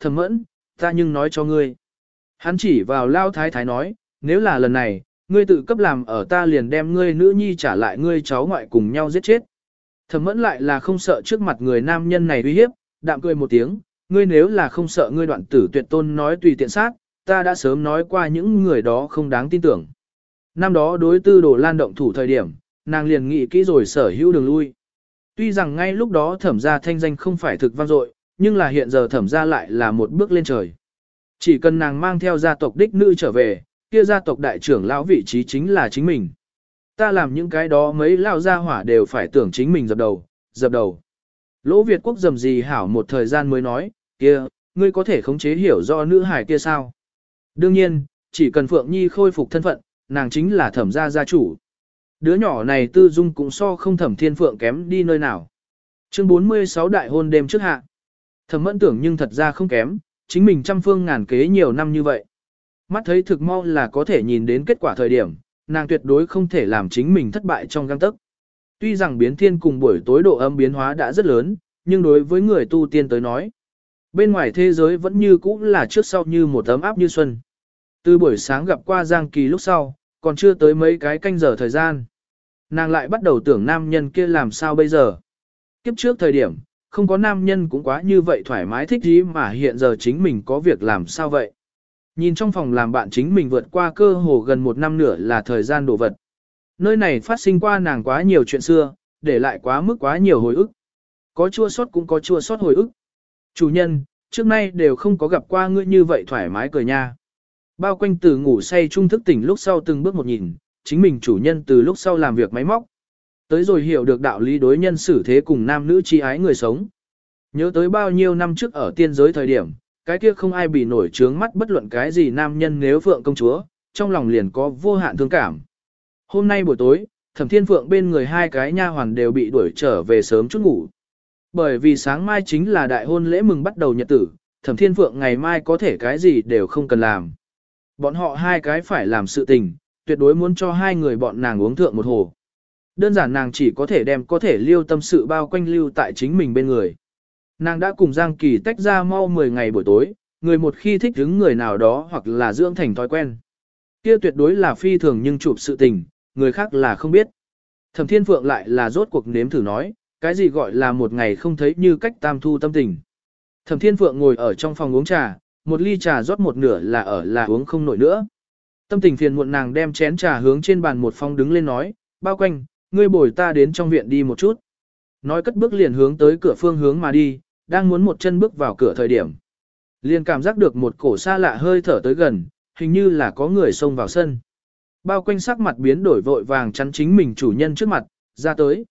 thẩm mẫn, ta nhưng nói cho ngươi. Hắn chỉ vào lao thái thái nói, nếu là lần này, ngươi tự cấp làm ở ta liền đem ngươi nữ nhi trả lại ngươi cháu ngoại cùng nhau giết chết. Thẩm mẫn lại là không sợ trước mặt người nam nhân này uy hiếp, đạm cười một tiếng, ngươi nếu là không sợ ngươi đoạn tử tuyệt tôn nói tùy tiện sát, ta đã sớm nói qua những người đó không đáng tin tưởng. Năm đó đối tư đồ lan động thủ thời điểm, nàng liền nghĩ kỹ rồi sở hữu đường lui. Tuy rằng ngay lúc đó thẩm gia thanh danh không phải thực vang dội, nhưng là hiện giờ thẩm gia lại là một bước lên trời. Chỉ cần nàng mang theo gia tộc đích nữ trở về, kia gia tộc đại trưởng lão vị trí chính là chính mình. Ta làm những cái đó mấy lao gia hỏa đều phải tưởng chính mình dập đầu, dập đầu. Lỗ Việt quốc dầm gì hảo một thời gian mới nói, kia, ngươi có thể khống chế hiểu do nữ hải kia sao? Đương nhiên, chỉ cần Phượng Nhi khôi phục thân phận, nàng chính là thẩm gia gia chủ. Đứa nhỏ này tư dung cũng so không thẩm thiên phượng kém đi nơi nào. Chương 46 đại hôn đêm trước hạ. Thẩm mẫn tưởng nhưng thật ra không kém, chính mình trăm phương ngàn kế nhiều năm như vậy. Mắt thấy thực mau là có thể nhìn đến kết quả thời điểm, nàng tuyệt đối không thể làm chính mình thất bại trong găng tức. Tuy rằng biến thiên cùng buổi tối độ âm biến hóa đã rất lớn, nhưng đối với người tu tiên tới nói, bên ngoài thế giới vẫn như cũ là trước sau như một ấm áp như xuân. Từ buổi sáng gặp qua Giang Kỳ lúc sau, còn chưa tới mấy cái canh giờ thời gian. Nàng lại bắt đầu tưởng nam nhân kia làm sao bây giờ. Kiếp trước thời điểm, không có nam nhân cũng quá như vậy thoải mái thích gì mà hiện giờ chính mình có việc làm sao vậy. Nhìn trong phòng làm bạn chính mình vượt qua cơ hồ gần một năm nữa là thời gian đổ vật. Nơi này phát sinh qua nàng quá nhiều chuyện xưa, để lại quá mức quá nhiều hồi ức. Có chua sót cũng có chua sót hồi ức. Chủ nhân, trước nay đều không có gặp qua ngươi như vậy thoải mái cười nha. Bao quanh từ ngủ say trung thức tỉnh lúc sau từng bước một nhìn, chính mình chủ nhân từ lúc sau làm việc máy móc. Tới rồi hiểu được đạo lý đối nhân xử thế cùng nam nữ chi ái người sống. Nhớ tới bao nhiêu năm trước ở tiên giới thời điểm, cái kia không ai bị nổi trướng mắt bất luận cái gì nam nhân nếu phượng công chúa, trong lòng liền có vô hạn thương cảm. Hôm nay buổi tối, thẩm thiên phượng bên người hai cái nha hoàn đều bị đuổi trở về sớm chút ngủ. Bởi vì sáng mai chính là đại hôn lễ mừng bắt đầu nhật tử, thẩm thiên phượng ngày mai có thể cái gì đều không cần làm. Bọn họ hai cái phải làm sự tình, tuyệt đối muốn cho hai người bọn nàng uống thượng một hồ. Đơn giản nàng chỉ có thể đem có thể liêu tâm sự bao quanh lưu tại chính mình bên người. Nàng đã cùng Giang Kỳ tách ra mau 10 ngày buổi tối, người một khi thích hứng người nào đó hoặc là dưỡng thành thói quen. Kia tuyệt đối là phi thường nhưng chụp sự tình, người khác là không biết. Thẩm Thiên Phượng lại là rốt cuộc nếm thử nói, cái gì gọi là một ngày không thấy như cách tam thu tâm tình. Thẩm Thiên Phượng ngồi ở trong phòng uống trà, một ly trà rót một nửa là ở là uống không nổi nữa. Tâm tình phiền muộn nàng đem chén trà hướng trên bàn một phong đứng lên nói, bao quanh, ngươi bồi ta đến trong viện đi một chút. Nói cất bước liền hướng tới cửa phương hướng mà đi, đang muốn một chân bước vào cửa thời điểm. Liền cảm giác được một cổ xa lạ hơi thở tới gần, hình như là có người xông vào sân. Bao quanh sắc mặt biến đổi vội vàng chắn chính mình chủ nhân trước mặt, ra tới.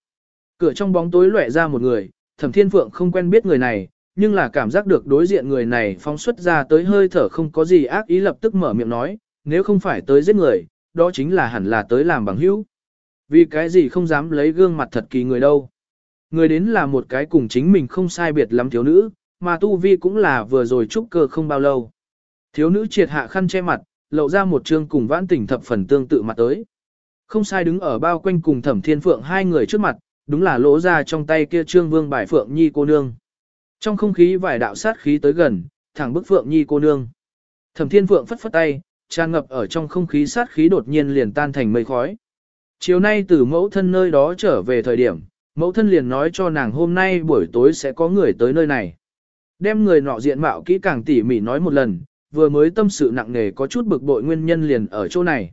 Cửa trong bóng tối lóe ra một người, thẩm thiên phượng không quen biết người này, nhưng là cảm giác được đối diện người này phóng xuất ra tới hơi thở không có gì ác ý lập tức mở miệng nói, nếu không phải tới giết người, đó chính là hẳn là tới làm bằng hữu. Vì cái gì không dám lấy gương mặt thật kỳ người đâu. Người đến là một cái cùng chính mình không sai biệt lắm thiếu nữ, mà tu vi cũng là vừa rồi trúc cơ không bao lâu. Thiếu nữ triệt hạ khăn che mặt, lộ ra một trương cùng vãn tỉnh thập phần tương tự mặt tới. Không sai đứng ở bao quanh cùng thẩm thiên phượng hai người trước mặt, đúng là lỗ ra trong tay kia trương vương bài phượng nhi cô nương. Trong không khí vài đạo sát khí tới gần, thẳng bức phượng nhi cô nương. Thẩm thiên phượng phất phất tay, tràn ngập ở trong không khí sát khí đột nhiên liền tan thành mây khói. Chiều nay từ mẫu thân nơi đó trở về thời điểm, mẫu thân liền nói cho nàng hôm nay buổi tối sẽ có người tới nơi này. Đem người nọ diện mạo kỹ càng tỉ mỉ nói một lần, vừa mới tâm sự nặng nề có chút bực bội nguyên nhân liền ở chỗ này.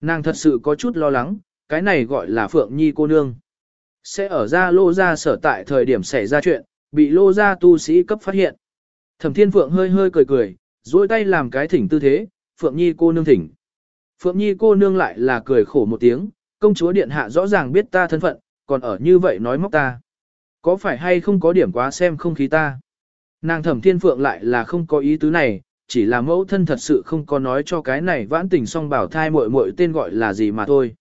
Nàng thật sự có chút lo lắng, cái này gọi là Phượng Nhi cô nương. Sẽ ở ra lô ra sở tại thời điểm xảy ra chuyện, bị lô ra tu sĩ cấp phát hiện. Thẩm Thiên Phượng hơi hơi cười cười, duỗi tay làm cái thỉnh tư thế, Phượng Nhi cô nương thỉnh. Phượng Nhi cô nương lại là cười khổ một tiếng, công chúa điện hạ rõ ràng biết ta thân phận, còn ở như vậy nói móc ta. Có phải hay không có điểm quá xem không khí ta? Nàng thẩm thiên phượng lại là không có ý tứ này, chỉ là mẫu thân thật sự không có nói cho cái này vãn tình song bảo thai muội muội tên gọi là gì mà thôi.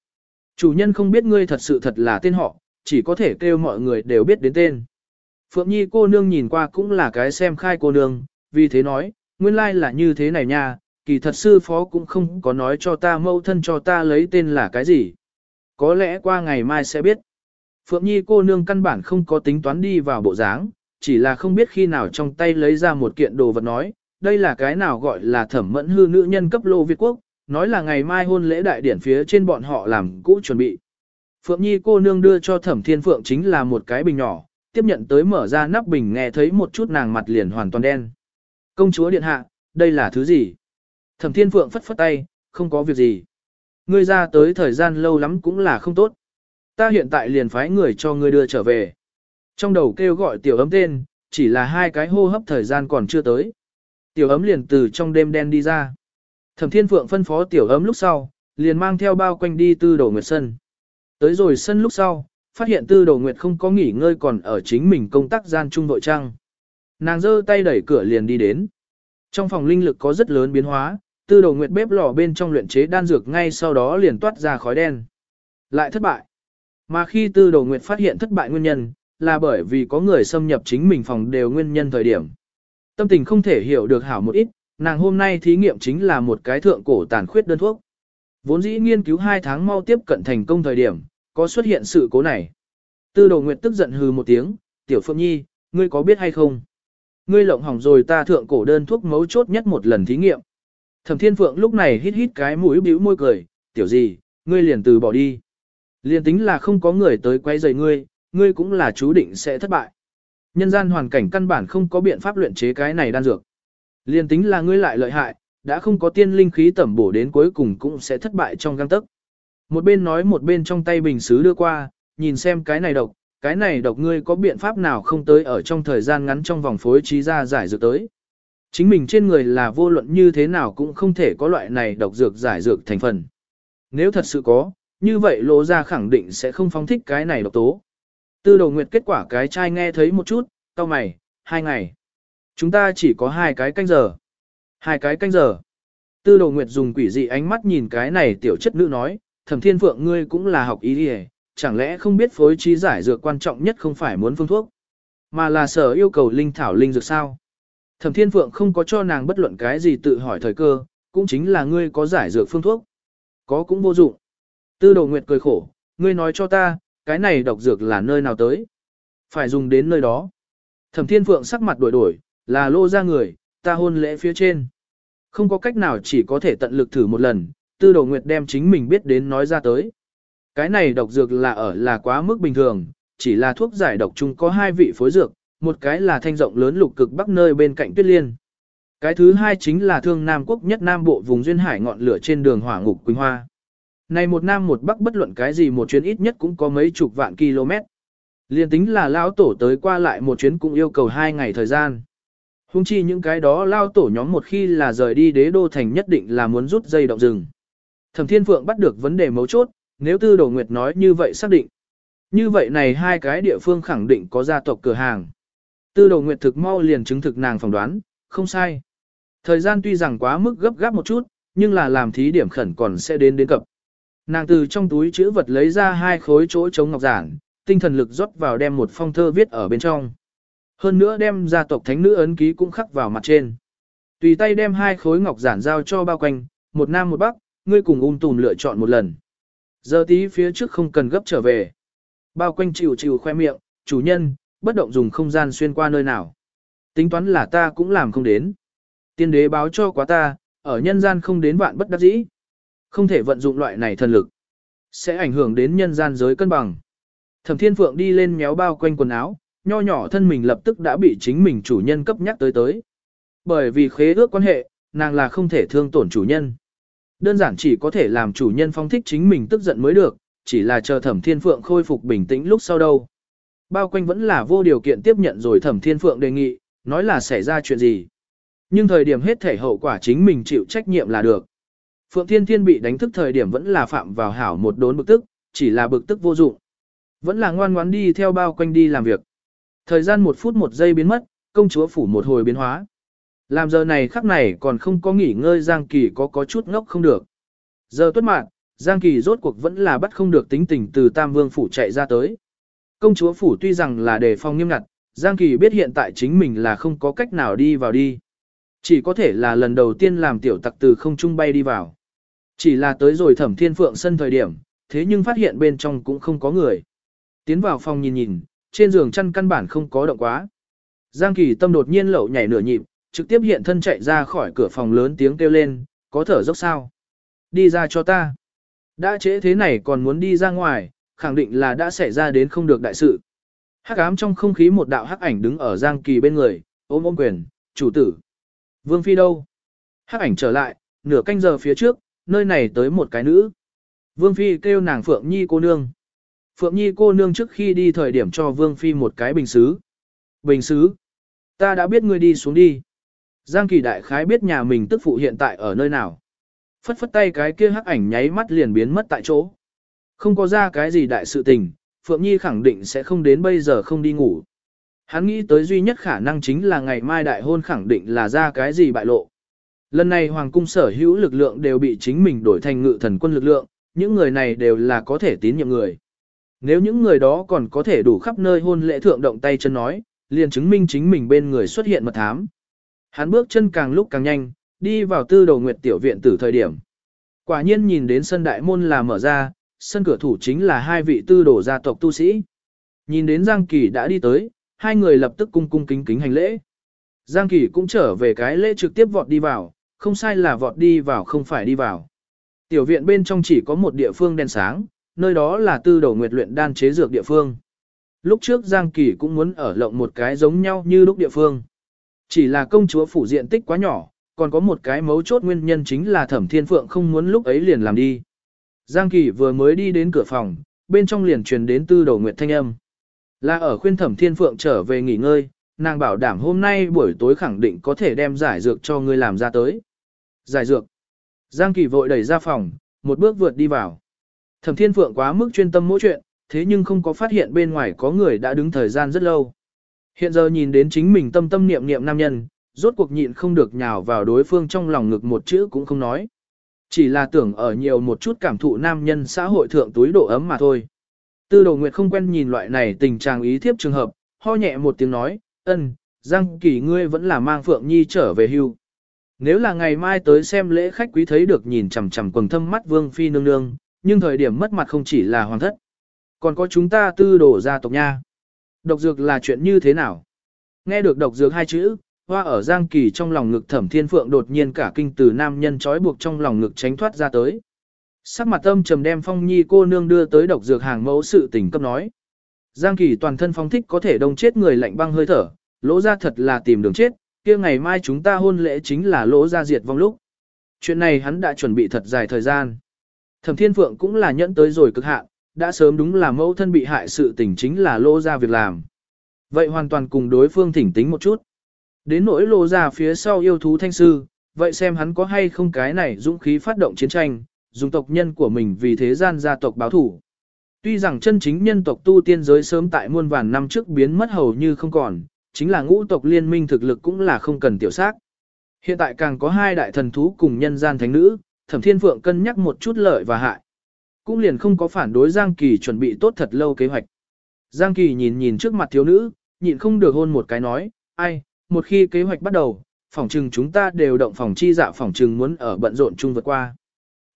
Chủ nhân không biết ngươi thật sự thật là tên họ, chỉ có thể kêu mọi người đều biết đến tên. Phượng Nhi cô nương nhìn qua cũng là cái xem khai cô nương, vì thế nói, nguyên lai là như thế này nha, kỳ thật sư phó cũng không có nói cho ta mẫu thân cho ta lấy tên là cái gì. Có lẽ qua ngày mai sẽ biết. Phượng Nhi cô nương căn bản không có tính toán đi vào bộ dáng, chỉ là không biết khi nào trong tay lấy ra một kiện đồ vật nói, đây là cái nào gọi là thẩm mẫn hư nữ nhân cấp lô Việt Quốc, nói là ngày mai hôn lễ đại điển phía trên bọn họ làm cũ chuẩn bị. Phượng Nhi cô nương đưa cho thẩm thiên phượng chính là một cái bình nhỏ, tiếp nhận tới mở ra nắp bình nghe thấy một chút nàng mặt liền hoàn toàn đen. Công chúa điện hạ, đây là thứ gì? Thẩm thiên phượng phất phất tay, không có việc gì. Ngươi ra tới thời gian lâu lắm cũng là không tốt. Ta hiện tại liền phái người cho ngươi đưa trở về. Trong đầu kêu gọi tiểu ấm tên, chỉ là hai cái hô hấp thời gian còn chưa tới. Tiểu ấm liền từ trong đêm đen đi ra. Thẩm Thiên Phượng phân phó tiểu ấm lúc sau, liền mang theo bao quanh đi tư đồ nguyệt sân. Tới rồi sân lúc sau, phát hiện tư đồ nguyệt không có nghỉ ngơi còn ở chính mình công tác gian trung vội trăng. Nàng giơ tay đẩy cửa liền đi đến. Trong phòng linh lực có rất lớn biến hóa, tư đồ nguyệt bếp lò bên trong luyện chế đan dược ngay sau đó liền toát ra khói đen. Lại thất bại. Mà khi tư đồ nguyệt phát hiện thất bại nguyên nhân, là bởi vì có người xâm nhập chính mình phòng đều nguyên nhân thời điểm. Tâm tình không thể hiểu được hảo một ít, nàng hôm nay thí nghiệm chính là một cái thượng cổ tàn khuyết đơn thuốc. Vốn dĩ nghiên cứu 2 tháng mau tiếp cận thành công thời điểm, có xuất hiện sự cố này. Tư đồ nguyệt tức giận hừ một tiếng, tiểu phượng nhi, ngươi có biết hay không? Ngươi lộng hỏng rồi ta thượng cổ đơn thuốc mấu chốt nhất một lần thí nghiệm. Thẩm thiên phượng lúc này hít hít cái mũi bĩu môi cười, tiểu gì, ngươi liền từ bỏ đi. Liền tính là không có người tới quay rầy ngươi, ngươi cũng là chú định sẽ thất bại. Nhân gian hoàn cảnh căn bản không có biện pháp luyện chế cái này đan dược. Liên tính là ngươi lại lợi hại, đã không có tiên linh khí tẩm bổ đến cuối cùng cũng sẽ thất bại trong gang tức. Một bên nói một bên trong tay bình xứ đưa qua, nhìn xem cái này độc, cái này độc ngươi có biện pháp nào không tới ở trong thời gian ngắn trong vòng phối trí ra giải dược tới. Chính mình trên người là vô luận như thế nào cũng không thể có loại này độc dược giải dược thành phần. Nếu thật sự có, như vậy lộ ra khẳng định sẽ không phóng thích cái này độc tố. Tư đầu nguyệt kết quả cái trai nghe thấy một chút, tao mày, hai ngày. Chúng ta chỉ có hai cái canh giờ. Hai cái canh giờ. Tư đầu nguyệt dùng quỷ dị ánh mắt nhìn cái này tiểu chất nữ nói, thẩm thiên phượng ngươi cũng là học ý đi chẳng lẽ không biết phối trí giải dược quan trọng nhất không phải muốn phương thuốc, mà là sở yêu cầu linh thảo linh dược sao. Thẩm thiên phượng không có cho nàng bất luận cái gì tự hỏi thời cơ, cũng chính là ngươi có giải dược phương thuốc. Có cũng vô dụng. Tư Đồ nguyệt cười khổ, ngươi nói cho ta, cái này độc dược là nơi nào tới? Phải dùng đến nơi đó. Thẩm Thiên Phượng sắc mặt đổi đổi, là lô ra người, ta hôn lễ phía trên. Không có cách nào chỉ có thể tận lực thử một lần, tư đồ nguyệt đem chính mình biết đến nói ra tới. Cái này độc dược là ở là quá mức bình thường, chỉ là thuốc giải độc chung có hai vị phối dược, một cái là thanh rộng lớn lục cực bắc nơi bên cạnh tuyết liên. Cái thứ hai chính là thương Nam Quốc nhất Nam Bộ vùng duyên hải ngọn lửa trên đường hỏa ngục Quỳnh Hoa. Này một Nam một Bắc bất luận cái gì một chuyến ít nhất cũng có mấy chục vạn km. Liên tính là lao tổ tới qua lại một chuyến cũng yêu cầu hai ngày thời gian. Hùng chi những cái đó lao tổ nhóm một khi là rời đi đế đô thành nhất định là muốn rút dây động rừng. Thẩm Thiên Phượng bắt được vấn đề mấu chốt, nếu Tư Đồ Nguyệt nói như vậy xác định. Như vậy này hai cái địa phương khẳng định có gia tộc cửa hàng. Tư Đồ Nguyệt thực mau liền chứng thực nàng phỏng đoán, không sai. Thời gian tuy rằng quá mức gấp gáp một chút, nhưng là làm thí điểm khẩn còn sẽ đến đến cập. Nàng từ trong túi chữ vật lấy ra hai khối chỗ chống ngọc giản, tinh thần lực rót vào đem một phong thơ viết ở bên trong. Hơn nữa đem gia tộc thánh nữ ấn ký cũng khắc vào mặt trên. Tùy tay đem hai khối ngọc giản giao cho bao quanh, một nam một bắc, ngươi cùng ung tùm lựa chọn một lần. Giờ tí phía trước không cần gấp trở về. Bao quanh chịu chịu khoe miệng, chủ nhân, bất động dùng không gian xuyên qua nơi nào. Tính toán là ta cũng làm không đến. Tiên đế báo cho quá ta, ở nhân gian không đến vạn bất đắc dĩ. Không thể vận dụng loại này thần lực. Sẽ ảnh hưởng đến nhân gian giới cân bằng. Thẩm Thiên Phượng đi lên méo bao quanh quần áo, nho nhỏ thân mình lập tức đã bị chính mình chủ nhân cấp nhắc tới tới. Bởi vì khế ước quan hệ, nàng là không thể thương tổn chủ nhân. Đơn giản chỉ có thể làm chủ nhân phong thích chính mình tức giận mới được, chỉ là chờ Thẩm Thiên Phượng khôi phục bình tĩnh lúc sau đâu. Bao quanh vẫn là vô điều kiện tiếp nhận rồi Thẩm Thiên Phượng đề nghị, nói là xảy ra chuyện gì. Nhưng thời điểm hết thể hậu quả chính mình chịu trách nhiệm là được. Phượng Thiên Thiên bị đánh thức thời điểm vẫn là phạm vào hảo một đốn bực tức, chỉ là bực tức vô dụng. Vẫn là ngoan ngoãn đi theo bao quanh đi làm việc. Thời gian một phút một giây biến mất, công chúa phủ một hồi biến hóa. Làm giờ này khắc này còn không có nghỉ ngơi Giang Kỳ có có chút ngốc không được. Giờ tuất mạng, Giang Kỳ rốt cuộc vẫn là bắt không được tính tình từ Tam Vương phủ chạy ra tới. Công chúa phủ tuy rằng là đề phòng nghiêm ngặt, Giang Kỳ biết hiện tại chính mình là không có cách nào đi vào đi. Chỉ có thể là lần đầu tiên làm tiểu tặc từ không trung bay đi vào. Chỉ là tới rồi thẩm thiên phượng sân thời điểm, thế nhưng phát hiện bên trong cũng không có người. Tiến vào phòng nhìn nhìn, trên giường chăn căn bản không có động quá. Giang Kỳ tâm đột nhiên lậu nhảy nửa nhịp, trực tiếp hiện thân chạy ra khỏi cửa phòng lớn tiếng kêu lên, có thở dốc sao? Đi ra cho ta. Đã trễ thế này còn muốn đi ra ngoài, khẳng định là đã xảy ra đến không được đại sự. Hắc ám trong không khí một đạo hắc ảnh đứng ở Giang Kỳ bên người, ôm ôm quyền, chủ tử. Vương Phi đâu? Hắc ảnh trở lại, nửa canh giờ phía trước, nơi này tới một cái nữ. Vương Phi kêu nàng Phượng Nhi cô nương. Phượng Nhi cô nương trước khi đi thời điểm cho Vương Phi một cái bình xứ. Bình xứ? Ta đã biết ngươi đi xuống đi. Giang Kỳ đại khái biết nhà mình tức phụ hiện tại ở nơi nào. Phất phất tay cái kia hắc ảnh nháy mắt liền biến mất tại chỗ. Không có ra cái gì đại sự tình, Phượng Nhi khẳng định sẽ không đến bây giờ không đi ngủ. Hắn nghĩ tới duy nhất khả năng chính là ngày mai đại hôn khẳng định là ra cái gì bại lộ. Lần này Hoàng cung sở hữu lực lượng đều bị chính mình đổi thành ngự thần quân lực lượng, những người này đều là có thể tín nhiệm người. Nếu những người đó còn có thể đủ khắp nơi hôn lễ thượng động tay chân nói, liền chứng minh chính mình bên người xuất hiện mật thám. Hắn bước chân càng lúc càng nhanh, đi vào tư đầu nguyệt tiểu viện tử thời điểm. Quả nhiên nhìn đến sân đại môn là mở ra, sân cửa thủ chính là hai vị tư đồ gia tộc tu sĩ. Nhìn đến Giang Kỳ đã đi tới, hai người lập tức cung cung kính kính hành lễ. Giang Kỳ cũng trở về cái lễ trực tiếp vọt đi vào, không sai là vọt đi vào không phải đi vào. Tiểu viện bên trong chỉ có một địa phương đèn sáng, nơi đó là tư đầu nguyệt luyện đan chế dược địa phương. Lúc trước Giang Kỳ cũng muốn ở lộng một cái giống nhau như lúc địa phương. Chỉ là công chúa phủ diện tích quá nhỏ, còn có một cái mấu chốt nguyên nhân chính là thẩm thiên phượng không muốn lúc ấy liền làm đi. Giang Kỳ vừa mới đi đến cửa phòng, bên trong liền truyền đến tư đầu nguyệt thanh âm. Là ở khuyên thẩm thiên phượng trở về nghỉ ngơi, nàng bảo đảm hôm nay buổi tối khẳng định có thể đem giải dược cho ngươi làm ra tới. Giải dược. Giang Kỳ vội đẩy ra phòng, một bước vượt đi vào. Thẩm thiên phượng quá mức chuyên tâm mỗi chuyện, thế nhưng không có phát hiện bên ngoài có người đã đứng thời gian rất lâu. Hiện giờ nhìn đến chính mình tâm tâm niệm niệm nam nhân, rốt cuộc nhịn không được nhào vào đối phương trong lòng ngực một chữ cũng không nói. Chỉ là tưởng ở nhiều một chút cảm thụ nam nhân xã hội thượng túi độ ấm mà thôi. Tư đồ nguyệt không quen nhìn loại này tình trạng ý thiếp trường hợp, ho nhẹ một tiếng nói, ân, Giang Kỳ ngươi vẫn là mang Phượng Nhi trở về hưu. Nếu là ngày mai tới xem lễ khách quý thấy được nhìn chằm chằm quần thâm mắt Vương Phi nương nương, nhưng thời điểm mất mặt không chỉ là hoàng thất. Còn có chúng ta tư đổ gia tộc nha. Độc dược là chuyện như thế nào? Nghe được độc dược hai chữ, hoa ở Giang Kỳ trong lòng ngực thẩm thiên phượng đột nhiên cả kinh từ nam nhân trói buộc trong lòng ngực tránh thoát ra tới. Sắc mặt âm trầm đem phong nhi cô nương đưa tới độc dược hàng mẫu sự tình cấp nói. Giang Kỳ toàn thân phong thích có thể đông chết người lạnh băng hơi thở, lỗ ra thật là tìm đường chết, kia ngày mai chúng ta hôn lễ chính là lỗ ra diệt vong lúc. Chuyện này hắn đã chuẩn bị thật dài thời gian. Thẩm Thiên Phượng cũng là nhẫn tới rồi cực hạn, đã sớm đúng là mẫu thân bị hại sự tình chính là lỗ ra việc làm. Vậy hoàn toàn cùng đối phương thỉnh tính một chút. Đến nỗi lỗ ra phía sau yêu thú thanh sư, vậy xem hắn có hay không cái này dũng khí phát động chiến tranh, dùng tộc nhân của mình vì thế gian gia tộc báo thủ. Tuy rằng chân chính nhân tộc tu tiên giới sớm tại muôn vàn năm trước biến mất hầu như không còn, chính là ngũ tộc liên minh thực lực cũng là không cần tiểu xác. Hiện tại càng có hai đại thần thú cùng nhân gian thánh nữ, thẩm thiên phượng cân nhắc một chút lợi và hại. Cũng liền không có phản đối Giang Kỳ chuẩn bị tốt thật lâu kế hoạch. Giang Kỳ nhìn nhìn trước mặt thiếu nữ, nhịn không được hôn một cái nói, ai, một khi kế hoạch bắt đầu, phòng trừng chúng ta đều động phòng chi dạ phòng trừng muốn ở bận rộn chung vượt qua.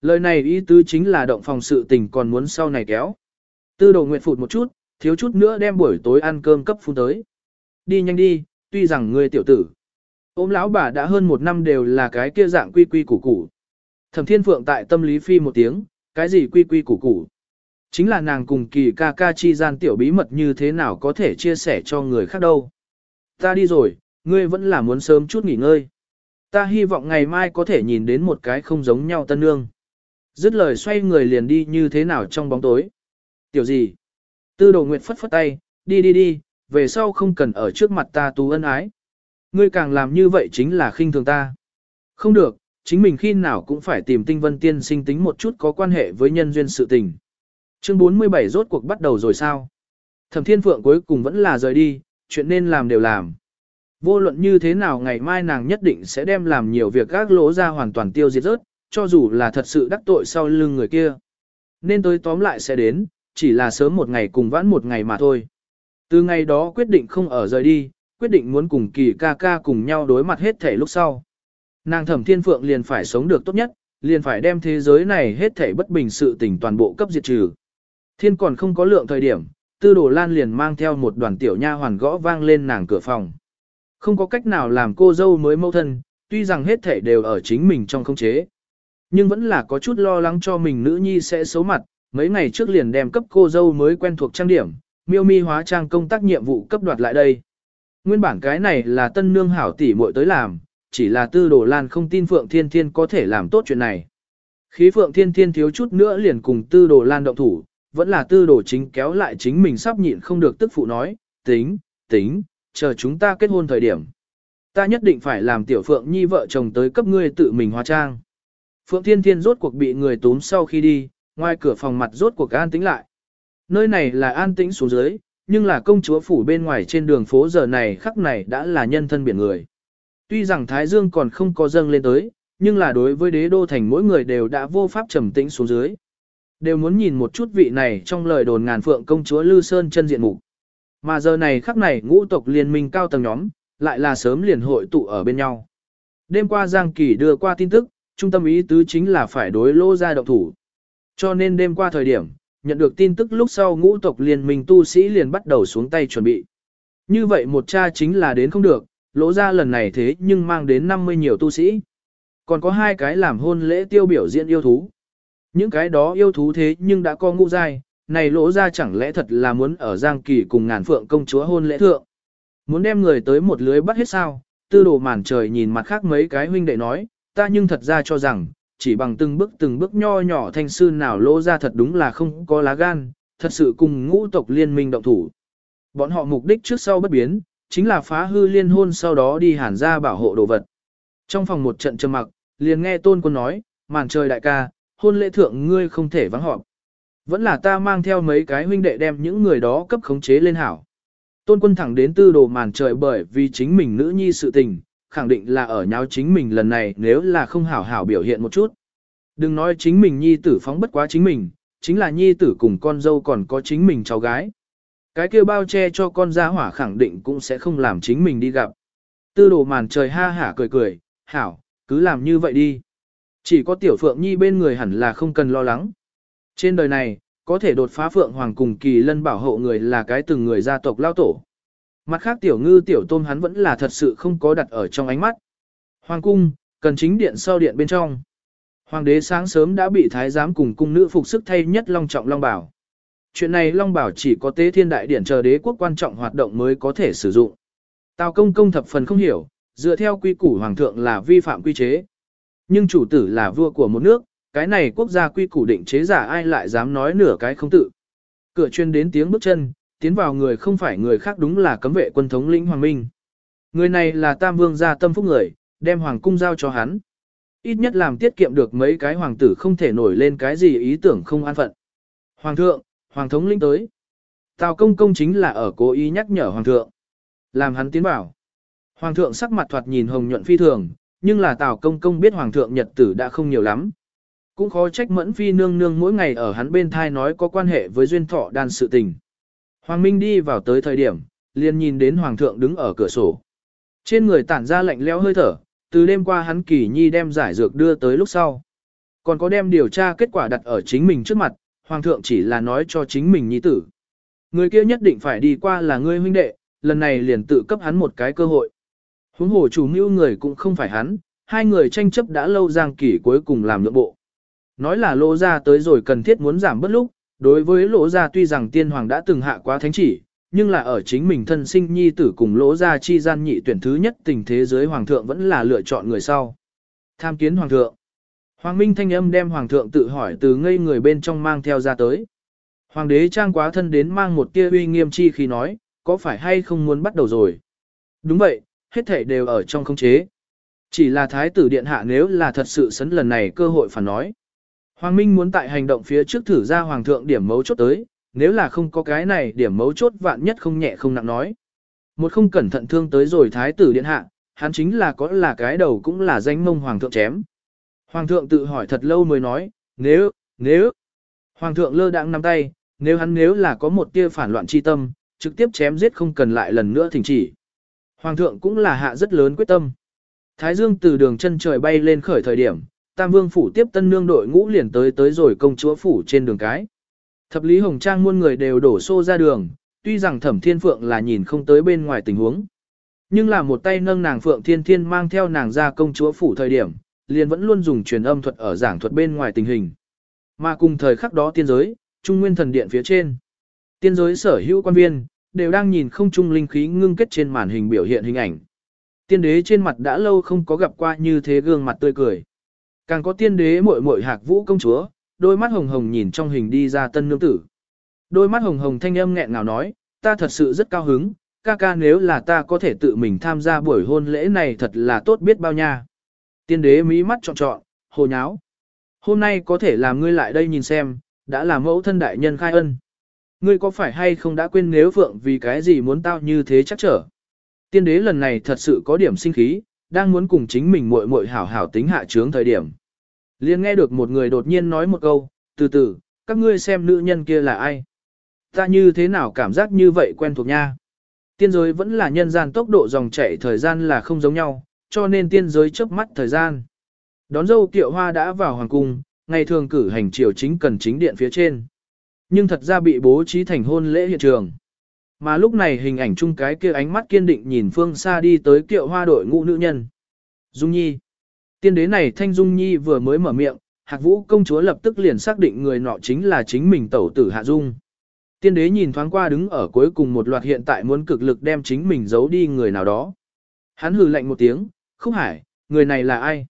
Lời này ý tứ chính là động phòng sự tình còn muốn sau này kéo. Tư đồ nguyện phụt một chút, thiếu chút nữa đem buổi tối ăn cơm cấp phun tới. Đi nhanh đi, tuy rằng ngươi tiểu tử. Ôm lão bà đã hơn một năm đều là cái kia dạng quy quy củ củ. Thẩm thiên phượng tại tâm lý phi một tiếng, cái gì quy quy củ củ. Chính là nàng cùng kỳ ca ca chi gian tiểu bí mật như thế nào có thể chia sẻ cho người khác đâu. Ta đi rồi, ngươi vẫn là muốn sớm chút nghỉ ngơi. Ta hy vọng ngày mai có thể nhìn đến một cái không giống nhau tân nương. Dứt lời xoay người liền đi như thế nào trong bóng tối. Tiểu gì? Tư đồ nguyệt phất phất tay, đi đi đi, về sau không cần ở trước mặt ta tú ân ái. Ngươi càng làm như vậy chính là khinh thường ta. Không được, chính mình khi nào cũng phải tìm tinh vân tiên sinh tính một chút có quan hệ với nhân duyên sự tình. Chương 47 rốt cuộc bắt đầu rồi sao? Thẩm Thiên Phượng cuối cùng vẫn là rời đi, chuyện nên làm đều làm. Vô luận như thế nào ngày mai nàng nhất định sẽ đem làm nhiều việc các lỗ ra hoàn toàn tiêu diệt rớt, cho dù là thật sự đắc tội sau lưng người kia. Nên tới tóm lại sẽ đến, chỉ là sớm một ngày cùng vãn một ngày mà thôi. Từ ngày đó quyết định không ở rời đi, quyết định muốn cùng kỳ ca ca cùng nhau đối mặt hết thể lúc sau. Nàng thẩm thiên phượng liền phải sống được tốt nhất, liền phải đem thế giới này hết thể bất bình sự tình toàn bộ cấp diệt trừ. Thiên còn không có lượng thời điểm, tư đồ lan liền mang theo một đoàn tiểu nha hoàn gõ vang lên nàng cửa phòng. Không có cách nào làm cô dâu mới mâu thân, tuy rằng hết thể đều ở chính mình trong không chế. Nhưng vẫn là có chút lo lắng cho mình nữ nhi sẽ xấu mặt, mấy ngày trước liền đem cấp cô dâu mới quen thuộc trang điểm, miêu mi hóa trang công tác nhiệm vụ cấp đoạt lại đây. Nguyên bản cái này là tân nương hảo tỷ muội tới làm, chỉ là tư đồ lan không tin Phượng Thiên Thiên có thể làm tốt chuyện này. Khí Phượng Thiên Thiên thiếu chút nữa liền cùng tư đồ lan động thủ, vẫn là tư đồ chính kéo lại chính mình sắp nhịn không được tức phụ nói, tính, tính, chờ chúng ta kết hôn thời điểm. Ta nhất định phải làm tiểu Phượng Nhi vợ chồng tới cấp ngươi tự mình hóa trang. Phượng Thiên Thiên rốt cuộc bị người túm sau khi đi, ngoài cửa phòng mặt rốt cuộc an tĩnh lại. Nơi này là an tĩnh xuống dưới, nhưng là công chúa phủ bên ngoài trên đường phố giờ này khắc này đã là nhân thân biển người. Tuy rằng Thái Dương còn không có dâng lên tới, nhưng là đối với đế đô thành mỗi người đều đã vô pháp trầm tĩnh xuống dưới. Đều muốn nhìn một chút vị này trong lời đồn ngàn phượng công chúa Lư Sơn chân diện mục. Mà giờ này khắc này ngũ tộc liên minh cao tầng nhóm, lại là sớm liền hội tụ ở bên nhau. Đêm qua Giang Kỳ đưa qua tin tức, trung tâm ý tứ chính là phải đối lô ra động thủ. Cho nên đêm qua thời điểm, nhận được tin tức lúc sau ngũ tộc liên minh tu sĩ liền bắt đầu xuống tay chuẩn bị. Như vậy một cha chính là đến không được, lỗ ra lần này thế nhưng mang đến 50 nhiều tu sĩ. Còn có hai cái làm hôn lễ tiêu biểu diễn yêu thú. Những cái đó yêu thú thế nhưng đã có ngũ dai, này lỗ ra chẳng lẽ thật là muốn ở Giang Kỳ cùng ngàn phượng công chúa hôn lễ thượng. Muốn đem người tới một lưới bắt hết sao, tư đồ màn trời nhìn mặt khác mấy cái huynh đệ nói, ta nhưng thật ra cho rằng, chỉ bằng từng bước từng bước nho nhỏ thanh sư nào lỗ ra thật đúng là không có lá gan, thật sự cùng ngũ tộc liên minh động thủ. Bọn họ mục đích trước sau bất biến, chính là phá hư liên hôn sau đó đi hàn ra bảo hộ đồ vật. Trong phòng một trận trầm mặc, liền nghe tôn quân nói, màn trời đại ca, hôn lễ thượng ngươi không thể vắng họp. Vẫn là ta mang theo mấy cái huynh đệ đem những người đó cấp khống chế lên hảo. Tôn quân thẳng đến tư đồ màn trời bởi vì chính mình nữ nhi sự tình, khẳng định là ở nháo chính mình lần này nếu là không hảo hảo biểu hiện một chút. Đừng nói chính mình nhi tử phóng bất quá chính mình, chính là nhi tử cùng con dâu còn có chính mình cháu gái. Cái kia bao che cho con gia hỏa khẳng định cũng sẽ không làm chính mình đi gặp. Tư đồ màn trời ha hả cười cười, hảo, cứ làm như vậy đi. Chỉ có tiểu phượng nhi bên người hẳn là không cần lo lắng. Trên đời này, có thể đột phá phượng hoàng cùng kỳ lân bảo hộ người là cái từng người gia tộc lao tổ. Mặt khác tiểu ngư tiểu tôm hắn vẫn là thật sự không có đặt ở trong ánh mắt. Hoàng cung, cần chính điện sau điện bên trong. Hoàng đế sáng sớm đã bị thái giám cùng cung nữ phục sức thay nhất long trọng long bảo. Chuyện này long bảo chỉ có tế thiên đại điển chờ đế quốc quan trọng hoạt động mới có thể sử dụng. Tào công công thập phần không hiểu, dựa theo quy củ hoàng thượng là vi phạm quy chế. Nhưng chủ tử là vua của một nước, cái này quốc gia quy củ định chế giả ai lại dám nói nửa cái không tự. Cửa chuyên đến tiếng bước chân, tiến vào người không phải người khác đúng là cấm vệ quân thống lĩnh Hoàng Minh. Người này là Tam Vương gia tâm phúc người, đem Hoàng cung giao cho hắn. Ít nhất làm tiết kiệm được mấy cái hoàng tử không thể nổi lên cái gì ý tưởng không an phận. Hoàng thượng, Hoàng thống lĩnh tới. Tào công công chính là ở cố ý nhắc nhở Hoàng thượng. Làm hắn tiến bảo. Hoàng thượng sắc mặt thoạt nhìn hồng nhuận phi thường, nhưng là Tào công công biết Hoàng thượng nhật tử đã không nhiều lắm. Cũng khó trách mẫn phi nương nương mỗi ngày ở hắn bên thai nói có quan hệ với duyên thọ đan sự tình. Hoàng Minh đi vào tới thời điểm, liền nhìn đến Hoàng thượng đứng ở cửa sổ. Trên người tản ra lạnh leo hơi thở, từ đêm qua hắn kỳ nhi đem giải dược đưa tới lúc sau. Còn có đem điều tra kết quả đặt ở chính mình trước mặt, Hoàng thượng chỉ là nói cho chính mình nhi tử. Người kia nhất định phải đi qua là ngươi huynh đệ, lần này liền tự cấp hắn một cái cơ hội. Huống hồ chủ mưu người cũng không phải hắn, hai người tranh chấp đã lâu Giang Kỳ cuối cùng làm nhượng bộ. Nói là lỗ ra tới rồi cần thiết muốn giảm bất lúc, đối với lỗ ra tuy rằng tiên hoàng đã từng hạ quá thánh chỉ, nhưng là ở chính mình thân sinh nhi tử cùng lỗ ra chi gian nhị tuyển thứ nhất tình thế giới hoàng thượng vẫn là lựa chọn người sau. Tham kiến hoàng thượng. Hoàng Minh thanh âm đem hoàng thượng tự hỏi từ ngây người bên trong mang theo ra tới. Hoàng đế trang quá thân đến mang một tia uy nghiêm chi khi nói, có phải hay không muốn bắt đầu rồi? Đúng vậy, hết thảy đều ở trong khống chế. Chỉ là thái tử điện hạ nếu là thật sự sấn lần này cơ hội phản nói. Hoàng Minh muốn tại hành động phía trước thử ra hoàng thượng điểm mấu chốt tới, nếu là không có cái này điểm mấu chốt vạn nhất không nhẹ không nặng nói. Một không cẩn thận thương tới rồi thái tử điện hạ, hắn chính là có là cái đầu cũng là danh mông hoàng thượng chém. Hoàng thượng tự hỏi thật lâu mới nói, nếu, nếu, hoàng thượng lơ đãng nắm tay, nếu hắn nếu là có một tia phản loạn chi tâm, trực tiếp chém giết không cần lại lần nữa thỉnh chỉ. Hoàng thượng cũng là hạ rất lớn quyết tâm. Thái dương từ đường chân trời bay lên khởi thời điểm, Tam Vương phủ tiếp tân nương đội ngũ liền tới tới rồi công chúa phủ trên đường cái. Thập lý hồng trang muôn người đều đổ xô ra đường, tuy rằng thẩm thiên phượng là nhìn không tới bên ngoài tình huống. Nhưng là một tay nâng nàng Phượng Thiên Thiên mang theo nàng ra công chúa phủ thời điểm, liền vẫn luôn dùng truyền âm thuật ở giảng thuật bên ngoài tình hình. Mà cùng thời khắc đó tiên giới, Trung Nguyên Thần Điện phía trên. Tiên giới sở hữu quan viên, đều đang nhìn không trung linh khí ngưng kết trên màn hình biểu hiện hình ảnh. Tiên đế trên mặt đã lâu không có gặp qua như thế gương mặt tươi cười. Càng có tiên đế muội muội hạc vũ công chúa, đôi mắt hồng hồng nhìn trong hình đi ra tân nương tử. Đôi mắt hồng hồng thanh âm nghẹn ngào nói, ta thật sự rất cao hứng, ca ca nếu là ta có thể tự mình tham gia buổi hôn lễ này thật là tốt biết bao nha. Tiên đế mí mắt trọn trọn, hồ nháo. Hôm nay có thể làm ngươi lại đây nhìn xem, đã là mẫu thân đại nhân khai ân. Ngươi có phải hay không đã quên nếu vượng vì cái gì muốn tao như thế chắc trở. Tiên đế lần này thật sự có điểm sinh khí, đang muốn cùng chính mình muội muội hảo hảo tính hạ trướng thời điểm. liền nghe được một người đột nhiên nói một câu, từ từ, các ngươi xem nữ nhân kia là ai. Ta như thế nào cảm giác như vậy quen thuộc nha. Tiên giới vẫn là nhân gian tốc độ dòng chảy thời gian là không giống nhau, cho nên tiên giới chớp mắt thời gian. Đón dâu kiệu hoa đã vào hoàng cung, ngày thường cử hành triều chính cần chính điện phía trên. Nhưng thật ra bị bố trí thành hôn lễ hiện trường. Mà lúc này hình ảnh chung cái kia ánh mắt kiên định nhìn phương xa đi tới kiệu hoa đội ngũ nữ nhân. Dung Nhi. Tiên đế này Thanh Dung Nhi vừa mới mở miệng, Hạc Vũ công chúa lập tức liền xác định người nọ chính là chính mình tẩu tử Hạ Dung. Tiên đế nhìn thoáng qua đứng ở cuối cùng một loạt hiện tại muốn cực lực đem chính mình giấu đi người nào đó. Hắn hừ lạnh một tiếng, Khúc Hải, người này là ai?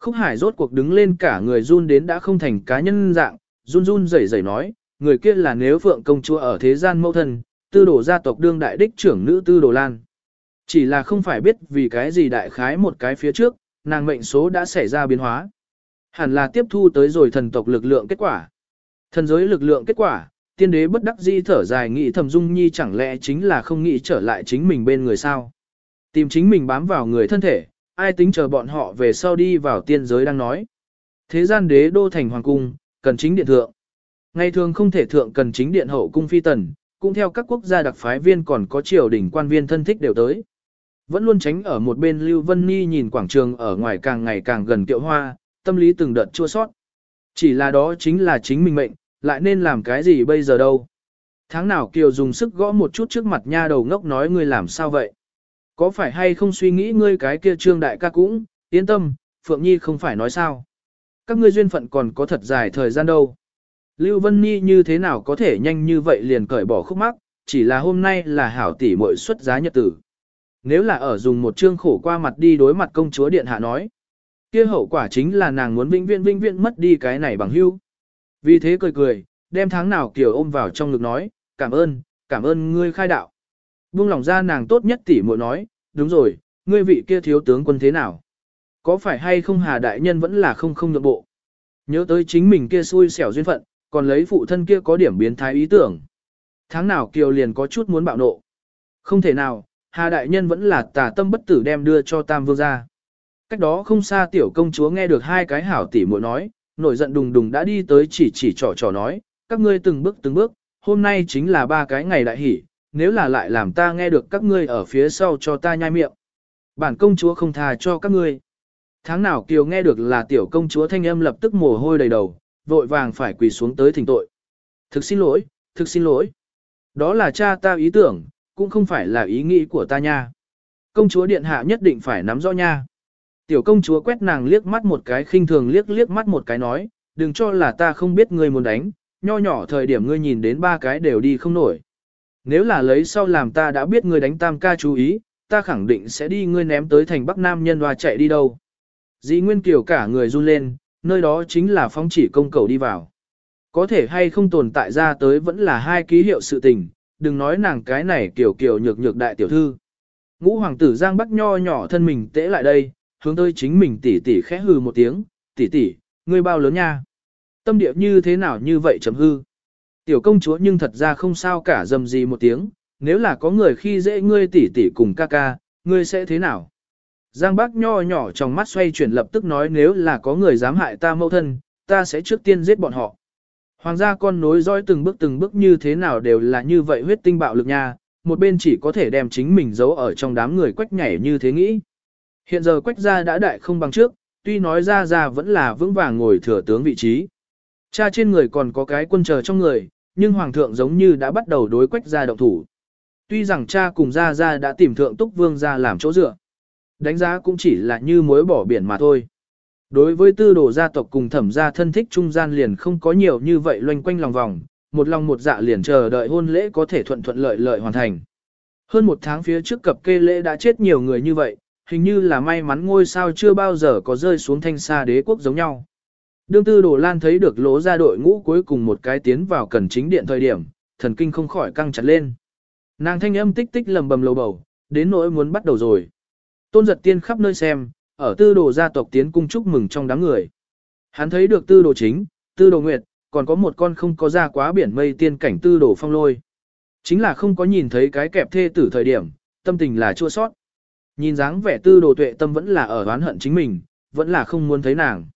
Khúc Hải rốt cuộc đứng lên cả người run đến đã không thành cá nhân dạng, run run rẩy rẩy nói, người kia là nếu phượng công chúa ở thế gian mẫu thân, tư đồ gia tộc đương đại đích trưởng nữ tư đồ lan. Chỉ là không phải biết vì cái gì đại khái một cái phía trước, nàng mệnh số đã xảy ra biến hóa. Hẳn là tiếp thu tới rồi thần tộc lực lượng kết quả. Thần giới lực lượng kết quả, tiên đế bất đắc di thở dài nghĩ thầm dung nhi chẳng lẽ chính là không nghĩ trở lại chính mình bên người sao. Tìm chính mình bám vào người thân thể, ai tính chờ bọn họ về sau đi vào tiên giới đang nói. Thế gian đế đô thành hoàng cung, cần chính điện thượng. Ngày thường không thể thượng cần chính điện hậu cung phi tần, cũng theo các quốc gia đặc phái viên còn có triều đình quan viên thân thích đều tới. Vẫn luôn tránh ở một bên Lưu Vân Ni nhìn quảng trường ở ngoài càng ngày càng gần Tiệu hoa, tâm lý từng đợt chua sót. Chỉ là đó chính là chính mình mệnh, lại nên làm cái gì bây giờ đâu. Tháng nào Kiều dùng sức gõ một chút trước mặt nha đầu ngốc nói ngươi làm sao vậy? Có phải hay không suy nghĩ ngươi cái kia trương đại ca cũng, yên tâm, Phượng Nhi không phải nói sao. Các ngươi duyên phận còn có thật dài thời gian đâu. Lưu Vân Nhi như thế nào có thể nhanh như vậy liền cởi bỏ khúc mắc, chỉ là hôm nay là hảo tỷ muội xuất giá nhật tử. Nếu là ở dùng một chương khổ qua mặt đi đối mặt công chúa điện hạ nói, kia hậu quả chính là nàng muốn vinh viễn vinh viễn mất đi cái này bằng hưu. Vì thế cười cười, đem tháng nào kiểu ôm vào trong ngực nói, cảm ơn, cảm ơn ngươi khai đạo. Buông lòng ra nàng tốt nhất tỷ muội nói, đúng rồi, ngươi vị kia thiếu tướng quân thế nào? Có phải hay không hà đại nhân vẫn là không không nhượng bộ? Nhớ tới chính mình kia xui xẻo duyên phận, còn lấy phụ thân kia có điểm biến thái ý tưởng. Tháng nào Kiều liền có chút muốn bạo nộ. Không thể nào, Hà Đại Nhân vẫn là tà tâm bất tử đem đưa cho Tam Vương ra. Cách đó không xa tiểu công chúa nghe được hai cái hảo tỉ muội nói, nổi giận đùng đùng đã đi tới chỉ chỉ trò trò nói, các ngươi từng bước từng bước, hôm nay chính là ba cái ngày đại hỷ, nếu là lại làm ta nghe được các ngươi ở phía sau cho ta nhai miệng. Bản công chúa không thà cho các ngươi. Tháng nào Kiều nghe được là tiểu công chúa thanh âm lập tức mồ hôi đầy đầu, vội vàng phải quỳ xuống tới thỉnh tội. Thực xin lỗi, thực xin lỗi. Đó là cha ta ý tưởng, cũng không phải là ý nghĩ của ta nha. Công chúa điện hạ nhất định phải nắm rõ nha. Tiểu công chúa quét nàng liếc mắt một cái khinh thường liếc liếc mắt một cái nói, đừng cho là ta không biết ngươi muốn đánh, nho nhỏ thời điểm ngươi nhìn đến ba cái đều đi không nổi. Nếu là lấy sau làm ta đã biết ngươi đánh tam ca chú ý, ta khẳng định sẽ đi ngươi ném tới thành Bắc Nam nhân và chạy đi đâu. Dĩ Nguyên Kiều cả người run lên, nơi đó chính là phong chỉ công cầu đi vào. Có thể hay không tồn tại ra tới vẫn là hai ký hiệu sự tình, đừng nói nàng cái này kiểu kiểu nhược nhược đại tiểu thư. Ngũ hoàng tử Giang Bắc nho nhỏ thân mình tễ lại đây, hướng tới chính mình tỉ tỉ khẽ hư một tiếng, tỉ tỉ, ngươi bao lớn nha. Tâm địa như thế nào như vậy chấm hư. Tiểu công chúa nhưng thật ra không sao cả dầm gì một tiếng, nếu là có người khi dễ ngươi tỉ tỉ cùng ca ca, ngươi sẽ thế nào? Giang Bác nho nhỏ trong mắt xoay chuyển lập tức nói nếu là có người dám hại ta mẫu thân, ta sẽ trước tiên giết bọn họ. Hoàng gia con nối dõi từng bước từng bước như thế nào đều là như vậy huyết tinh bạo lực nha, một bên chỉ có thể đem chính mình giấu ở trong đám người quách nhảy như thế nghĩ. Hiện giờ quách gia đã đại không bằng trước, tuy nói ra ra vẫn là vững vàng ngồi thừa tướng vị trí. Cha trên người còn có cái quân chờ trong người, nhưng hoàng thượng giống như đã bắt đầu đối quách gia động thủ. Tuy rằng cha cùng gia gia đã tìm thượng túc vương gia làm chỗ dựa. Đánh giá cũng chỉ là như muối bỏ biển mà thôi. Đối với tư đồ gia tộc cùng thẩm gia thân thích trung gian liền không có nhiều như vậy loanh quanh lòng vòng, một lòng một dạ liền chờ đợi hôn lễ có thể thuận thuận lợi lợi hoàn thành. Hơn một tháng phía trước cập kê lễ đã chết nhiều người như vậy, hình như là may mắn ngôi sao chưa bao giờ có rơi xuống thanh xa đế quốc giống nhau. Đương tư đồ lan thấy được lỗ ra đội ngũ cuối cùng một cái tiến vào cần chính điện thời điểm, thần kinh không khỏi căng chặt lên. Nàng thanh âm tích tích lầm bầm lầu bầu, đến nỗi muốn bắt đầu rồi. Tôn giật tiên khắp nơi xem, ở tư đồ gia tộc tiến cung chúc mừng trong đám người. Hắn thấy được tư đồ chính, tư đồ nguyệt, còn có một con không có ra quá biển mây tiên cảnh tư đồ phong lôi. Chính là không có nhìn thấy cái kẹp thê tử thời điểm, tâm tình là chua sót. Nhìn dáng vẻ tư đồ tuệ tâm vẫn là ở oán hận chính mình, vẫn là không muốn thấy nàng.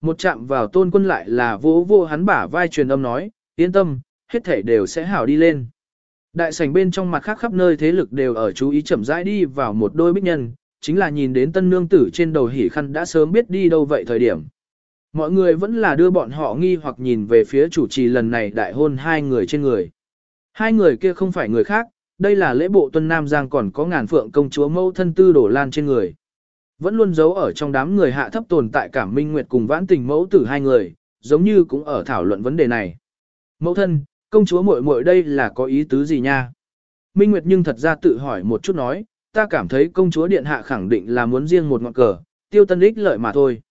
Một chạm vào tôn quân lại là vỗ vô hắn bả vai truyền âm nói, yên tâm, hết thể đều sẽ hảo đi lên. Đại sảnh bên trong mặt khác khắp nơi thế lực đều ở chú ý chậm rãi đi vào một đôi bích nhân, chính là nhìn đến tân nương tử trên đầu hỉ khăn đã sớm biết đi đâu vậy thời điểm. Mọi người vẫn là đưa bọn họ nghi hoặc nhìn về phía chủ trì lần này đại hôn hai người trên người. Hai người kia không phải người khác, đây là lễ bộ tuân Nam Giang còn có ngàn phượng công chúa mẫu thân tư đổ lan trên người. Vẫn luôn giấu ở trong đám người hạ thấp tồn tại cảm minh nguyệt cùng vãn tình mẫu tử hai người, giống như cũng ở thảo luận vấn đề này. Mẫu thân, công chúa muội muội đây là có ý tứ gì nha? Minh Nguyệt nhưng thật ra tự hỏi một chút nói, ta cảm thấy công chúa điện hạ khẳng định là muốn riêng một ngọn cờ, tiêu tân ích lợi mà thôi.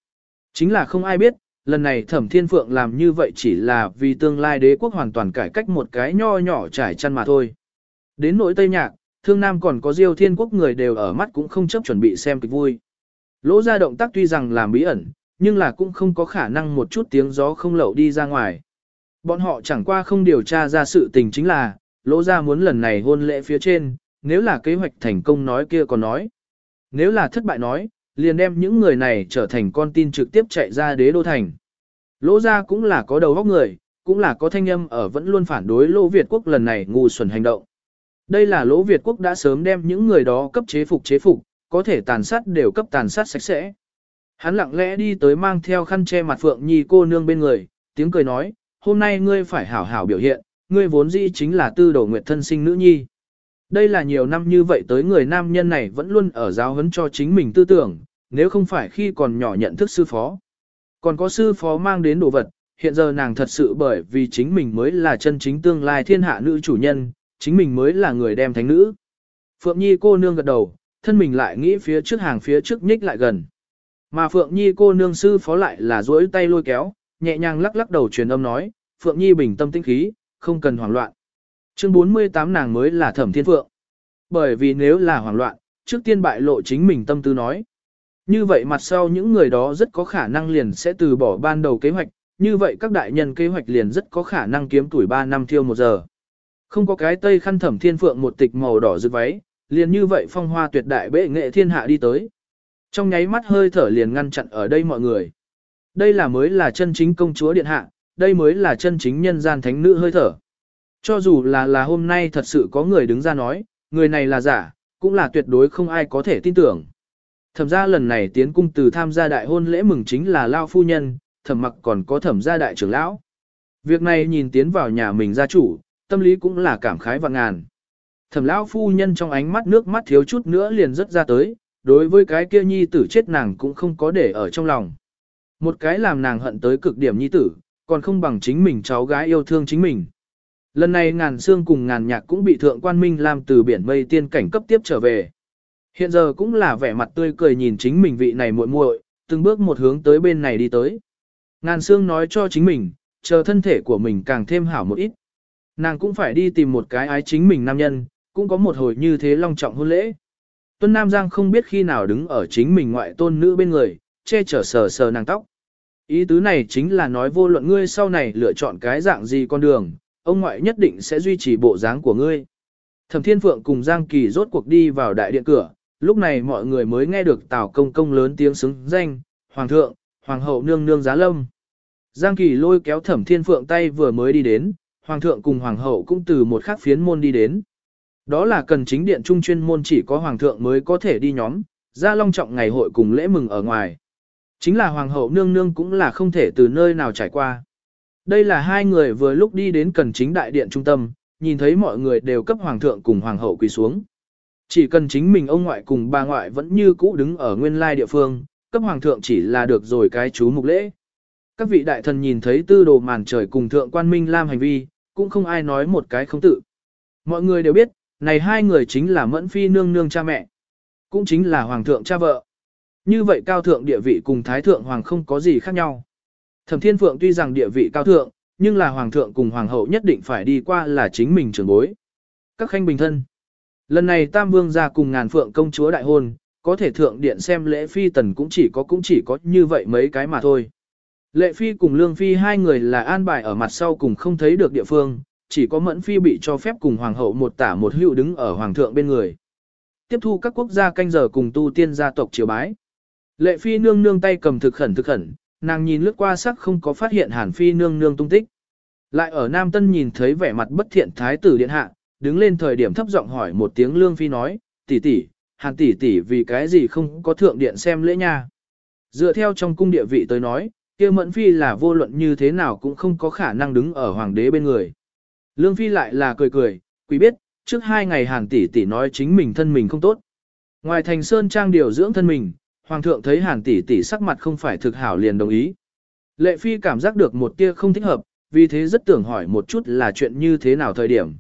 Chính là không ai biết, lần này thẩm thiên phượng làm như vậy chỉ là vì tương lai đế quốc hoàn toàn cải cách một cái nho nhỏ trải chăn mà thôi. Đến nỗi Tây Nhạc, Thương Nam còn có Diêu Thiên Quốc người đều ở mắt cũng không chấp chuẩn bị xem kịch vui. Lỗ ra động tác tuy rằng làm bí ẩn, nhưng là cũng không có khả năng một chút tiếng gió không lậu đi ra ngoài. Bọn họ chẳng qua không điều tra ra sự tình chính là, lỗ ra muốn lần này hôn lễ phía trên, nếu là kế hoạch thành công nói kia còn nói. Nếu là thất bại nói, liền đem những người này trở thành con tin trực tiếp chạy ra đế đô thành. Lỗ ra cũng là có đầu óc người, cũng là có thanh âm ở vẫn luôn phản đối lỗ Việt quốc lần này ngu xuẩn hành động. Đây là lỗ Việt quốc đã sớm đem những người đó cấp chế phục chế phục, có thể tàn sát đều cấp tàn sát sạch sẽ. Hắn lặng lẽ đi tới mang theo khăn che mặt Phượng Nhi cô nương bên người, tiếng cười nói, hôm nay ngươi phải hảo hảo biểu hiện, ngươi vốn dĩ chính là tư đồ nguyệt thân sinh nữ nhi. Đây là nhiều năm như vậy tới người nam nhân này vẫn luôn ở giáo huấn cho chính mình tư tưởng, nếu không phải khi còn nhỏ nhận thức sư phó. Còn có sư phó mang đến đồ vật, hiện giờ nàng thật sự bởi vì chính mình mới là chân chính tương lai thiên hạ nữ chủ nhân, chính mình mới là người đem thánh nữ. Phượng Nhi cô nương gật đầu, thân mình lại nghĩ phía trước hàng phía trước nhích lại gần. Mà Phượng Nhi cô nương sư phó lại là duỗi tay lôi kéo, nhẹ nhàng lắc lắc đầu truyền âm nói, Phượng Nhi bình tâm tĩnh khí, không cần hoảng loạn. Chương 48 nàng mới là Thẩm Thiên Phượng. Bởi vì nếu là hoảng loạn, trước tiên bại lộ chính mình tâm tư nói. Như vậy mặt sau những người đó rất có khả năng liền sẽ từ bỏ ban đầu kế hoạch, như vậy các đại nhân kế hoạch liền rất có khả năng kiếm tuổi 3 năm thiêu một giờ. Không có cái tây khăn thẩm thiên phượng một tịch màu đỏ rực váy, liền như vậy phong hoa tuyệt đại bệ nghệ thiên hạ đi tới. Trong nháy mắt hơi thở liền ngăn chặn ở đây mọi người. Đây là mới là chân chính công chúa điện hạ, đây mới là chân chính nhân gian thánh nữ hơi thở. Cho dù là là hôm nay thật sự có người đứng ra nói, người này là giả, cũng là tuyệt đối không ai có thể tin tưởng. Thẩm ra lần này tiến cung từ tham gia đại hôn lễ mừng chính là Lao Phu Nhân, thẩm mặc còn có thẩm gia đại trưởng lão. Việc này nhìn tiến vào nhà mình gia chủ, tâm lý cũng là cảm khái và ngàn. Thẩm lão phu nhân trong ánh mắt nước mắt thiếu chút nữa liền rất ra tới, đối với cái kia nhi tử chết nàng cũng không có để ở trong lòng. Một cái làm nàng hận tới cực điểm nhi tử, còn không bằng chính mình cháu gái yêu thương chính mình. Lần này ngàn xương cùng ngàn nhạc cũng bị thượng quan minh làm từ biển mây tiên cảnh cấp tiếp trở về. Hiện giờ cũng là vẻ mặt tươi cười nhìn chính mình vị này muội muội, từng bước một hướng tới bên này đi tới. Ngàn xương nói cho chính mình, chờ thân thể của mình càng thêm hảo một ít. Nàng cũng phải đi tìm một cái ái chính mình nam nhân, cũng có một hồi như thế long trọng hôn lễ. Tuân Nam Giang không biết khi nào đứng ở chính mình ngoại tôn nữ bên người, che chở sờ sờ nàng tóc. Ý tứ này chính là nói vô luận ngươi sau này lựa chọn cái dạng gì con đường, ông ngoại nhất định sẽ duy trì bộ dáng của ngươi. Thẩm Thiên Phượng cùng Giang Kỳ rốt cuộc đi vào đại điện cửa, lúc này mọi người mới nghe được Tào Công Công lớn tiếng xứng danh, Hoàng thượng, Hoàng hậu nương nương giá lâm. Giang Kỳ lôi kéo Thẩm Thiên Phượng tay vừa mới đi đến, Hoàng thượng cùng Hoàng hậu cũng từ một khắc phiến môn đi đến. Đó là cần chính điện trung chuyên môn chỉ có Hoàng thượng mới có thể đi nhóm, ra long trọng ngày hội cùng lễ mừng ở ngoài. Chính là Hoàng hậu nương nương cũng là không thể từ nơi nào trải qua. Đây là hai người vừa lúc đi đến cần chính đại điện trung tâm, nhìn thấy mọi người đều cấp hoàng thượng cùng hoàng hậu quỳ xuống. Chỉ cần chính mình ông ngoại cùng bà ngoại vẫn như cũ đứng ở nguyên lai địa phương, cấp hoàng thượng chỉ là được rồi cái chú mục lễ. Các vị đại thần nhìn thấy tư đồ màn trời cùng thượng quan minh lam hành vi, cũng không ai nói một cái không tự. Mọi người đều biết, này hai người chính là mẫn phi nương nương cha mẹ, cũng chính là hoàng thượng cha vợ. Như vậy cao thượng địa vị cùng thái thượng hoàng không có gì khác nhau. Thẩm Thiên Phượng tuy rằng địa vị cao thượng, nhưng là hoàng thượng cùng hoàng hậu nhất định phải đi qua là chính mình trưởng bối. Các khanh bình thân. Lần này Tam Vương ra cùng ngàn phượng công chúa đại hôn, có thể thượng điện xem lễ phi tần cũng chỉ có cũng chỉ có như vậy mấy cái mà thôi. Lệ phi cùng lương phi hai người là an bài ở mặt sau cùng không thấy được địa phương, chỉ có mẫn phi bị cho phép cùng hoàng hậu một tả một hữu đứng ở hoàng thượng bên người. Tiếp thu các quốc gia canh giờ cùng tu tiên gia tộc triều bái. Lệ phi nương nương tay cầm thực khẩn thực khẩn, nàng nhìn lướt qua sắc không có phát hiện hàn phi nương nương tung tích. Lại ở Nam Tân nhìn thấy vẻ mặt bất thiện thái tử điện hạ, đứng lên thời điểm thấp giọng hỏi một tiếng lương phi nói, tỷ tỷ, hàn tỷ tỷ vì cái gì không có thượng điện xem lễ nha. Dựa theo trong cung địa vị tới nói, kia mẫn phi là vô luận như thế nào cũng không có khả năng đứng ở hoàng đế bên người. Lương phi lại là cười cười, quý biết, trước hai ngày hàn tỷ tỷ nói chính mình thân mình không tốt. Ngoài thành sơn trang điều dưỡng thân mình, hoàng thượng thấy hàn tỷ tỷ sắc mặt không phải thực hảo liền đồng ý. Lệ phi cảm giác được một tia không thích hợp, vì thế rất tưởng hỏi một chút là chuyện như thế nào thời điểm.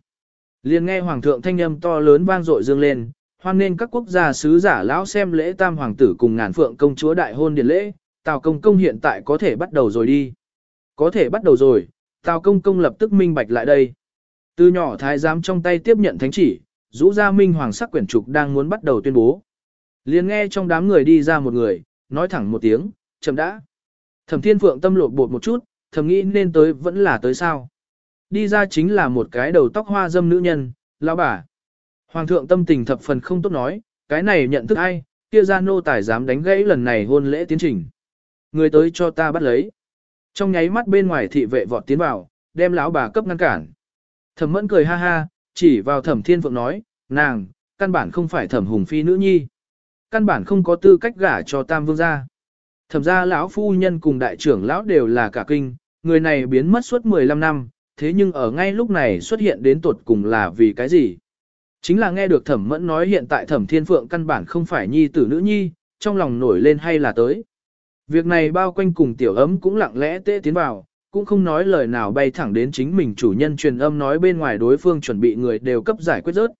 Liền nghe hoàng thượng thanh âm to lớn vang dội dương lên, hoan nên các quốc gia sứ giả lão xem lễ tam hoàng tử cùng ngàn phượng công chúa đại hôn điển lễ, Tào công công hiện tại có thể bắt đầu rồi đi. Có thể bắt đầu rồi, Tào công công lập tức minh bạch lại đây. Từ nhỏ thái giám trong tay tiếp nhận thánh chỉ, rũ ra minh hoàng sắc quyển trục đang muốn bắt đầu tuyên bố. Liền nghe trong đám người đi ra một người, nói thẳng một tiếng, chậm đã. Thẩm thiên phượng tâm lột bột một chút, thầm nghĩ nên tới vẫn là tới sao. Đi ra chính là một cái đầu tóc hoa dâm nữ nhân, lão bà. Hoàng thượng tâm tình thập phần không tốt nói, cái này nhận thức ai, kia ra nô tài dám đánh gãy lần này hôn lễ tiến trình. Người tới cho ta bắt lấy. Trong nháy mắt bên ngoài thị vệ vọt tiến vào, đem lão bà cấp ngăn cản. Thẩm mẫn cười ha ha, chỉ vào thẩm thiên phượng nói, nàng, căn bản không phải thẩm hùng phi nữ nhi. Căn bản không có tư cách gả cho tam vương gia. Thẩm gia lão phu nhân cùng đại trưởng lão đều là cả kinh, người này biến mất suốt 15 năm, thế nhưng ở ngay lúc này xuất hiện đến tuột cùng là vì cái gì? Chính là nghe được thẩm mẫn nói hiện tại thẩm thiên phượng căn bản không phải nhi tử nữ nhi, trong lòng nổi lên hay là tới. Việc này bao quanh cùng tiểu ấm cũng lặng lẽ tê tiến vào, cũng không nói lời nào bay thẳng đến chính mình chủ nhân truyền âm nói bên ngoài đối phương chuẩn bị người đều cấp giải quyết rớt.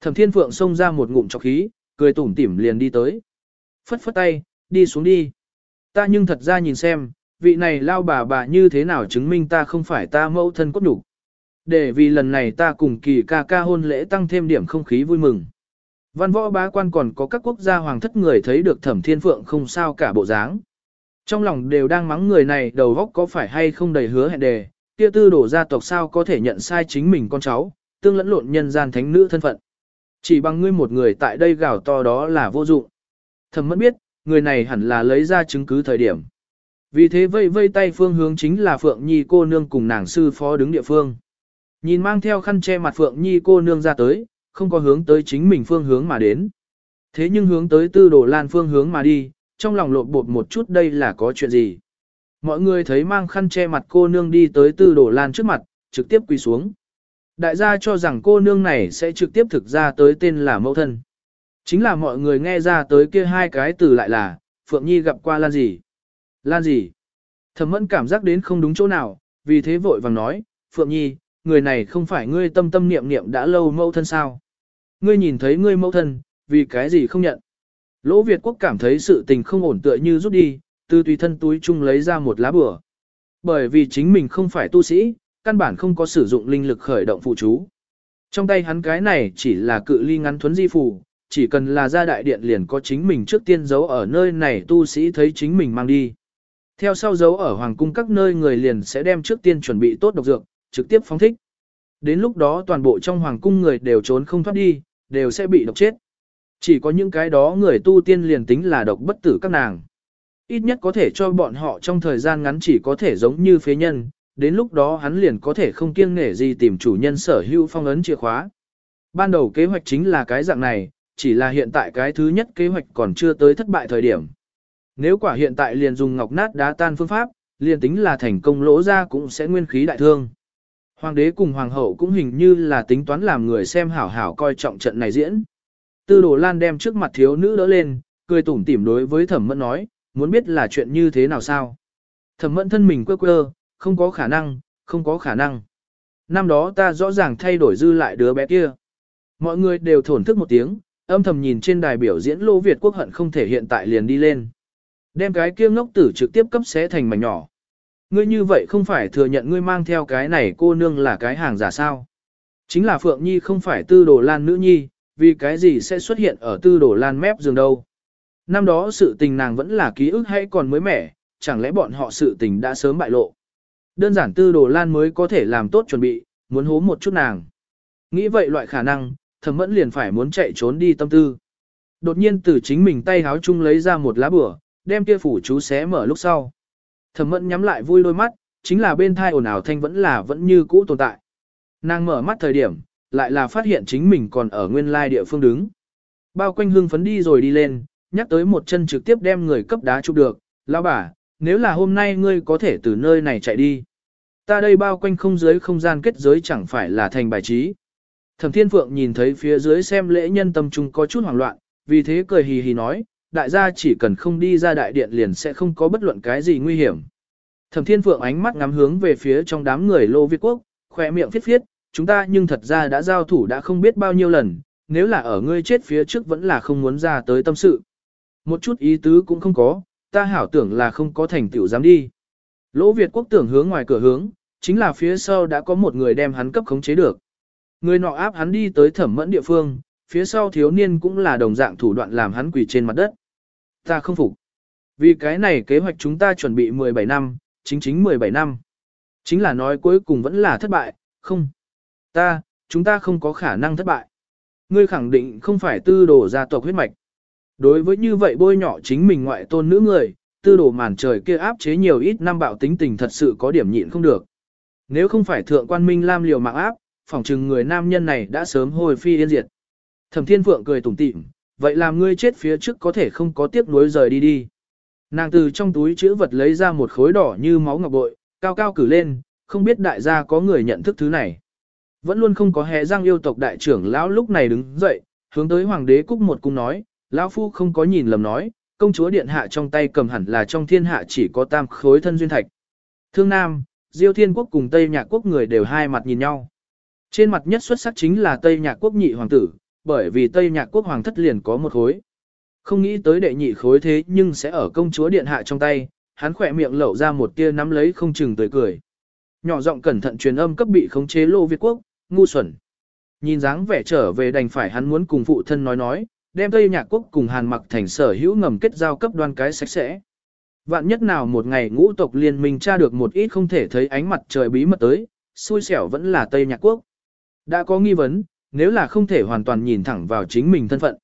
Thẩm thiên phượng xông ra một ngụm chọc khí, cười tủm tỉm liền đi tới. Phất phất tay, đi xuống đi. Ta nhưng thật ra nhìn xem, vị này lao bà bà như thế nào chứng minh ta không phải ta mẫu thân cốt đủ. Để vì lần này ta cùng kỳ ca ca hôn lễ tăng thêm điểm không khí vui mừng. Văn võ bá quan còn có các quốc gia hoàng thất người thấy được thẩm thiên phượng không sao cả bộ dáng. Trong lòng đều đang mắng người này đầu góc có phải hay không đầy hứa hẹn đề, kia tư đổ gia tộc sao có thể nhận sai chính mình con cháu, tương lẫn lộn nhân gian thánh nữ thân phận. Chỉ bằng ngươi một người tại đây gào to đó là vô dụng. Thẩm mẫn biết, người này hẳn là lấy ra chứng cứ thời điểm. Vì thế vây vây tay phương hướng chính là Phượng Nhi cô nương cùng nàng sư phó đứng địa phương. Nhìn mang theo khăn che mặt Phượng Nhi cô nương ra tới, không có hướng tới chính mình phương hướng mà đến. Thế nhưng hướng tới tư đồ lan phương hướng mà đi, trong lòng lộn bột một chút đây là có chuyện gì. Mọi người thấy mang khăn che mặt cô nương đi tới tư đồ lan trước mặt, trực tiếp quỳ xuống. Đại gia cho rằng cô nương này sẽ trực tiếp thực ra tới tên là mẫu thân. Chính là mọi người nghe ra tới kia hai cái từ lại là, Phượng Nhi gặp qua Lan gì. Lan gì? Thẩm mẫn cảm giác đến không đúng chỗ nào, vì thế vội vàng nói, Phượng Nhi, người này không phải ngươi tâm tâm niệm niệm đã lâu mẫu thân sao? Ngươi nhìn thấy ngươi mẫu thân, vì cái gì không nhận? Lỗ Việt quốc cảm thấy sự tình không ổn tựa như rút đi, từ tùy thân túi chung lấy ra một lá bửa. Bởi vì chính mình không phải tu sĩ, căn bản không có sử dụng linh lực khởi động phụ chú. Trong tay hắn cái này chỉ là cự ly ngắn thuấn di phù, chỉ cần là ra đại điện liền có chính mình trước tiên giấu ở nơi này tu sĩ thấy chính mình mang đi. Theo sau giấu ở hoàng cung các nơi người liền sẽ đem trước tiên chuẩn bị tốt độc dược, trực tiếp phóng thích. Đến lúc đó toàn bộ trong hoàng cung người đều trốn không thoát đi, đều sẽ bị độc chết. Chỉ có những cái đó người tu tiên liền tính là độc bất tử các nàng. Ít nhất có thể cho bọn họ trong thời gian ngắn chỉ có thể giống như phế nhân, đến lúc đó hắn liền có thể không kiêng nể gì tìm chủ nhân sở hữu phong ấn chìa khóa. Ban đầu kế hoạch chính là cái dạng này, chỉ là hiện tại cái thứ nhất kế hoạch còn chưa tới thất bại thời điểm. Nếu quả hiện tại liền dùng ngọc nát đá tan phương pháp, liền tính là thành công lỗ ra cũng sẽ nguyên khí đại thương. Hoàng đế cùng hoàng hậu cũng hình như là tính toán làm người xem hảo hảo coi trọng trận này diễn. Tư đồ lan đem trước mặt thiếu nữ đỡ lên, cười tủm tỉm đối với thẩm mẫn nói, muốn biết là chuyện như thế nào sao. Thẩm mẫn thân mình quơ quơ, không có khả năng, không có khả năng. Năm đó ta rõ ràng thay đổi dư lại đứa bé kia. Mọi người đều thổn thức một tiếng, âm thầm nhìn trên đài biểu diễn Lô Việt quốc hận không thể hiện tại liền đi lên. Đem cái kia ngốc tử trực tiếp cấp xé thành mảnh nhỏ. Ngươi như vậy không phải thừa nhận ngươi mang theo cái này cô nương là cái hàng giả sao. Chính là Phượng Nhi không phải tư đồ lan nữ nhi, vì cái gì sẽ xuất hiện ở tư đồ lan mép giường đâu. Năm đó sự tình nàng vẫn là ký ức hay còn mới mẻ, chẳng lẽ bọn họ sự tình đã sớm bại lộ. Đơn giản tư đồ lan mới có thể làm tốt chuẩn bị, muốn hố một chút nàng. Nghĩ vậy loại khả năng, thẩm mẫn liền phải muốn chạy trốn đi tâm tư. Đột nhiên từ chính mình tay háo chung lấy ra một lá bửa, đem kia phủ chú xé mở lúc sau. Thẩm mẫn nhắm lại vui đôi mắt, chính là bên thai ồn ào thanh vẫn là vẫn như cũ tồn tại. Nàng mở mắt thời điểm, lại là phát hiện chính mình còn ở nguyên lai địa phương đứng. Bao quanh hương phấn đi rồi đi lên, nhắc tới một chân trực tiếp đem người cấp đá chụp được, lão bà, nếu là hôm nay ngươi có thể từ nơi này chạy đi. Ta đây bao quanh không giới không gian kết giới chẳng phải là thành bài trí. Thẩm Thiên Phượng nhìn thấy phía dưới xem lễ nhân tâm trung có chút hoảng loạn, vì thế cười hì hì nói, đại gia chỉ cần không đi ra đại điện liền sẽ không có bất luận cái gì nguy hiểm. Thẩm Thiên Phượng ánh mắt ngắm hướng về phía trong đám người Lô Việt Quốc, khỏe miệng phiết phiết, chúng ta nhưng thật ra đã giao thủ đã không biết bao nhiêu lần, nếu là ở ngươi chết phía trước vẫn là không muốn ra tới tâm sự. Một chút ý tứ cũng không có, ta hảo tưởng là không có thành tựu dám đi. Lỗ Việt Quốc tưởng hướng ngoài cửa hướng, chính là phía sau đã có một người đem hắn cấp khống chế được. Người nọ áp hắn đi tới thẩm mẫn địa phương, phía sau thiếu niên cũng là đồng dạng thủ đoạn làm hắn quỳ trên mặt đất. Ta không phục. Vì cái này kế hoạch chúng ta chuẩn bị 17 năm, chính chính 17 năm. Chính là nói cuối cùng vẫn là thất bại, không. Ta, chúng ta không có khả năng thất bại. Ngươi khẳng định không phải tư đồ gia tộc huyết mạch. Đối với như vậy bôi nhỏ chính mình ngoại tôn nữ người, tư đồ màn trời kia áp chế nhiều ít năm bạo tính tình thật sự có điểm nhịn không được. Nếu không phải thượng quan minh lam liều mạng áp, phỏng chừng người nam nhân này đã sớm hồi phi yên diệt. Thẩm Thiên Phượng cười tủm tỉm, vậy làm ngươi chết phía trước có thể không có tiếc nuối rời đi đi. Nàng từ trong túi chữ vật lấy ra một khối đỏ như máu ngọc bội, cao cao cử lên, không biết đại gia có người nhận thức thứ này. Vẫn luôn không có hề răng yêu tộc đại trưởng lão lúc này đứng dậy, hướng tới hoàng đế cúc một cung nói, lão phu không có nhìn lầm nói, công chúa điện hạ trong tay cầm hẳn là trong thiên hạ chỉ có tam khối thân duyên thạch. Thương Nam, Diêu Thiên Quốc cùng Tây Nhạc Quốc người đều hai mặt nhìn nhau. Trên mặt nhất xuất sắc chính là Tây Nhạc Quốc nhị hoàng tử, bởi vì Tây Nhạc Quốc hoàng thất liền có một khối. Không nghĩ tới đệ nhị khối thế nhưng sẽ ở công chúa điện hạ trong tay, hắn khỏe miệng lẩu ra một tia nắm lấy không chừng tươi cười. Nhỏ giọng cẩn thận truyền âm cấp bị khống chế lô Việt Quốc, ngu xuẩn. Nhìn dáng vẻ trở về đành phải hắn muốn cùng phụ thân nói nói, đem Tây Nhạc Quốc cùng Hàn Mặc thành sở hữu ngầm kết giao cấp đoan cái sạch sẽ. Vạn nhất nào một ngày ngũ tộc liên minh tra được một ít không thể thấy ánh mặt trời bí mật tới, xui xẻo vẫn là Tây Nhạc Quốc. Đã có nghi vấn, nếu là không thể hoàn toàn nhìn thẳng vào chính mình thân phận.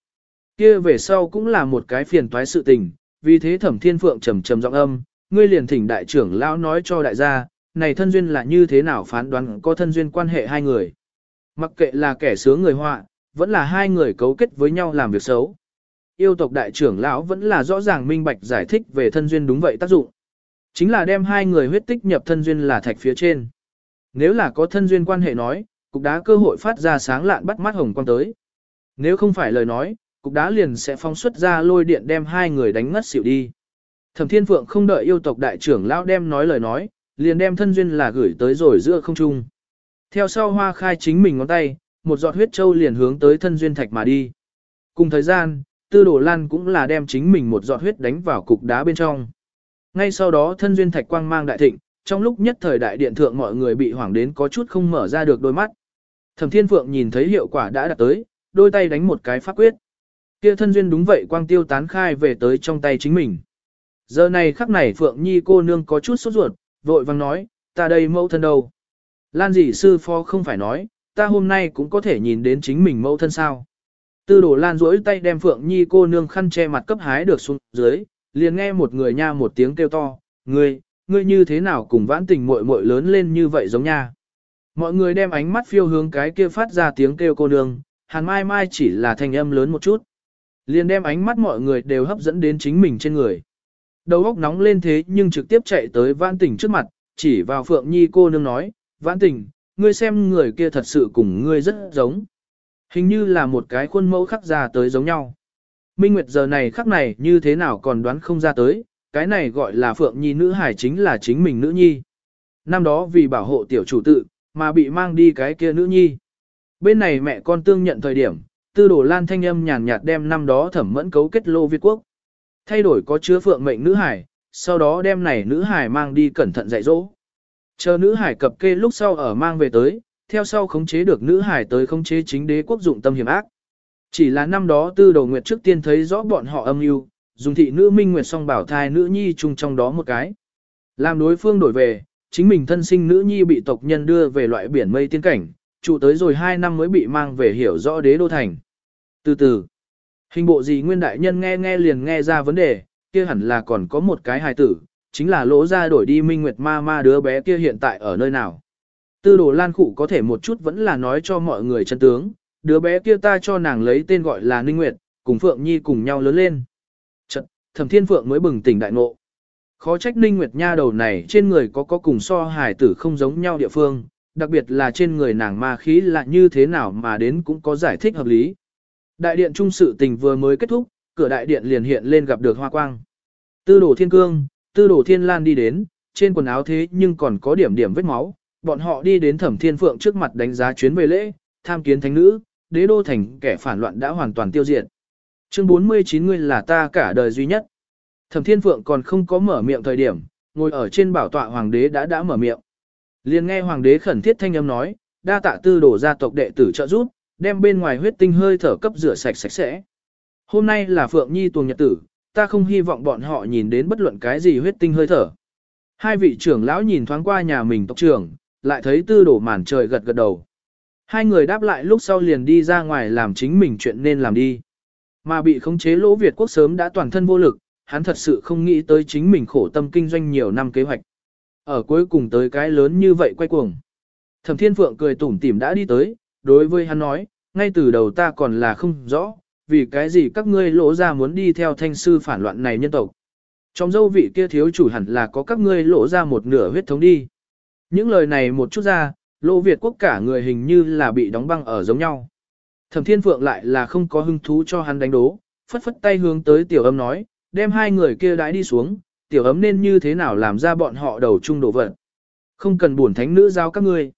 kia về sau cũng là một cái phiền toái sự tình, vì thế thẩm thiên phượng trầm trầm giọng âm, ngươi liền thỉnh đại trưởng lão nói cho đại gia, này thân duyên là như thế nào phán đoán có thân duyên quan hệ hai người. Mặc kệ là kẻ sướng người họa, vẫn là hai người cấu kết với nhau làm việc xấu. Yêu tộc đại trưởng lão vẫn là rõ ràng minh bạch giải thích về thân duyên đúng vậy tác dụng. Chính là đem hai người huyết tích nhập thân duyên là thạch phía trên. Nếu là có thân duyên quan hệ nói, cục đá cơ hội phát ra sáng lạn bắt mắt hồng quang tới. Nếu không phải lời nói, cục đá liền sẽ phong xuất ra lôi điện đem hai người đánh ngất xỉu đi. Thẩm Thiên Phượng không đợi yêu tộc đại trưởng lão đem nói lời nói, liền đem thân duyên là gửi tới rồi giữa không trung. Theo sau hoa khai chính mình ngón tay, một giọt huyết châu liền hướng tới thân duyên thạch mà đi. Cùng thời gian, tư đồ lan cũng là đem chính mình một giọt huyết đánh vào cục đá bên trong. Ngay sau đó thân duyên thạch quang mang đại thịnh, trong lúc nhất thời đại điện thượng mọi người bị hoảng đến có chút không mở ra được đôi mắt. Thẩm Thiên Phượng nhìn thấy hiệu quả đã đạt tới, đôi tay đánh một cái pháp quyết. Kia thân duyên đúng vậy quang tiêu tán khai về tới trong tay chính mình. Giờ này khắc này Phượng Nhi cô nương có chút sốt ruột, vội vang nói, ta đây mẫu thân đâu. Lan dị sư phó không phải nói, ta hôm nay cũng có thể nhìn đến chính mình mẫu thân sao. Tư đồ Lan duỗi tay đem Phượng Nhi cô nương khăn che mặt cấp hái được xuống dưới, liền nghe một người nha một tiếng kêu to, ngươi, ngươi như thế nào cùng vãn tình muội muội lớn lên như vậy giống nha. Mọi người đem ánh mắt phiêu hướng cái kia phát ra tiếng kêu cô nương, hàn mai mai chỉ là thanh âm lớn một chút. Liền đem ánh mắt mọi người đều hấp dẫn đến chính mình trên người. Đầu óc nóng lên thế nhưng trực tiếp chạy tới vãn tình trước mặt, chỉ vào Phượng Nhi cô nương nói, vãn tình, ngươi xem người kia thật sự cùng ngươi rất giống. Hình như là một cái khuôn mẫu khắc ra tới giống nhau. Minh Nguyệt giờ này khắc này như thế nào còn đoán không ra tới, cái này gọi là Phượng Nhi nữ hải chính là chính mình nữ nhi. Năm đó vì bảo hộ tiểu chủ tự, mà bị mang đi cái kia nữ nhi. Bên này mẹ con tương nhận thời điểm, tư đồ lan thanh âm nhàn nhạt đem năm đó thẩm mẫn cấu kết lô Việt quốc. Thay đổi có chứa phượng mệnh nữ hải, sau đó đem này nữ hải mang đi cẩn thận dạy dỗ. Chờ nữ hải cập kê lúc sau ở mang về tới, theo sau khống chế được nữ hải tới khống chế chính đế quốc dụng tâm hiểm ác. Chỉ là năm đó tư đầu nguyệt trước tiên thấy rõ bọn họ âm mưu, dùng thị nữ minh nguyệt song bảo thai nữ nhi chung trong đó một cái. Làm đối phương đổi về, chính mình thân sinh nữ nhi bị tộc nhân đưa về loại biển mây tiên cảnh, trụ tới rồi 2 năm mới bị mang về hiểu rõ đế đô thành. Từ từ, hình bộ gì nguyên đại nhân nghe nghe liền nghe ra vấn đề, kia hẳn là còn có một cái hài tử, chính là lỗ ra đổi đi minh nguyệt ma ma đứa bé kia hiện tại ở nơi nào. Tư đồ lan khụ có thể một chút vẫn là nói cho mọi người chân tướng, đứa bé kia ta cho nàng lấy tên gọi là Ninh Nguyệt, cùng Phượng Nhi cùng nhau lớn lên. Chật, thẩm thiên Phượng mới bừng tỉnh đại ngộ. Khó trách Ninh Nguyệt Nha đầu này trên người có có cùng so hài tử không giống nhau địa phương, đặc biệt là trên người nàng ma khí là như thế nào mà đến cũng có giải thích hợp lý. Đại điện trung sự tình vừa mới kết thúc, cửa đại điện liền hiện lên gặp được hoa quang. Tư đồ thiên cương, tư đồ thiên lan đi đến, trên quần áo thế nhưng còn có điểm điểm vết máu, bọn họ đi đến thẩm thiên phượng trước mặt đánh giá chuyến về lễ, tham kiến thánh nữ, đế đô thành kẻ phản loạn đã hoàn toàn tiêu diệt. Chương 49 ngươi là ta cả đời duy nhất. Thẩm thiên phượng còn không có mở miệng thời điểm, ngồi ở trên bảo tọa hoàng đế đã đã mở miệng. Liền nghe hoàng đế khẩn thiết thanh âm nói, đa tạ tư đổ gia tộc đệ tử trợ giúp, đem bên ngoài huyết tinh hơi thở cấp rửa sạch sạch sẽ. Hôm nay là Phượng Nhi tuồng nhật tử, ta không hy vọng bọn họ nhìn đến bất luận cái gì huyết tinh hơi thở. Hai vị trưởng lão nhìn thoáng qua nhà mình tộc trưởng, lại thấy tư đổ màn trời gật gật đầu. Hai người đáp lại lúc sau liền đi ra ngoài làm chính mình chuyện nên làm đi. Mà bị khống chế lỗ Việt quốc sớm đã toàn thân vô lực, hắn thật sự không nghĩ tới chính mình khổ tâm kinh doanh nhiều năm kế hoạch. Ở cuối cùng tới cái lớn như vậy quay cuồng. Thẩm Thiên Phượng cười tủm tỉm đã đi tới, đối với hắn nói, ngay từ đầu ta còn là không rõ, vì cái gì các ngươi lỗ ra muốn đi theo thanh sư phản loạn này nhân tộc. Trong dâu vị kia thiếu chủ hẳn là có các ngươi lỗ ra một nửa huyết thống đi. Những lời này một chút ra, lỗ Việt quốc cả người hình như là bị đóng băng ở giống nhau. Thẩm Thiên Phượng lại là không có hứng thú cho hắn đánh đố, phất phất tay hướng tới tiểu ấm nói, đem hai người kia đãi đi xuống, tiểu ấm nên như thế nào làm ra bọn họ đầu chung đổ vật. Không cần buồn thánh nữ giao các ngươi.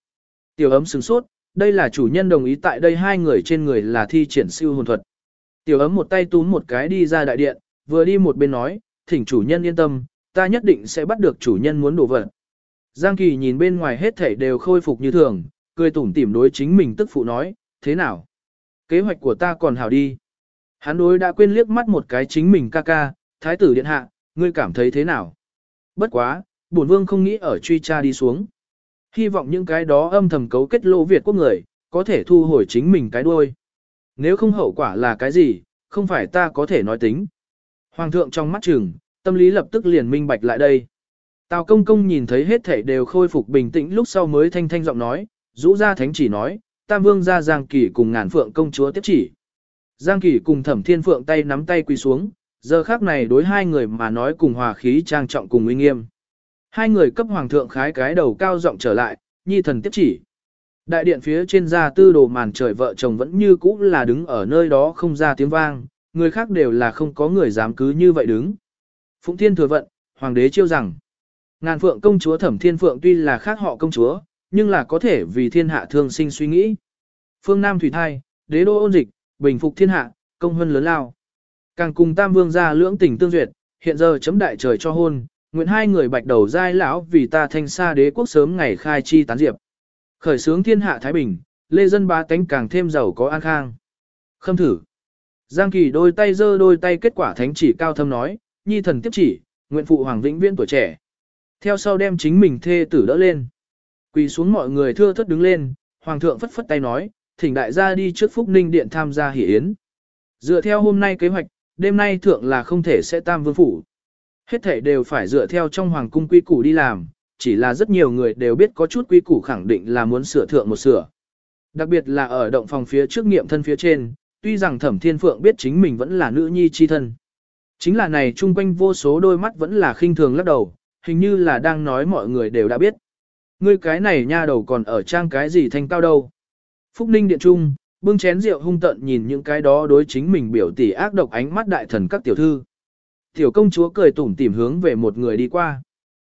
Tiểu ấm sừng sốt, đây là chủ nhân đồng ý tại đây hai người trên người là thi triển siêu hồn thuật. Tiểu ấm một tay túm một cái đi ra đại điện, vừa đi một bên nói, thỉnh chủ nhân yên tâm, ta nhất định sẽ bắt được chủ nhân muốn đổ vật. Giang Kỳ nhìn bên ngoài hết thảy đều khôi phục như thường, cười tủm tỉm đối chính mình tức phụ nói, thế nào? Kế hoạch của ta còn hảo đi. Hắn đối đã quên liếc mắt một cái chính mình ca ca, thái tử điện hạ, ngươi cảm thấy thế nào? Bất quá, bổn vương không nghĩ ở truy tra đi xuống. Hy vọng những cái đó âm thầm cấu kết lô Việt quốc người, có thể thu hồi chính mình cái đuôi. Nếu không hậu quả là cái gì, không phải ta có thể nói tính. Hoàng thượng trong mắt chừng, tâm lý lập tức liền minh bạch lại đây. Tào công công nhìn thấy hết thể đều khôi phục bình tĩnh lúc sau mới thanh thanh giọng nói, rũ ra thánh chỉ nói, tam vương ra Giang Kỳ cùng ngàn phượng công chúa tiếp chỉ. Giang Kỳ cùng thẩm thiên phượng tay nắm tay quỳ xuống, giờ khác này đối hai người mà nói cùng hòa khí trang trọng cùng uy nghiêm. Hai người cấp hoàng thượng khái cái đầu cao giọng trở lại, nhi thần tiếp chỉ. Đại điện phía trên ra tư đồ màn trời vợ chồng vẫn như cũ là đứng ở nơi đó không ra tiếng vang, người khác đều là không có người dám cứ như vậy đứng. Phụng thiên thừa vận, hoàng đế chiêu rằng, ngàn phượng công chúa thẩm thiên phượng tuy là khác họ công chúa, nhưng là có thể vì thiên hạ thương sinh suy nghĩ. Phương Nam Thủy Thai, đế đô ôn dịch, bình phục thiên hạ, công huân lớn lao. Càng cùng Tam Vương gia lưỡng tình tương duyệt, hiện giờ chấm đại trời cho hôn, nguyện hai người bạch đầu giai lão vì ta thanh xa đế quốc sớm ngày khai chi tán diệp. Khởi sướng thiên hạ Thái Bình, lê dân ba tánh càng thêm giàu có an khang. Khâm thử. Giang Kỳ đôi tay giơ đôi tay kết quả thánh chỉ cao thâm nói, nhi thần tiếp chỉ, nguyện phụ hoàng vĩnh viễn tuổi trẻ. Theo sau đem chính mình thê tử đỡ lên. Quỳ xuống mọi người thưa thất đứng lên, hoàng thượng phất phất tay nói, thỉnh đại gia đi trước phúc ninh điện tham gia hỷ yến. Dựa theo hôm nay kế hoạch, đêm nay thượng là không thể sẽ tam vương phủ. Hết thể đều phải dựa theo trong hoàng cung quy củ đi làm, chỉ là rất nhiều người đều biết có chút quy củ khẳng định là muốn sửa thượng một sửa. Đặc biệt là ở động phòng phía trước nghiệm thân phía trên, tuy rằng thẩm thiên phượng biết chính mình vẫn là nữ nhi chi thân. Chính là này chung quanh vô số đôi mắt vẫn là khinh thường lắc đầu, hình như là đang nói mọi người đều đã biết. ngươi cái này nha đầu còn ở trang cái gì thanh cao đâu. Phúc Ninh điện trung, bưng chén rượu hung tận nhìn những cái đó đối chính mình biểu tỷ ác độc ánh mắt đại thần các tiểu thư. Tiểu công chúa cười tủm tỉm hướng về một người đi qua.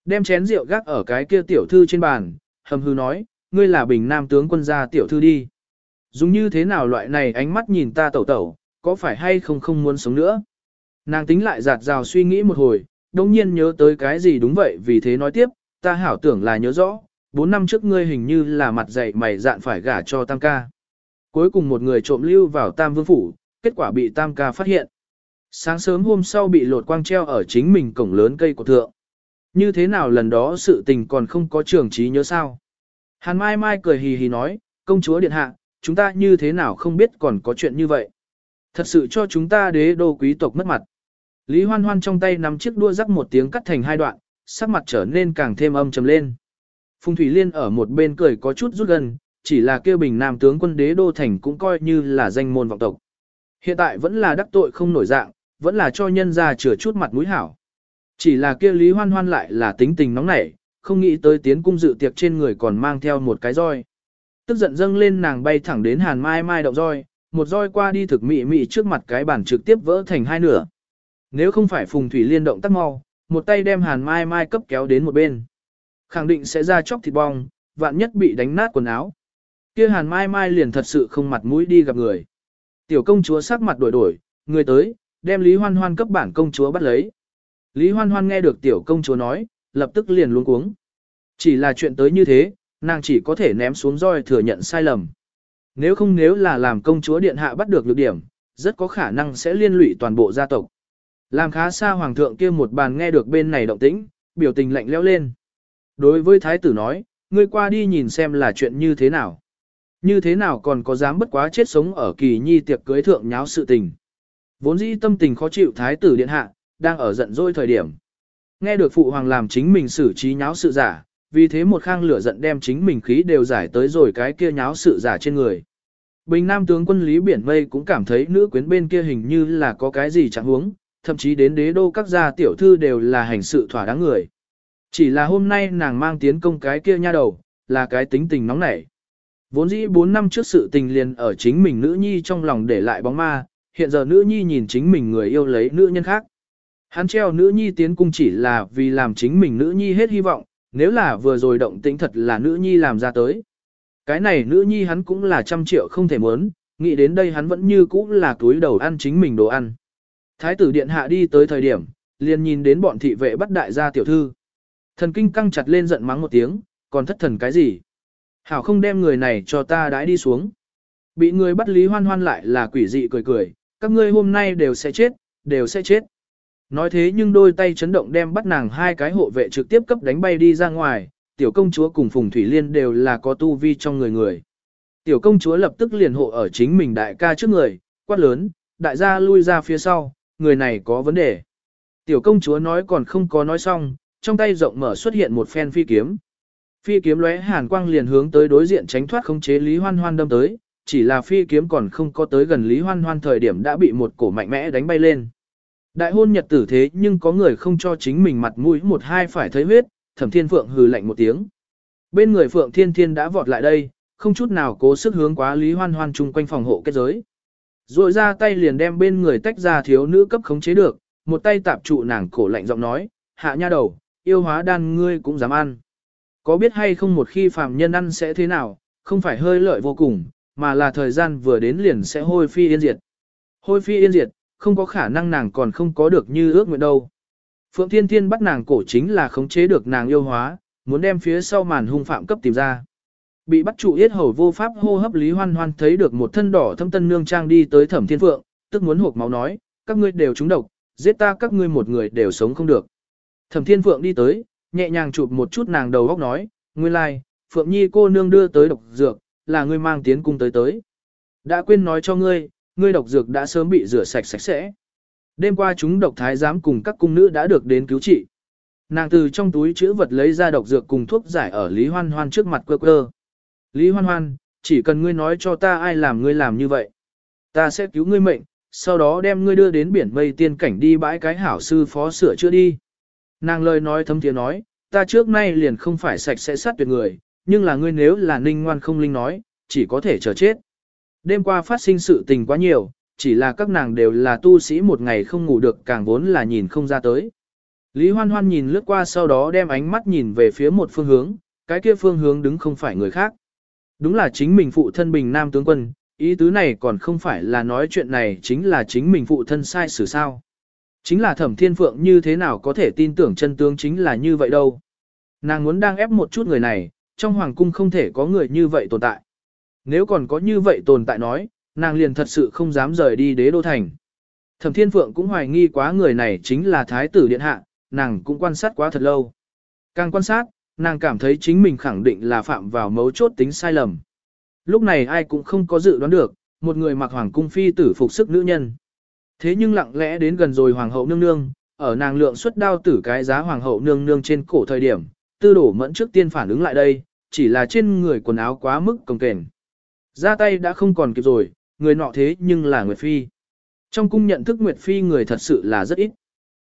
Đem chén rượu gác ở cái kia tiểu thư trên bàn, hầm hư nói, ngươi là bình nam tướng quân gia tiểu thư đi. Dùng như thế nào loại này ánh mắt nhìn ta tẩu tẩu, có phải hay không không muốn sống nữa. Nàng tính lại giạt rào suy nghĩ một hồi, đồng nhiên nhớ tới cái gì đúng vậy vì thế nói tiếp, ta hảo tưởng là nhớ rõ, bốn năm trước ngươi hình như là mặt dày mày dạn phải gả cho tam ca. Cuối cùng một người trộm lưu vào tam vương phủ, kết quả bị tam ca phát hiện. Sáng sớm hôm sau bị lột quang treo ở chính mình cổng lớn cây của thượng. Như thế nào lần đó sự tình còn không có trường trí nhớ sao? Hàn Mai Mai cười hì hì nói, công chúa điện hạ, chúng ta như thế nào không biết còn có chuyện như vậy. Thật sự cho chúng ta đế đô quý tộc mất mặt. Lý Hoan Hoan trong tay nắm chiếc đua rắc một tiếng cắt thành hai đoạn, sắc mặt trở nên càng thêm âm trầm lên. Phùng Thủy Liên ở một bên cười có chút rút gần, chỉ là kêu bình nam tướng quân đế đô thành cũng coi như là danh môn vọng tộc. Hiện tại vẫn là đắc tội không nổi dạng, vẫn là cho nhân ra chừa chút mặt mũi hảo. Chỉ là kia Lý Hoan Hoan lại là tính tình nóng nảy, không nghĩ tới tiến cung dự tiệc trên người còn mang theo một cái roi. Tức giận dâng lên nàng bay thẳng đến Hàn Mai Mai động roi, một roi qua đi thực mị mị trước mặt cái bàn trực tiếp vỡ thành hai nửa. Nếu không phải Phùng Thủy Liên động tác mau, một tay đem Hàn Mai Mai cấp kéo đến một bên. Khẳng định sẽ ra chóc thịt bong, vạn nhất bị đánh nát quần áo. Kia Hàn Mai Mai liền thật sự không mặt mũi đi gặp người. Tiểu công chúa sắc mặt đổi đổi, người tới, đem Lý Hoan Hoan cấp bản công chúa bắt lấy. Lý Hoan Hoan nghe được tiểu công chúa nói, lập tức liền luống cuống. Chỉ là chuyện tới như thế, nàng chỉ có thể ném xuống roi thừa nhận sai lầm. Nếu không nếu là làm công chúa điện hạ bắt được lược điểm, rất có khả năng sẽ liên lụy toàn bộ gia tộc. Làm khá xa hoàng thượng kia một bàn nghe được bên này động tĩnh, biểu tình lạnh lẽo lên. Đối với thái tử nói, ngươi qua đi nhìn xem là chuyện như thế nào. Như thế nào còn có dám bất quá chết sống ở kỳ nhi tiệc cưới thượng nháo sự tình. Vốn dĩ tâm tình khó chịu thái tử điện hạ, đang ở giận dỗi thời điểm. Nghe được phụ hoàng làm chính mình xử trí nháo sự giả, vì thế một khang lửa giận đem chính mình khí đều giải tới rồi cái kia nháo sự giả trên người. Bình Nam tướng quân Lý Biển Mây cũng cảm thấy nữ quyến bên kia hình như là có cái gì chẳng huống, thậm chí đến đế đô các gia tiểu thư đều là hành sự thỏa đáng người. Chỉ là hôm nay nàng mang tiến công cái kia nha đầu, là cái tính tình nóng nảy. Vốn dĩ 4 năm trước sự tình liền ở chính mình nữ nhi trong lòng để lại bóng ma, hiện giờ nữ nhi nhìn chính mình người yêu lấy nữ nhân khác. Hắn treo nữ nhi tiến cung chỉ là vì làm chính mình nữ nhi hết hy vọng, nếu là vừa rồi động tĩnh thật là nữ nhi làm ra tới. Cái này nữ nhi hắn cũng là trăm triệu không thể muốn, nghĩ đến đây hắn vẫn như cũ là túi đầu ăn chính mình đồ ăn. Thái tử điện hạ đi tới thời điểm, liền nhìn đến bọn thị vệ bắt đại gia tiểu thư. Thần kinh căng chặt lên giận mắng một tiếng, còn thất thần cái gì? Hảo không đem người này cho ta đãi đi xuống. Bị người bắt lý hoan hoan lại là quỷ dị cười cười, các ngươi hôm nay đều sẽ chết, đều sẽ chết. Nói thế nhưng đôi tay chấn động đem bắt nàng hai cái hộ vệ trực tiếp cấp đánh bay đi ra ngoài, tiểu công chúa cùng Phùng Thủy Liên đều là có tu vi trong người người. Tiểu công chúa lập tức liền hộ ở chính mình đại ca trước người, quát lớn, đại gia lui ra phía sau, người này có vấn đề. Tiểu công chúa nói còn không có nói xong, trong tay rộng mở xuất hiện một phen phi kiếm. Phi kiếm lóe hàn quang liền hướng tới đối diện tránh thoát khống chế Lý Hoan Hoan đâm tới, chỉ là phi kiếm còn không có tới gần Lý Hoan Hoan thời điểm đã bị một cổ mạnh mẽ đánh bay lên. Đại hôn nhật tử thế nhưng có người không cho chính mình mặt mũi một hai phải thấy huyết, thẩm thiên phượng hừ lạnh một tiếng. Bên người phượng thiên thiên đã vọt lại đây, không chút nào cố sức hướng quá Lý Hoan Hoan chung quanh phòng hộ kết giới. Rồi ra tay liền đem bên người tách ra thiếu nữ cấp khống chế được, một tay tạp trụ nàng cổ lạnh giọng nói, hạ nha đầu, yêu hóa đan ngươi cũng dám ăn. Có biết hay không một khi phàm nhân ăn sẽ thế nào, không phải hơi lợi vô cùng, mà là thời gian vừa đến liền sẽ hôi phi yên diệt. Hôi phi yên diệt, không có khả năng nàng còn không có được như ước nguyện đâu. Phượng Thiên Thiên bắt nàng cổ chính là khống chế được nàng yêu hóa, muốn đem phía sau màn hung phạm cấp tìm ra. Bị bắt trụ yết hầu vô pháp hô hấp Lý Hoan Hoan thấy được một thân đỏ thâm tân nương trang đi tới Thẩm Thiên Phượng, tức muốn hộp máu nói, các ngươi đều trúng độc, giết ta các ngươi một người đều sống không được. Thẩm Thiên Phượng đi tới, nhẹ nhàng chụp một chút nàng đầu góc nói, nguyên lai, like, Phượng Nhi cô nương đưa tới độc dược, là ngươi mang tiến cung tới tới. Đã quên nói cho ngươi, ngươi độc dược đã sớm bị rửa sạch sạch sẽ. Đêm qua chúng độc thái giám cùng các cung nữ đã được đến cứu trị. Nàng từ trong túi chữ vật lấy ra độc dược cùng thuốc giải ở Lý Hoan Hoan trước mặt quơ quơ. Lý Hoan Hoan, chỉ cần ngươi nói cho ta ai làm ngươi làm như vậy. Ta sẽ cứu ngươi mệnh, sau đó đem ngươi đưa đến biển mây tiên cảnh đi bãi cái hảo sư phó sửa chữa đi. Nàng lời nói thấm tiếng nói, ta trước nay liền không phải sạch sẽ sát tuyệt người, nhưng là ngươi nếu là ninh ngoan không linh nói, chỉ có thể chờ chết. Đêm qua phát sinh sự tình quá nhiều, chỉ là các nàng đều là tu sĩ một ngày không ngủ được càng vốn là nhìn không ra tới. Lý Hoan Hoan nhìn lướt qua sau đó đem ánh mắt nhìn về phía một phương hướng, cái kia phương hướng đứng không phải người khác. Đúng là chính mình phụ thân bình nam tướng quân, ý tứ này còn không phải là nói chuyện này chính là chính mình phụ thân sai xử sao. Chính là thẩm thiên phượng như thế nào có thể tin tưởng chân tướng chính là như vậy đâu. Nàng muốn đang ép một chút người này, trong hoàng cung không thể có người như vậy tồn tại. Nếu còn có như vậy tồn tại nói, nàng liền thật sự không dám rời đi đế đô thành. Thẩm thiên phượng cũng hoài nghi quá người này chính là thái tử điện hạ, nàng cũng quan sát quá thật lâu. Càng quan sát, nàng cảm thấy chính mình khẳng định là phạm vào mấu chốt tính sai lầm. Lúc này ai cũng không có dự đoán được, một người mặc hoàng cung phi tử phục sức nữ nhân. Thế nhưng lặng lẽ đến gần rồi hoàng hậu nương nương, ở nàng lượng xuất đao tử cái giá hoàng hậu nương nương trên cổ thời điểm, tư đổ mẫn trước tiên phản ứng lại đây, chỉ là trên người quần áo quá mức cồng kềnh. Ra tay đã không còn kịp rồi, người nọ thế nhưng là Nguyệt Phi. Trong cung nhận thức Nguyệt Phi người thật sự là rất ít.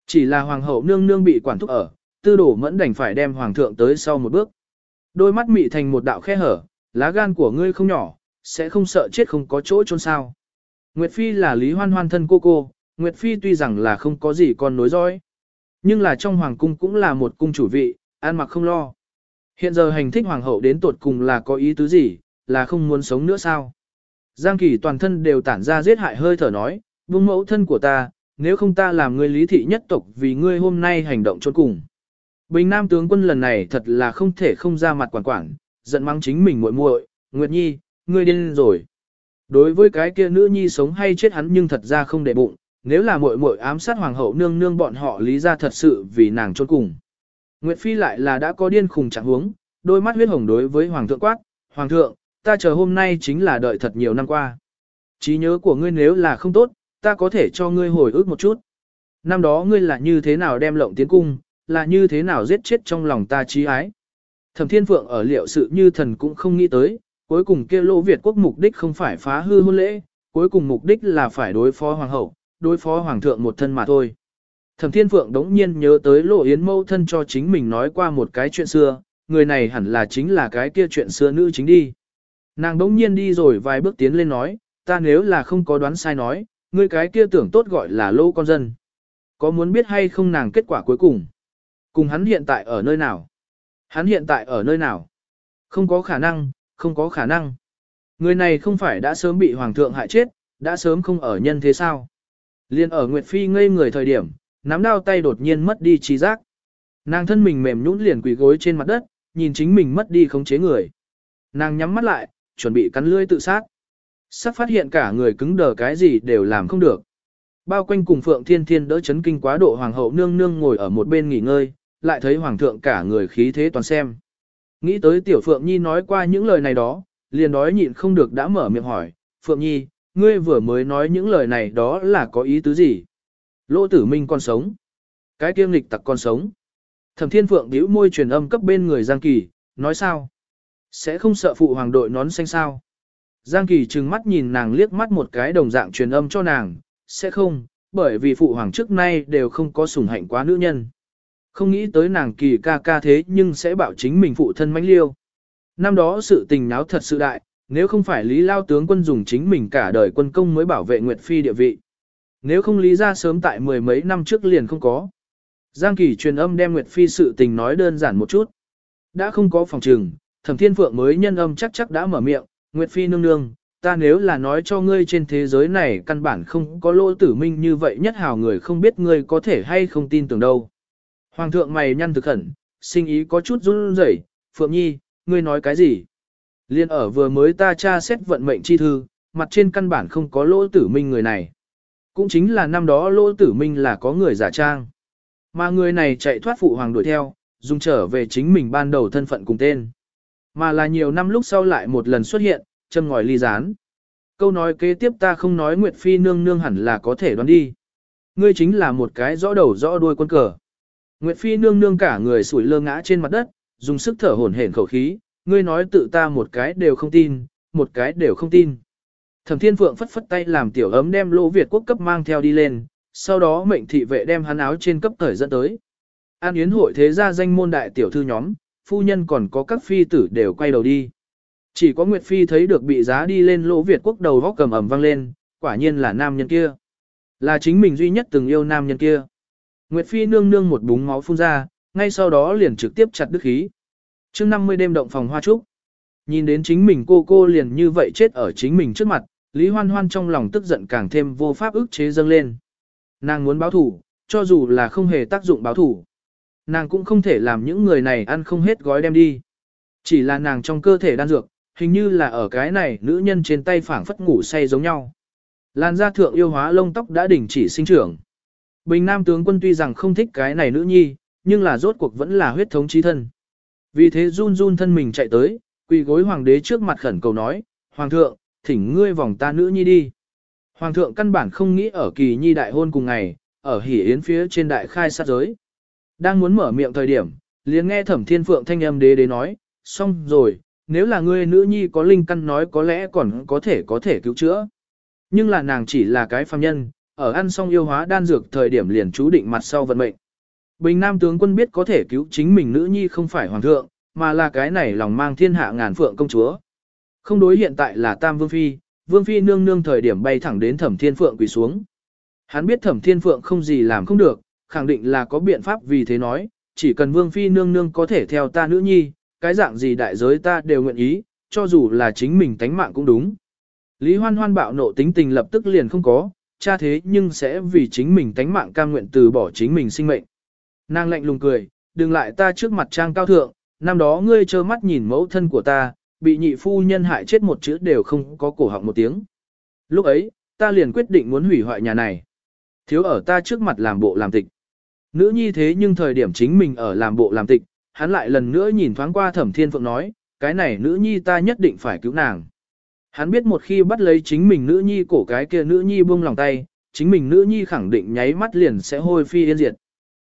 Chỉ là hoàng hậu nương nương bị quản thúc ở, tư đổ mẫn đành phải đem hoàng thượng tới sau một bước. Đôi mắt mị thành một đạo khe hở, lá gan của ngươi không nhỏ, sẽ không sợ chết không có chỗ chôn sao. Nguyệt Phi là Lý Hoan Hoan thân cô cô, Nguyệt Phi tuy rằng là không có gì con nối dõi, nhưng là trong hoàng cung cũng là một cung chủ vị, an mặc không lo. Hiện giờ hành thích hoàng hậu đến tột cùng là có ý tứ gì, là không muốn sống nữa sao? Giang Kỳ toàn thân đều tản ra giết hại hơi thở nói, vương mẫu thân của ta, nếu không ta làm ngươi lý thị nhất tộc vì ngươi hôm nay hành động trốn cùng. Bình Nam tướng quân lần này thật là không thể không ra mặt quản quản, giận mắng chính mình muội muội, Nguyệt Nhi, ngươi điên rồi. Đối với cái kia nữ nhi sống hay chết hắn nhưng thật ra không để bụng, nếu là muội muội ám sát hoàng hậu nương nương bọn họ lý ra thật sự vì nàng trốn cùng. Nguyệt Phi lại là đã có điên khùng trạng huống, đôi mắt huyết hồng đối với hoàng thượng quát, hoàng thượng, ta chờ hôm nay chính là đợi thật nhiều năm qua. Trí nhớ của ngươi nếu là không tốt, ta có thể cho ngươi hồi ức một chút. Năm đó ngươi là như thế nào đem lộng tiến cung, là như thế nào giết chết trong lòng ta trí ái. Thẩm Thiên Phượng ở liệu sự như thần cũng không nghĩ tới, cuối cùng kia lỗ Việt quốc mục đích không phải phá hư hôn lễ, cuối cùng mục đích là phải đối phó hoàng hậu, đối phó hoàng thượng một thân mà thôi. Thẩm Thiên Phượng đống nhiên nhớ tới Lộ Yến mâu thân cho chính mình nói qua một cái chuyện xưa, người này hẳn là chính là cái kia chuyện xưa nữ chính đi. Nàng đống nhiên đi rồi vài bước tiến lên nói, ta nếu là không có đoán sai nói, người cái kia tưởng tốt gọi là lô con dân. Có muốn biết hay không nàng kết quả cuối cùng? Cùng hắn hiện tại ở nơi nào? Hắn hiện tại ở nơi nào? Không có khả năng, không có khả năng. Người này không phải đã sớm bị hoàng thượng hại chết, đã sớm không ở nhân thế sao? Liên ở Nguyệt Phi ngây người thời điểm, nắm đao tay đột nhiên mất đi trí giác. Nàng thân mình mềm nhũn liền quỳ gối trên mặt đất, nhìn chính mình mất đi khống chế người. Nàng nhắm mắt lại, chuẩn bị cắn lưỡi tự sát. Sắp phát hiện cả người cứng đờ cái gì đều làm không được. Bao quanh cùng Phượng Thiên Thiên đỡ chấn kinh quá độ hoàng hậu nương nương ngồi ở một bên nghỉ ngơi, lại thấy hoàng thượng cả người khí thế toàn xem. Nghĩ tới tiểu Phượng Nhi nói qua những lời này đó, liền đói nhịn không được đã mở miệng hỏi, Phượng Nhi, ngươi vừa mới nói những lời này đó là có ý tứ gì? Lỗ tử minh còn sống. Cái kiêm lịch tặc còn sống. Thẩm thiên phượng bĩu môi truyền âm cấp bên người Giang Kỳ, nói sao? Sẽ không sợ phụ hoàng đội nón xanh sao? Giang Kỳ trừng mắt nhìn nàng liếc mắt một cái đồng dạng truyền âm cho nàng, sẽ không, bởi vì phụ hoàng trước nay đều không có sủng hạnh quá nữ nhân. Không nghĩ tới nàng kỳ ca ca thế nhưng sẽ bảo chính mình phụ thân mãnh liêu. Năm đó sự tình náo thật sự đại, nếu không phải Lý Lao tướng quân dùng chính mình cả đời quân công mới bảo vệ Nguyệt Phi địa vị. Nếu không lý ra sớm tại mười mấy năm trước liền không có. Giang Kỳ truyền âm đem Nguyệt Phi sự tình nói đơn giản một chút. Đã không có phòng trừng, Thẩm Thiên Phượng mới nhân âm chắc chắc đã mở miệng, Nguyệt Phi nương nương, ta nếu là nói cho ngươi trên thế giới này căn bản không có lỗ tử minh như vậy nhất hào người không biết ngươi có thể hay không tin tưởng đâu. Hoàng thượng mày nhăn thực khẩn, sinh ý có chút run rẩy, Phượng Nhi, ngươi nói cái gì? Liên ở vừa mới ta tra xét vận mệnh chi thư, mặt trên căn bản không có lỗ tử minh người này. Cũng chính là năm đó lỗ tử minh là có người giả trang. Mà người này chạy thoát phụ hoàng đuổi theo, dùng trở về chính mình ban đầu thân phận cùng tên. Mà là nhiều năm lúc sau lại một lần xuất hiện, châm ngòi ly rán. Câu nói kế tiếp ta không nói Nguyệt Phi nương nương hẳn là có thể đoán đi. Ngươi chính là một cái rõ đầu rõ đuôi quân cờ. Nguyệt Phi nương nương cả người sủi lơ ngã trên mặt đất, dùng sức thở hổn hển khẩu khí, ngươi nói tự ta một cái đều không tin, một cái đều không tin. Thẩm Thiên Phượng phất phất tay làm tiểu ấm đem Lỗ Việt quốc cấp mang theo đi lên, sau đó mệnh thị vệ đem hắn áo trên cấp thời dẫn tới. An yến hội thế gia danh môn đại tiểu thư nhóm, phu nhân còn có các phi tử đều quay đầu đi. Chỉ có Nguyệt Phi thấy được bị giá đi lên lỗ Việt quốc đầu vóc cầm ẩm vang lên, quả nhiên là nam nhân kia. Là chính mình duy nhất từng yêu nam nhân kia. Nguyệt Phi nương nương một búng máu phun ra, ngay sau đó liền trực tiếp chặt đức khí. chương 50 đêm động phòng hoa trúc. Nhìn đến chính mình cô cô liền như vậy chết ở chính mình trước mặt, Lý Hoan Hoan trong lòng tức giận càng thêm vô pháp ức chế dâng lên. Nàng muốn báo thủ, cho dù là không hề tác dụng báo thủ. Nàng cũng không thể làm những người này ăn không hết gói đem đi. Chỉ là nàng trong cơ thể đan dược, hình như là ở cái này nữ nhân trên tay phảng phất ngủ say giống nhau. Làn da thượng yêu hóa lông tóc đã đình chỉ sinh trưởng. Bình Nam tướng quân tuy rằng không thích cái này nữ nhi, nhưng là rốt cuộc vẫn là huyết thống chí thân. Vì thế run run thân mình chạy tới, quỳ gối hoàng đế trước mặt khẩn cầu nói, Hoàng thượng, thỉnh ngươi vòng ta nữ nhi đi. Hoàng thượng căn bản không nghĩ ở kỳ nhi đại hôn cùng ngày, ở hỉ yến phía trên đại khai sát giới. Đang muốn mở miệng thời điểm, liền nghe thẩm thiên phượng thanh âm đế đế nói, xong rồi, nếu là ngươi nữ nhi có linh căn nói có lẽ còn có thể có thể cứu chữa. Nhưng là nàng chỉ là cái phàm nhân, ở ăn xong yêu hóa đan dược thời điểm liền chú định mặt sau vận mệnh. Bình Nam tướng quân biết có thể cứu chính mình nữ nhi không phải hoàng thượng, mà là cái này lòng mang thiên hạ ngàn phượng công chúa. Không đối hiện tại là Tam Vương Phi, Vương Phi nương nương thời điểm bay thẳng đến Thẩm Thiên Phượng quỳ xuống. Hắn biết Thẩm Thiên Phượng không gì làm không được, khẳng định là có biện pháp vì thế nói, chỉ cần Vương Phi nương nương có thể theo ta nữ nhi, cái dạng gì đại giới ta đều nguyện ý, cho dù là chính mình tánh mạng cũng đúng. Lý Hoan Hoan bạo nộ tính tình lập tức liền không có, cha thế nhưng sẽ vì chính mình tánh mạng cam nguyện từ bỏ chính mình sinh mệnh. Nàng lạnh lùng cười, đừng lại ta trước mặt trang cao thượng, năm đó ngươi trơ mắt nhìn mẫu thân của ta, bị nhị phu nhân hại chết một chữ đều không có cổ họng một tiếng. Lúc ấy, ta liền quyết định muốn hủy hoại nhà này. Thiếu ở ta trước mặt làm bộ làm tịch. Nữ nhi thế nhưng thời điểm chính mình ở làm bộ làm tịch, hắn lại lần nữa nhìn thoáng qua thẩm thiên phượng nói, cái này nữ nhi ta nhất định phải cứu nàng. Hắn biết một khi bắt lấy chính mình nữ nhi cổ cái kia nữ nhi buông lòng tay, chính mình nữ nhi khẳng định nháy mắt liền sẽ hôi phi yên diệt.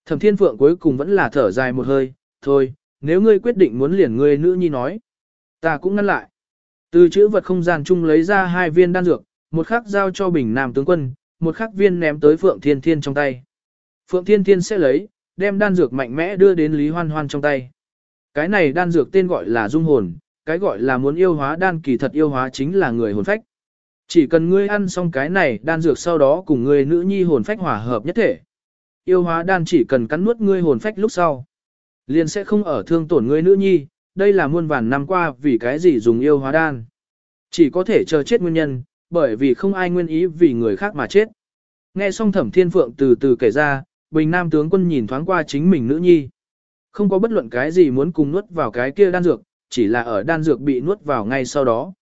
Thẩm thiên phượng cuối cùng vẫn là thở dài một hơi, thôi, nếu ngươi quyết định muốn liền ngươi nữ nhi nói. Ta cũng ngăn lại. Từ chữ vật không gian chung lấy ra hai viên đan dược, một khắc giao cho bình nam tướng quân, một khắc viên ném tới Phượng Thiên Thiên trong tay. Phượng Thiên Thiên sẽ lấy, đem đan dược mạnh mẽ đưa đến Lý Hoan Hoan trong tay. Cái này đan dược tên gọi là dung hồn, cái gọi là muốn yêu hóa đan kỳ thật yêu hóa chính là người hồn phách. Chỉ cần ngươi ăn xong cái này đan dược sau đó cùng ngươi nữ nhi hồn phách hòa hợp nhất thể. Yêu hóa đan chỉ cần cắn nuốt ngươi hồn phách lúc sau. Liền sẽ không ở thương tổn ngươi nữ nhi, đây là muôn vàn năm qua vì cái gì dùng yêu hóa đan. Chỉ có thể chờ chết nguyên nhân, bởi vì không ai nguyên ý vì người khác mà chết. Nghe xong thẩm thiên phượng từ từ kể ra, bình nam tướng quân nhìn thoáng qua chính mình nữ nhi. Không có bất luận cái gì muốn cùng nuốt vào cái kia đan dược, chỉ là ở đan dược bị nuốt vào ngay sau đó.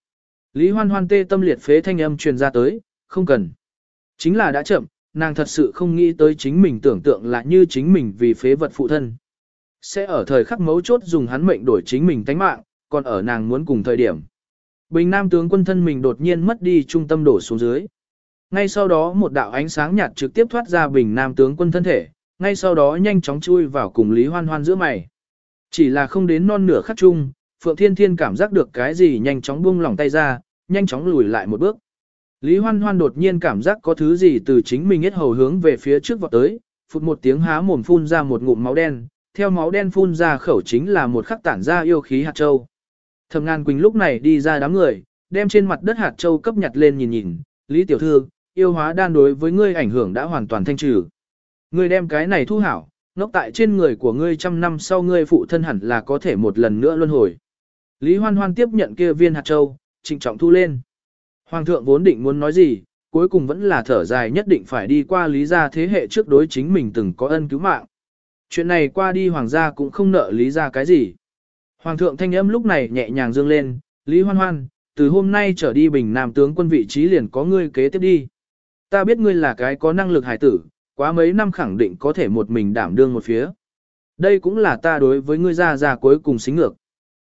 Lý hoan hoan tê tâm liệt phế thanh âm truyền ra tới, không cần. Chính là đã chậm, nàng thật sự không nghĩ tới chính mình tưởng tượng là như chính mình vì phế vật phụ thân. Sẽ ở thời khắc mấu chốt dùng hắn mệnh đổi chính mình tánh mạng, còn ở nàng muốn cùng thời điểm. Bình Nam tướng quân thân mình đột nhiên mất đi trung tâm đổ xuống dưới. Ngay sau đó một đạo ánh sáng nhạt trực tiếp thoát ra Bình Nam tướng quân thân thể, ngay sau đó nhanh chóng chui vào cùng Lý Hoan Hoan giữa mày. Chỉ là không đến non nửa khắc chung, Phượng Thiên Thiên cảm giác được cái gì nhanh chóng buông lỏng tay ra, nhanh chóng lùi lại một bước. Lý Hoan Hoan đột nhiên cảm giác có thứ gì từ chính mình hết hầu hướng về phía trước vọt tới, phụt một tiếng há mồm phun ra một ngụm máu đen, theo máu đen phun ra khẩu chính là một khắc tản ra yêu khí hạt châu. Thẩm Ngàn Quỳnh lúc này đi ra đám người, đem trên mặt đất hạt châu cấp nhặt lên nhìn nhìn, Lý Tiểu Thư, yêu hóa đan đối với ngươi ảnh hưởng đã hoàn toàn thanh trừ. Ngươi đem cái này thu hảo, nốc tại trên người của ngươi trăm năm sau ngươi phụ thân hẳn là có thể một lần nữa luân hồi. Lý Hoan Hoan tiếp nhận kia viên hạt châu, trịnh trọng thu lên. Hoàng thượng vốn định muốn nói gì, cuối cùng vẫn là thở dài nhất định phải đi qua lý gia thế hệ trước đối chính mình từng có ân cứu mạng chuyện này qua đi hoàng gia cũng không nợ lý gia cái gì. Hoàng thượng thanh âm lúc này nhẹ nhàng dương lên, Lý Hoan Hoan, từ hôm nay trở đi bình nam tướng quân vị trí liền có ngươi kế tiếp đi. Ta biết ngươi là cái có năng lực hải tử, quá mấy năm khẳng định có thể một mình đảm đương một phía. Đây cũng là ta đối với ngươi ra ra cuối cùng xính ngược.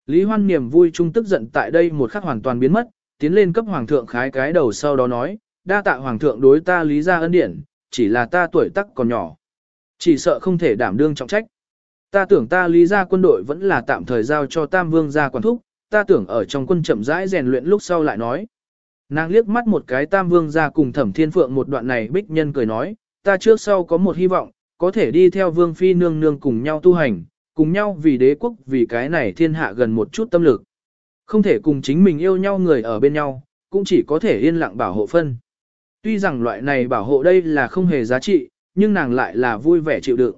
Lý Hoan niềm vui trung tức giận tại đây một khắc hoàn toàn biến mất, tiến lên cấp hoàng thượng khái cái đầu sau đó nói, đa tạ hoàng thượng đối ta lý ra ân điển, chỉ là ta tuổi tắc còn nhỏ, chỉ sợ không thể đảm đương trọng trách. Ta tưởng ta lý ra quân đội vẫn là tạm thời giao cho Tam Vương ra quản thúc, ta tưởng ở trong quân chậm rãi rèn luyện lúc sau lại nói. Nàng liếc mắt một cái Tam Vương ra cùng Thẩm Thiên Phượng một đoạn này bích nhân cười nói, ta trước sau có một hy vọng, có thể đi theo vương phi nương nương cùng nhau tu hành, cùng nhau vì đế quốc vì cái này thiên hạ gần một chút tâm lực. Không thể cùng chính mình yêu nhau người ở bên nhau, cũng chỉ có thể yên lặng bảo hộ phân. Tuy rằng loại này bảo hộ đây là không hề giá trị, nhưng nàng lại là vui vẻ chịu đựng.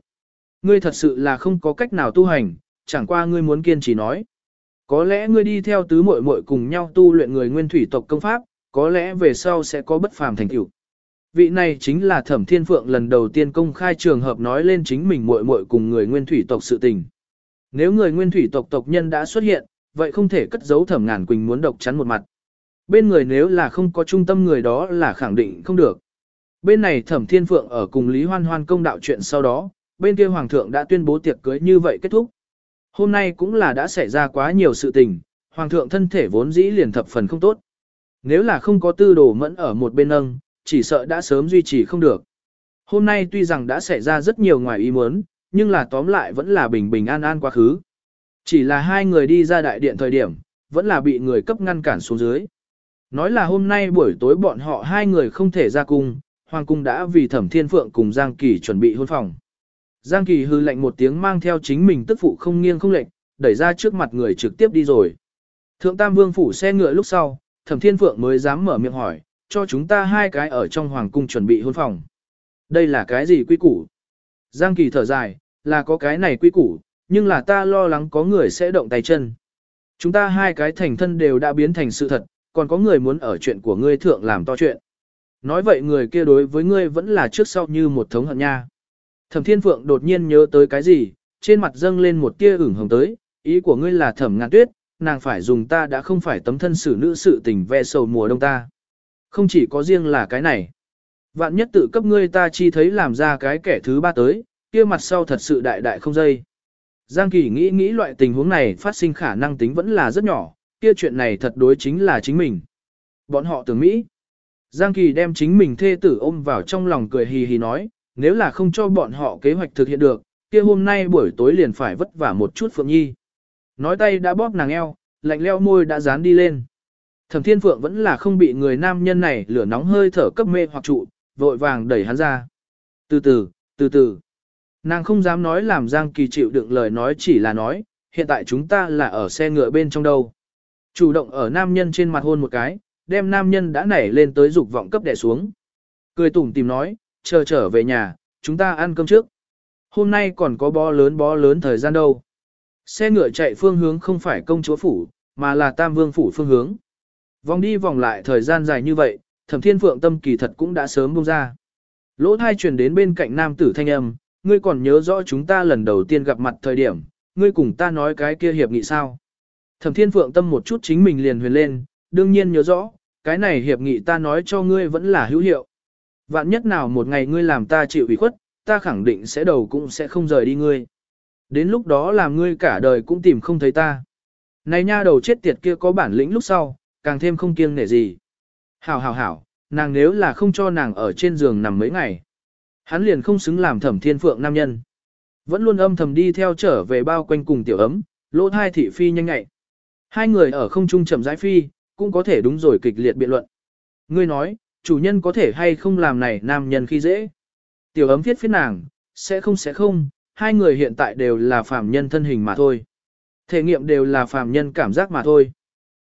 Ngươi thật sự là không có cách nào tu hành, chẳng qua ngươi muốn kiên trì nói. Có lẽ ngươi đi theo tứ muội muội cùng nhau tu luyện người nguyên thủy tộc công pháp, có lẽ về sau sẽ có bất phàm thành tựu. Vị này chính là Thẩm Thiên Phượng lần đầu tiên công khai trường hợp nói lên chính mình muội muội cùng người nguyên thủy tộc sự tình. Nếu người nguyên thủy tộc tộc nhân đã xuất hiện, vậy không thể cất giấu Thẩm Ngàn Quỳnh muốn độc chắn một mặt. Bên người nếu là không có trung tâm người đó là khẳng định không được. Bên này Thẩm Thiên Phượng ở cùng Lý Hoan Hoan công đạo chuyện sau đó, bên kia Hoàng thượng đã tuyên bố tiệc cưới như vậy kết thúc. Hôm nay cũng là đã xảy ra quá nhiều sự tình, Hoàng thượng thân thể vốn dĩ liền thập phần không tốt. Nếu là không có tư đồ mẫn ở một bên nâng, chỉ sợ đã sớm duy trì không được. Hôm nay tuy rằng đã xảy ra rất nhiều ngoài ý muốn, nhưng là tóm lại vẫn là bình bình an an quá khứ. Chỉ là hai người đi ra đại điện thời điểm, vẫn là bị người cấp ngăn cản xuống dưới. Nói là hôm nay buổi tối bọn họ hai người không thể ra cung, Hoàng cung đã vì Thẩm Thiên Phượng cùng Giang Kỳ chuẩn bị hôn phòng. Giang Kỳ hư lệnh một tiếng mang theo chính mình tức phụ không nghiêng không lệnh, đẩy ra trước mặt người trực tiếp đi rồi. Thượng Tam Vương phủ xe ngựa lúc sau, Thẩm Thiên Phượng mới dám mở miệng hỏi, cho chúng ta hai cái ở trong hoàng cung chuẩn bị hôn phòng. Đây là cái gì quy củ? Giang Kỳ thở dài, là có cái này quy củ, nhưng là ta lo lắng có người sẽ động tay chân. Chúng ta hai cái thành thân đều đã biến thành sự thật, còn có người muốn ở chuyện của ngươi thượng làm to chuyện. Nói vậy người kia đối với ngươi vẫn là trước sau như một thống hận nha. Thẩm Thiên Phượng đột nhiên nhớ tới cái gì, trên mặt dâng lên một tia ửng hồng tới, ý của ngươi là thẩm Ngạn tuyết, nàng phải dùng ta đã không phải tấm thân xử nữ sự tình ve sầu mùa đông ta. Không chỉ có riêng là cái này. Vạn nhất tự cấp ngươi ta chi thấy làm ra cái kẻ thứ ba tới, kia mặt sau thật sự đại đại không dây. Giang Kỳ nghĩ nghĩ loại tình huống này phát sinh khả năng tính vẫn là rất nhỏ, kia chuyện này thật đối chính là chính mình. Bọn họ tưởng Mỹ. Giang Kỳ đem chính mình thê tử ôm vào trong lòng cười hì hì nói, nếu là không cho bọn họ kế hoạch thực hiện được, kia hôm nay buổi tối liền phải vất vả một chút Phượng Nhi. Nói tay đã bóp nàng eo, lạnh leo môi đã dán đi lên. Thẩm Thiên Phượng vẫn là không bị người nam nhân này lửa nóng hơi thở cấp mê hoặc trụ, vội vàng đẩy hắn ra. Từ từ, từ từ. Nàng không dám nói làm Giang Kỳ chịu đựng lời nói chỉ là nói, hiện tại chúng ta là ở xe ngựa bên trong đâu. Chủ động ở nam nhân trên mặt hôn một cái, đem nam nhân đã nảy lên tới dục vọng cấp đè xuống. Cười tủm tìm nói, chờ trở về nhà, chúng ta ăn cơm trước. Hôm nay còn có bó lớn bó lớn thời gian đâu. Xe ngựa chạy phương hướng không phải công chúa phủ, mà là tam vương phủ phương hướng. Vòng đi vòng lại thời gian dài như vậy, thẩm thiên phượng tâm kỳ thật cũng đã sớm bông ra. Lỗ thai truyền đến bên cạnh nam tử thanh âm, ngươi còn nhớ rõ chúng ta lần đầu tiên gặp mặt thời điểm, ngươi cùng ta nói cái kia hiệp nghị sao. Thẩm thiên phượng tâm một chút chính mình liền huyền lên, đương nhiên nhớ rõ, cái này hiệp nghị ta nói cho ngươi vẫn là hữu hiệu. Vạn nhất nào một ngày ngươi làm ta chịu ủy khuất, ta khẳng định sẽ đầu cũng sẽ không rời đi ngươi. Đến lúc đó làm ngươi cả đời cũng tìm không thấy ta. Này nha đầu chết tiệt kia có bản lĩnh lúc sau, càng thêm không kiêng nể gì. Hảo hảo hảo, nàng nếu là không cho nàng ở trên giường nằm mấy ngày. Hắn liền không xứng làm thẩm thiên phượng nam nhân. Vẫn luôn âm thầm đi theo trở về bao quanh cùng tiểu ấm, lỗ thai thị phi nhanh ngại. Hai người ở không trung chậm rãi phi, cũng có thể đúng rồi kịch liệt biện luận. Ngươi nói, chủ nhân có thể hay không làm này nam nhân khi dễ. Tiểu ấm viết phiết nàng, sẽ không sẽ không, hai người hiện tại đều là phàm nhân thân hình mà thôi. Thể nghiệm đều là phàm nhân cảm giác mà thôi.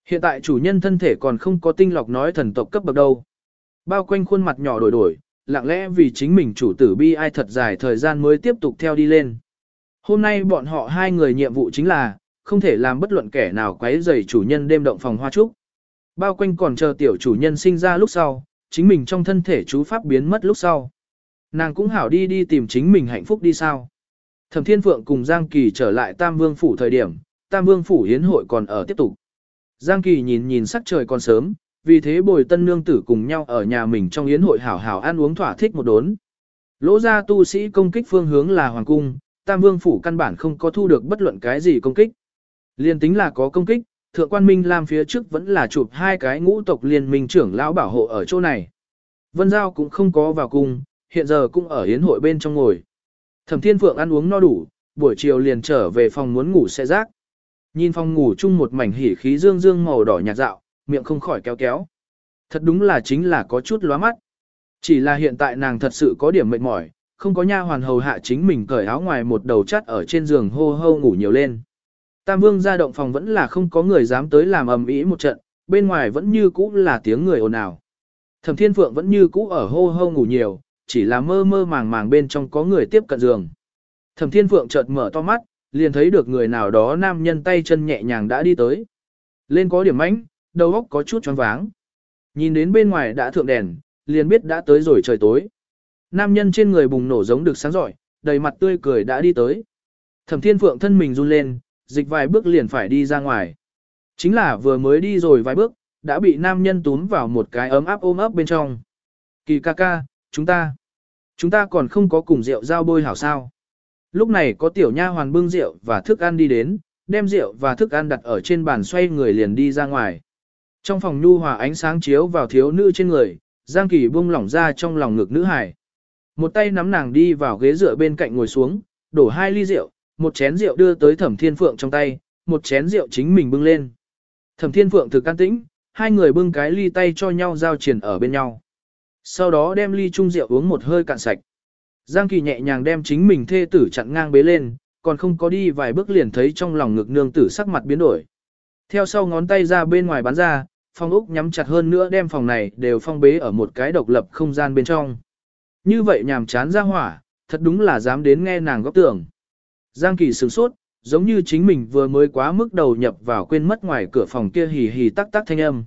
Hiện tại chủ nhân thân thể còn không có tinh lọc nói thần tộc cấp bậc đâu. Bao quanh khuôn mặt nhỏ đổi đổi, lặng lẽ vì chính mình chủ tử bi ai thật dài thời gian mới tiếp tục theo đi lên. Hôm nay bọn họ hai người nhiệm vụ chính là, không thể làm bất luận kẻ nào quấy rầy chủ nhân đêm động phòng hoa trúc. Bao quanh còn chờ tiểu chủ nhân sinh ra lúc sau, chính mình trong thân thể chú pháp biến mất lúc sau. Nàng cũng hảo đi đi tìm chính mình hạnh phúc đi sao. Thẩm Thiên Phượng cùng Giang Kỳ trở lại Tam Vương Phủ thời điểm, Tam Vương Phủ hiến hội còn ở tiếp tục. Giang Kỳ nhìn nhìn sắc trời còn sớm, vì thế bồi tân nương tử cùng nhau ở nhà mình trong yến hội hảo hảo ăn uống thỏa thích một đốn. Lỗ ra tu sĩ công kích phương hướng là Hoàng Cung, Tam Vương Phủ căn bản không có thu được bất luận cái gì công kích. Liên tính là có công kích, Thượng quan Minh làm phía trước vẫn là chụp hai cái ngũ tộc liên minh trưởng lão bảo hộ ở chỗ này. Vân Giao cũng không có vào cung, hiện giờ cũng ở yến hội bên trong ngồi. Thẩm Thiên Phượng ăn uống no đủ, buổi chiều liền trở về phòng muốn ngủ xe rác. Nhìn phòng ngủ chung một mảnh hỉ khí dương dương màu đỏ nhạt dạo, miệng không khỏi kéo kéo. Thật đúng là chính là có chút lóa mắt. Chỉ là hiện tại nàng thật sự có điểm mệt mỏi, không có nha hoàn hầu hạ chính mình cởi áo ngoài một đầu chắt ở trên giường hô hô ngủ nhiều lên. Tam Vương ra động phòng vẫn là không có người dám tới làm ầm ĩ một trận, bên ngoài vẫn như cũ là tiếng người ồn ào. Thẩm Thiên Phượng vẫn như cũ ở hô hô ngủ nhiều, chỉ là mơ mơ màng màng bên trong có người tiếp cận giường. Thẩm Thiên Phượng chợt mở to mắt, liền thấy được người nào đó nam nhân tay chân nhẹ nhàng đã đi tới. Lên có điểm mánh, đầu óc có chút choáng váng. Nhìn đến bên ngoài đã thượng đèn, liền biết đã tới rồi trời tối. Nam nhân trên người bùng nổ giống được sáng giỏi, đầy mặt tươi cười đã đi tới. Thẩm Thiên Phượng thân mình run lên, dịch vài bước liền phải đi ra ngoài. Chính là vừa mới đi rồi vài bước, đã bị nam nhân túm vào một cái ấm áp ôm ấp bên trong. Kỳ ca ca, chúng ta, chúng ta còn không có cùng rượu giao bôi hảo sao. Lúc này có tiểu nha hoàn bưng rượu và thức ăn đi đến, đem rượu và thức ăn đặt ở trên bàn xoay người liền đi ra ngoài. Trong phòng nhu hòa ánh sáng chiếu vào thiếu nữ trên người, Giang Kỳ buông lỏng ra trong lòng ngực nữ hải. Một tay nắm nàng đi vào ghế dựa bên cạnh ngồi xuống, đổ hai ly rượu, một chén rượu đưa tới Thẩm Thiên Phượng trong tay, một chén rượu chính mình bưng lên. Thẩm Thiên Phượng thực can tĩnh, hai người bưng cái ly tay cho nhau giao triển ở bên nhau. Sau đó đem ly chung rượu uống một hơi cạn sạch. Giang Kỳ nhẹ nhàng đem chính mình thê tử chặn ngang bế lên, còn không có đi vài bước liền thấy trong lòng ngực nương tử sắc mặt biến đổi. Theo sau ngón tay ra bên ngoài bắn ra, phong úc nhắm chặt hơn nữa đem phòng này đều phong bế ở một cái độc lập không gian bên trong. Như vậy nhàm chán ra hỏa, thật đúng là dám đến nghe nàng góp tưởng. Giang Kỳ sửng sốt, giống như chính mình vừa mới quá mức đầu nhập vào quên mất ngoài cửa phòng kia hì hì tắc tắc thanh âm.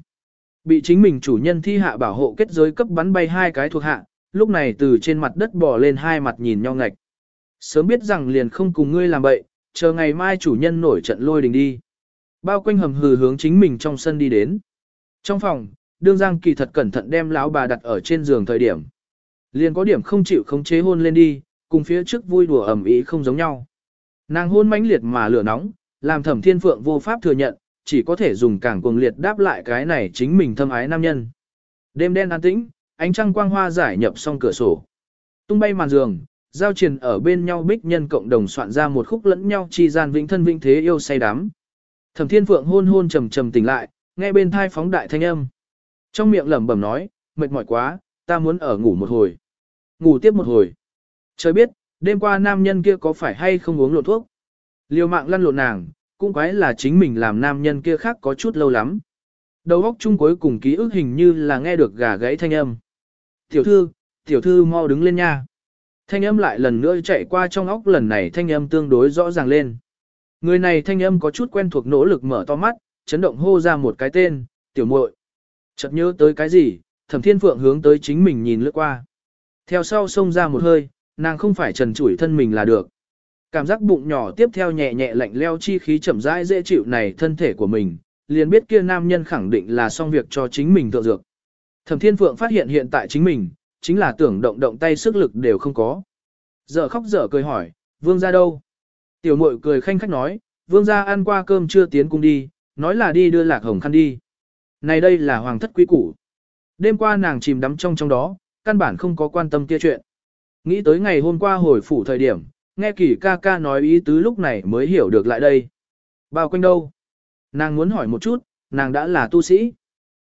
Bị chính mình chủ nhân thi hạ bảo hộ kết giới cấp bắn bay hai cái thuộc hạ, lúc này từ trên mặt đất bò lên hai mặt nhìn nhau ngạch. Sớm biết rằng liền không cùng ngươi làm bậy, chờ ngày mai chủ nhân nổi trận lôi đình đi. Bao quanh hầm hừ hướng chính mình trong sân đi đến. Trong phòng, đương Giang Kỳ thật cẩn thận đem lão bà đặt ở trên giường thời điểm. Liền có điểm không chịu khống chế hôn lên đi, cùng phía trước vui đùa ẩm ý không giống nhau. Nàng hôn mãnh liệt mà lửa nóng, làm thẩm thiên phượng vô pháp thừa nhận, chỉ có thể dùng càng cuồng liệt đáp lại cái này chính mình thâm ái nam nhân. Đêm đen an tĩnh, ánh trăng quang hoa giải nhập xong cửa sổ. Tung bay màn giường, giao triền ở bên nhau bích nhân cộng đồng soạn ra một khúc lẫn nhau chi gian vĩnh thân vĩnh thế yêu say đắm. Thẩm Thiên Phượng hôn hôn trầm trầm tỉnh lại, nghe bên thai phóng đại thanh âm. Trong miệng lẩm bẩm nói, mệt mỏi quá, ta muốn ở ngủ một hồi. Ngủ tiếp một hồi. Trời biết, đêm qua nam nhân kia có phải hay không uống lộn thuốc. Liều mạng lăn lộn nàng, cũng quái là chính mình làm nam nhân kia khác có chút lâu lắm. Đầu óc chung cuối cùng ký ức hình như là nghe được gà gãy thanh âm. Tiểu thư, tiểu thư mau đứng lên nha. Thanh âm lại lần nữa chạy qua trong óc lần này thanh âm tương đối rõ ràng lên. Người này thanh âm có chút quen thuộc nỗ lực mở to mắt, chấn động hô ra một cái tên, tiểu muội. Chợt nhớ tới cái gì, thẩm thiên phượng hướng tới chính mình nhìn lướt qua. Theo sau xông ra một hơi, nàng không phải trần chủi thân mình là được. Cảm giác bụng nhỏ tiếp theo nhẹ nhẹ lạnh leo chi khí chậm rãi dễ chịu này thân thể của mình, liền biết kia nam nhân khẳng định là xong việc cho chính mình tự dược. Thẩm Thiên Phượng phát hiện hiện tại chính mình, chính là tưởng động động tay sức lực đều không có. Giờ khóc giờ cười hỏi, vương gia đâu? Tiểu mội cười khanh khách nói, vương gia ăn qua cơm chưa tiến cung đi, nói là đi đưa lạc hồng khăn đi. Này đây là hoàng thất quý củ. Đêm qua nàng chìm đắm trong trong đó, căn bản không có quan tâm kia chuyện. Nghĩ tới ngày hôm qua hồi phủ thời điểm, nghe kỳ ca ca nói ý tứ lúc này mới hiểu được lại đây. Bao quanh đâu? Nàng muốn hỏi một chút, nàng đã là tu sĩ.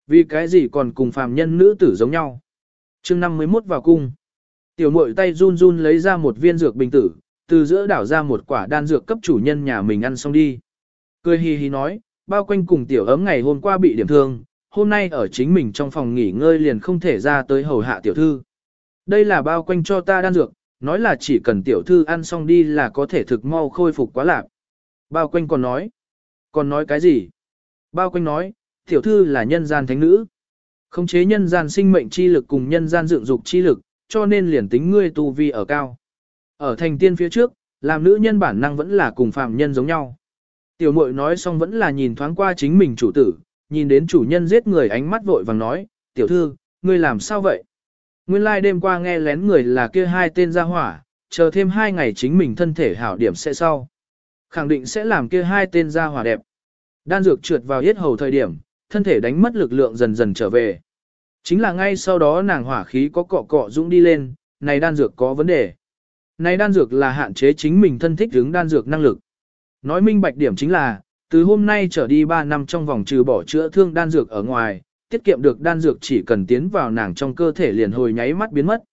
Vì cái gì còn cùng phàm nhân nữ tử giống nhau? chương 51 vào cung. Tiểu mội tay run run lấy ra một viên dược bình tử, từ giữa đảo ra một quả đan dược cấp chủ nhân nhà mình ăn xong đi. Cười hì hì nói, bao quanh cùng tiểu ấm ngày hôm qua bị điểm thương, hôm nay ở chính mình trong phòng nghỉ ngơi liền không thể ra tới hầu hạ tiểu thư. Đây là bao quanh cho ta đan dược, nói là chỉ cần tiểu thư ăn xong đi là có thể thực mau khôi phục quá lạc. Bao quanh còn nói, còn nói cái gì? Bao quanh nói, tiểu thư là nhân gian thánh nữ. Khống chế nhân gian sinh mệnh chi lực cùng nhân gian dựng dục chi lực, cho nên liền tính ngươi tu vi ở cao. Ở thành tiên phía trước, làm nữ nhân bản năng vẫn là cùng phạm nhân giống nhau. Tiểu muội nói xong vẫn là nhìn thoáng qua chính mình chủ tử, nhìn đến chủ nhân giết người ánh mắt vội vàng nói, tiểu thư, ngươi làm sao vậy? Nguyên lai like đêm qua nghe lén người là kia hai tên gia hỏa, chờ thêm hai ngày chính mình thân thể hảo điểm sẽ sau. Khẳng định sẽ làm kia hai tên gia hỏa đẹp. Đan dược trượt vào hết hầu thời điểm, thân thể đánh mất lực lượng dần dần trở về. Chính là ngay sau đó nàng hỏa khí có cọ cọ dũng đi lên, này đan dược có vấn đề. Này đan dược là hạn chế chính mình thân thích hướng đan dược năng lực. Nói minh bạch điểm chính là, từ hôm nay trở đi 3 năm trong vòng trừ bỏ chữa thương đan dược ở ngoài, tiết kiệm được đan dược chỉ cần tiến vào nàng trong cơ thể liền hồi nháy mắt biến mất.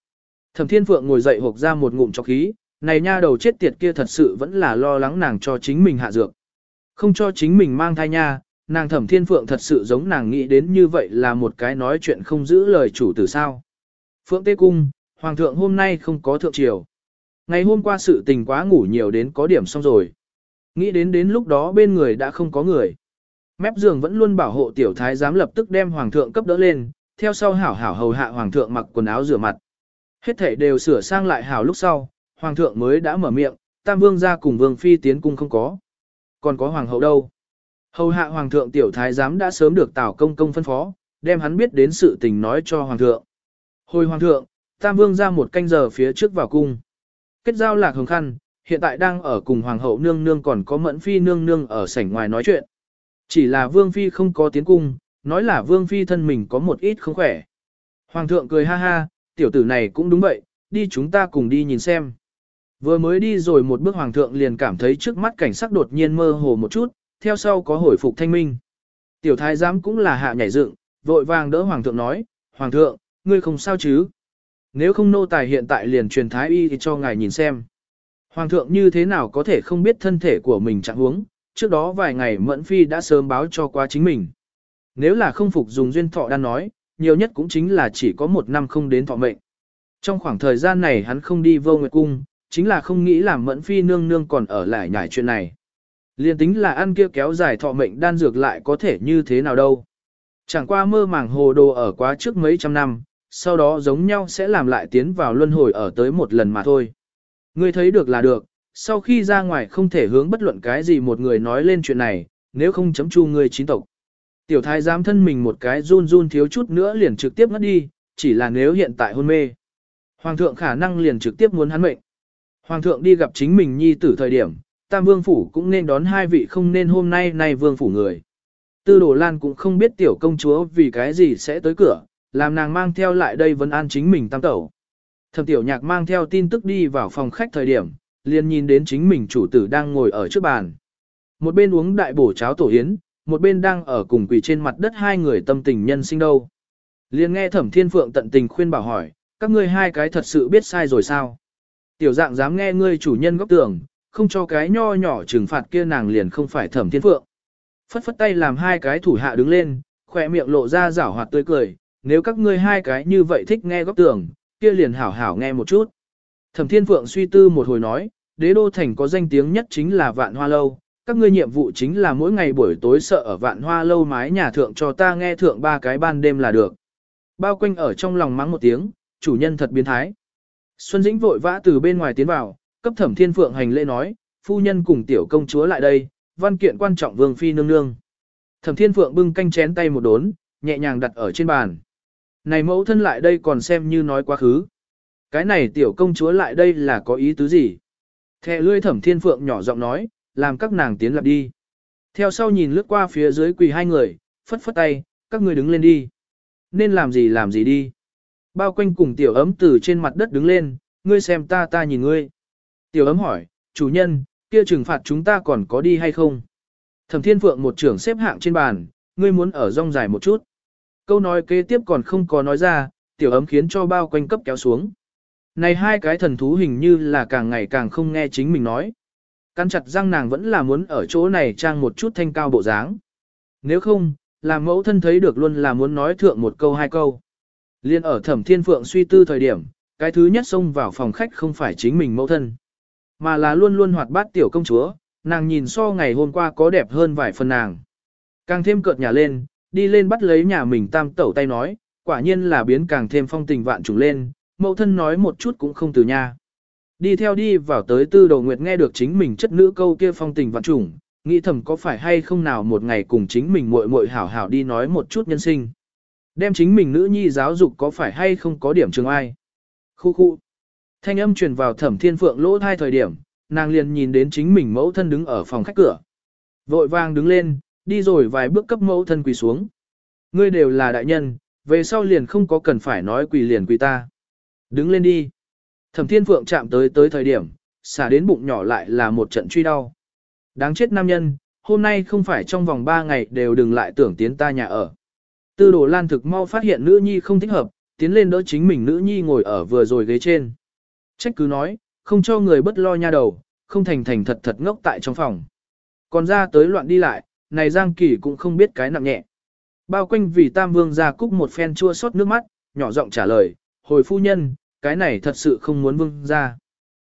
Thẩm Thiên Phượng ngồi dậy hộc ra một ngụm cho khí, này nha đầu chết tiệt kia thật sự vẫn là lo lắng nàng cho chính mình hạ dược. Không cho chính mình mang thai nha, nàng Thẩm Thiên Phượng thật sự giống nàng nghĩ đến như vậy là một cái nói chuyện không giữ lời chủ tử sao. Phượng Tê Cung, Hoàng thượng hôm nay không có thượng triều. Ngày hôm qua sự tình quá ngủ nhiều đến có điểm xong rồi. Nghĩ đến đến lúc đó bên người đã không có người. Mép giường vẫn luôn bảo hộ tiểu thái giám lập tức đem hoàng thượng cấp đỡ lên, theo sau hảo hảo hầu hạ hoàng thượng mặc quần áo rửa mặt. Hết thảy đều sửa sang lại hảo lúc sau, hoàng thượng mới đã mở miệng, tam vương ra cùng vương phi tiến cung không có. Còn có hoàng hậu đâu? Hầu hạ hoàng thượng tiểu thái giám đã sớm được tảo công công phân phó, đem hắn biết đến sự tình nói cho hoàng thượng. Hồi hoàng thượng, tam vương ra một canh giờ phía trước vào cung. Kết giao lạc hồng khăn, hiện tại đang ở cùng hoàng hậu nương nương còn có mẫn phi nương nương ở sảnh ngoài nói chuyện. Chỉ là vương phi không có tiến cung, nói là vương phi thân mình có một ít không khỏe. Hoàng thượng cười ha ha, tiểu tử này cũng đúng vậy, đi chúng ta cùng đi nhìn xem. Vừa mới đi rồi một bước hoàng thượng liền cảm thấy trước mắt cảnh sắc đột nhiên mơ hồ một chút, theo sau có hồi phục thanh minh. Tiểu thái giám cũng là hạ nhảy dựng, vội vàng đỡ hoàng thượng nói, hoàng thượng, ngươi không sao chứ? Nếu không nô tài hiện tại liền truyền thái y thì cho ngài nhìn xem. Hoàng thượng như thế nào có thể không biết thân thể của mình trạng huống, trước đó vài ngày Mẫn Phi đã sớm báo cho qua chính mình. Nếu là không phục dùng duyên thọ đan nói, nhiều nhất cũng chính là chỉ có một năm không đến thọ mệnh. Trong khoảng thời gian này hắn không đi vô nguyệt cung, chính là không nghĩ làm Mẫn Phi nương nương còn ở lại nhải chuyện này. Liên tính là ăn kia kéo dài thọ mệnh đan dược lại có thể như thế nào đâu. Chẳng qua mơ màng hồ đồ ở quá trước mấy trăm năm, sau đó giống nhau sẽ làm lại tiến vào luân hồi ở tới một lần mà thôi. Ngươi thấy được là được, sau khi ra ngoài không thể hướng bất luận cái gì một người nói lên chuyện này, nếu không chấm chu ngươi chín tộc. Tiểu thái giám thân mình một cái run run thiếu chút nữa liền trực tiếp ngất đi, chỉ là nếu hiện tại hôn mê. Hoàng thượng khả năng liền trực tiếp muốn hắn mệnh. Hoàng thượng đi gặp chính mình nhi tử thời điểm, tam vương phủ cũng nên đón hai vị không nên hôm nay nay vương phủ người. Tư đồ lan cũng không biết tiểu công chúa vì cái gì sẽ tới cửa, làm nàng mang theo lại đây vấn an chính mình tam tẩu. Thẩm tiểu nhạc mang theo tin tức đi vào phòng khách thời điểm, liền nhìn đến chính mình chủ tử đang ngồi ở trước bàn. Một bên uống đại bổ cháo tổ yến, một bên đang ở cùng quỷ trên mặt đất hai người tâm tình nhân sinh đâu. Liền nghe thẩm thiên phượng tận tình khuyên bảo hỏi, các ngươi hai cái thật sự biết sai rồi sao? Tiểu dạng dám nghe ngươi chủ nhân góc tưởng, không cho cái nho nhỏ trừng phạt kia nàng liền không phải thẩm thiên phượng. Phất phất tay làm hai cái thủ hạ đứng lên, khỏe miệng lộ ra rảo hoạt tươi cười, nếu các ngươi hai cái như vậy thích nghe góc tưởng, kia liền hảo hảo nghe một chút. Thẩm Thiên Phượng suy tư một hồi nói, đế đô thành có danh tiếng nhất chính là vạn hoa lâu, các ngươi nhiệm vụ chính là mỗi ngày buổi tối sợ ở vạn hoa lâu mái nhà thượng cho ta nghe thượng ba cái ban đêm là được. Bao quanh ở trong lòng mắng một tiếng, chủ nhân thật biến thái. Xuân Dĩnh vội vã từ bên ngoài tiến vào, cấp thẩm thiên phượng hành lễ nói, phu nhân cùng tiểu công chúa lại đây, văn kiện quan trọng vương phi nương nương. Thẩm thiên phượng bưng canh chén tay một đốn, nhẹ nhàng đặt ở trên bàn. Này mẫu thân lại đây còn xem như nói quá khứ. Cái này tiểu công chúa lại đây là có ý tứ gì? Thẹ lươi thẩm thiên phượng nhỏ giọng nói, làm các nàng tiến lập đi. Theo sau nhìn lướt qua phía dưới quỳ hai người, phất phất tay, các người đứng lên đi. Nên làm gì làm gì đi. Bao quanh cùng tiểu ấm từ trên mặt đất đứng lên, ngươi xem ta ta nhìn ngươi. Tiểu ấm hỏi, chủ nhân, kia trừng phạt chúng ta còn có đi hay không? Thẩm thiên phượng một trưởng xếp hạng trên bàn, ngươi muốn ở rong dài một chút. Câu nói kế tiếp còn không có nói ra, tiểu ấm khiến cho bao quanh cấp kéo xuống. Này hai cái thần thú hình như là càng ngày càng không nghe chính mình nói. Căn chặt răng nàng vẫn là muốn ở chỗ này trang một chút thanh cao bộ dáng. Nếu không, làm mẫu thân thấy được luôn là muốn nói thượng một câu hai câu. Liên ở thẩm thiên phượng suy tư thời điểm, cái thứ nhất xông vào phòng khách không phải chính mình mẫu thân, mà là luôn luôn hoạt bát tiểu công chúa, nàng nhìn so ngày hôm qua có đẹp hơn vài phần nàng. Càng thêm cợt nhà lên, đi lên bắt lấy nhà mình tam tẩu tay nói, quả nhiên là biến càng thêm phong tình vạn trùng lên, mẫu thân nói một chút cũng không từ nha. Đi theo đi vào tới tư đầu nguyệt nghe được chính mình chất nữ câu kia phong tình vạn trùng, nghĩ thầm có phải hay không nào một ngày cùng chính mình muội muội hảo hảo đi nói một chút nhân sinh. Đem chính mình nữ nhi giáo dục có phải hay không có điểm trường ai. Khu khu. Thanh âm truyền vào thẩm thiên phượng lỗ thai thời điểm, nàng liền nhìn đến chính mình mẫu thân đứng ở phòng khách cửa. Vội vàng đứng lên, đi rồi vài bước cấp mẫu thân quỳ xuống. Ngươi đều là đại nhân, về sau liền không có cần phải nói quỳ liền quỳ ta. Đứng lên đi. Thẩm thiên phượng chạm tới tới thời điểm, xả đến bụng nhỏ lại là một trận truy đau. Đáng chết nam nhân, hôm nay không phải trong vòng 3 ngày đều đừng lại tưởng tiến ta nhà ở. Tư đồ lan thực mau phát hiện nữ nhi không thích hợp, tiến lên đỡ chính mình nữ nhi ngồi ở vừa rồi ghế trên. Trách cứ nói, không cho người bất lo nha đầu, không thành thành thật thật ngốc tại trong phòng. Còn ra tới loạn đi lại, này Giang Kỳ cũng không biết cái nặng nhẹ. Bao quanh vì Tam Vương ra cúc một phen chua xót nước mắt, nhỏ giọng trả lời, hồi phu nhân, cái này thật sự không muốn vương ra.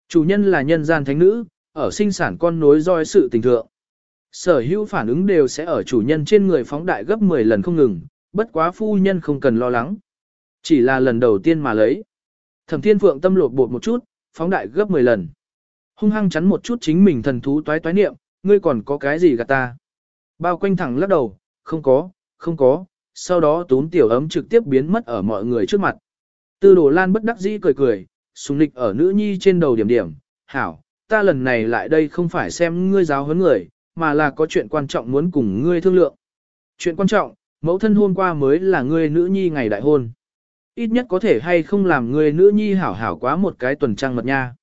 Chủ nhân là nhân gian thánh nữ, ở sinh sản con nối roi sự tình thượng. Sở hữu phản ứng đều sẽ ở chủ nhân trên người phóng đại gấp 10 lần không ngừng, bất quá phu nhân không cần lo lắng. Chỉ là lần đầu tiên mà lấy. Thẩm thiên phượng tâm lột bột một chút, phóng đại gấp 10 lần. Hung hăng chắn một chút chính mình thần thú toái toái niệm, ngươi còn có cái gì gạt ta. Bao quanh thẳng lắc đầu, không có, không có, sau đó tún tiểu ấm trực tiếp biến mất ở mọi người trước mặt. Tư đồ lan bất đắc dĩ cười cười, sùng nịch ở nữ nhi trên đầu điểm điểm, hảo, ta lần này lại đây không phải xem ngươi giáo huấn người, mà là có chuyện quan trọng muốn cùng ngươi thương lượng. Chuyện quan trọng, mẫu thân hôm qua mới là ngươi nữ nhi ngày đại hôn. Ít nhất có thể hay không làm ngươi nữ nhi hảo hảo quá một cái tuần trăng mật nha.